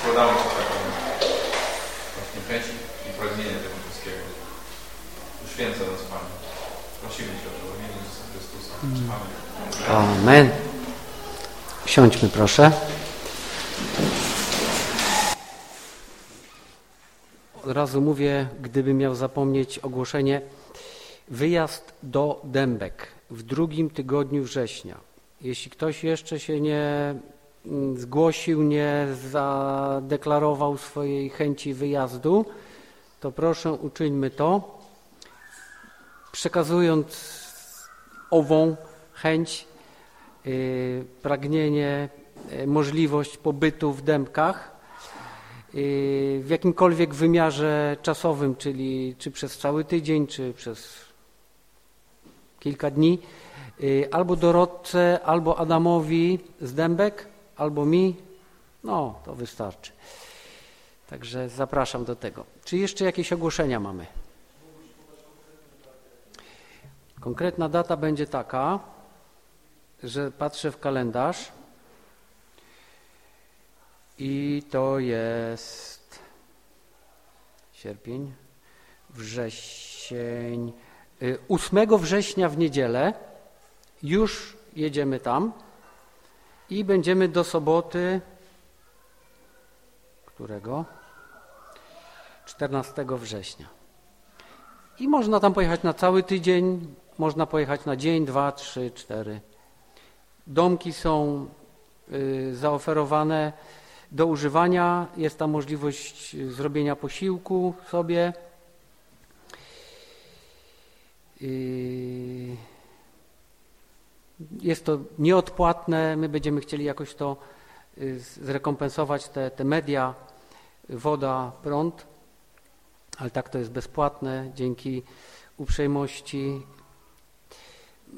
Składamy się taką właśnie chęć i pragnienie tego wszystkiego. Uświęca nas Panie. Prosimy Cię o to w imieniu Jezusa Chrystusa. Amen. Amen. Siądźmy proszę. Od razu mówię, gdybym miał zapomnieć ogłoszenie. Wyjazd do Dębek w drugim tygodniu września. Jeśli ktoś jeszcze się nie mm, zgłosił, nie zadeklarował swojej chęci wyjazdu, to proszę uczyńmy to, przekazując ową chęć, y, pragnienie, y, możliwość pobytu w Dębkach y, w jakimkolwiek wymiarze czasowym, czyli czy przez cały tydzień, czy przez kilka dni, y, albo Dorotce, albo Adamowi z Dębek, albo mi, no to wystarczy. Także zapraszam do tego. Czy jeszcze jakieś ogłoszenia mamy? Konkretna data będzie taka, że patrzę w kalendarz i to jest sierpień, wrzesień, 8 września w niedzielę już jedziemy tam i będziemy do soboty, którego? 14 września. I można tam pojechać na cały tydzień można pojechać na dzień, dwa, trzy, cztery. Domki są y, zaoferowane do używania. Jest tam możliwość zrobienia posiłku sobie. Y, jest to nieodpłatne. My będziemy chcieli jakoś to y, zrekompensować, te, te media, woda, prąd, ale tak to jest bezpłatne dzięki uprzejmości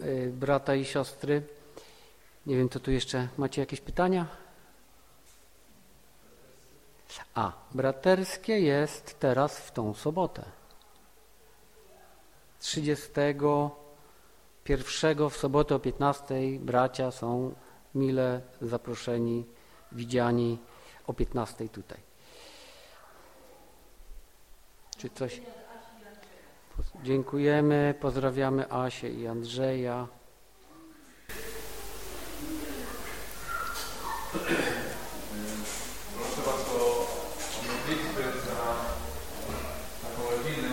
y, brata i siostry. Nie wiem, to tu jeszcze macie jakieś pytania? A, braterskie jest teraz w tą sobotę. 31 w sobotę o 15 bracia są mile zaproszeni, widziani o 15 tutaj. Czy coś? Dziękujemy, pozdrawiamy Asię i Andrzeja. Proszę bardzo o modlitwę za taką rodzinę. e,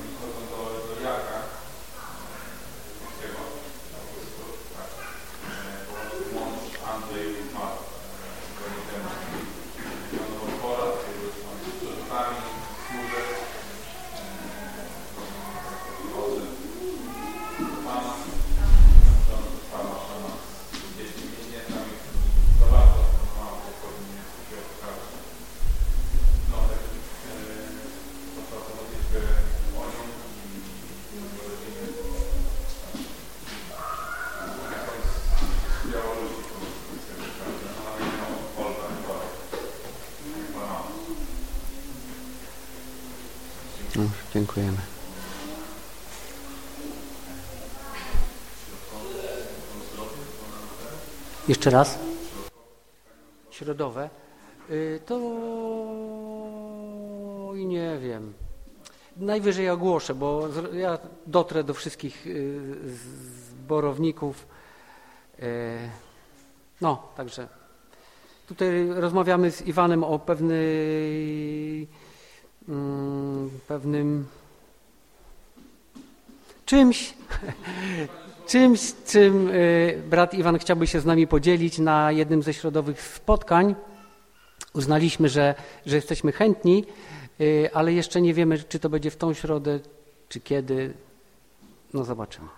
Oni chodzą do, do Jaka. Polskiego. Tak. E, bo Mąż Andrzej zmarł e, dwa dni temu. Miał nowotwora, który są z przerzutami, służę. Chodzę do Pana. Żona została maszana z dziećmi. Nie, nie znam ich za bardzo. Mam to powinien się pokazać. No, tak, e, proszę o modlitwę o nią i o rodzinę. To jest Białorusi, to jest tego kraju. Ona nie miała Polka, nie Polak. Pana. No, dziękujemy. Jeszcze raz? Środowe. Y, To i nie wiem. Najwyżej ogłoszę, bo ja dotrę do wszystkich y, zborowników. Y, No, także tutaj rozmawiamy z Iwanem o pewnej, mm, pewnym czymś, czymś, czym y, brat Iwan chciałby się z nami podzielić na jednym ze środowych spotkań. Uznaliśmy, że, że jesteśmy chętni, y, ale jeszcze nie wiemy, czy to będzie w tą środę, czy kiedy. No zobaczymy.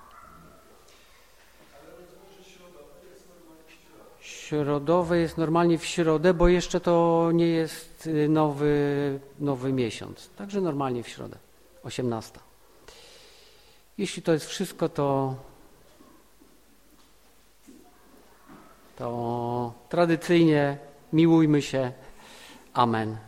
Środowe jest normalnie w środę, bo jeszcze to nie jest y, nowy, nowy miesiąc. Także normalnie w środę, 18. Jeśli to jest wszystko, to, to tradycyjnie miłujmy się. Amen.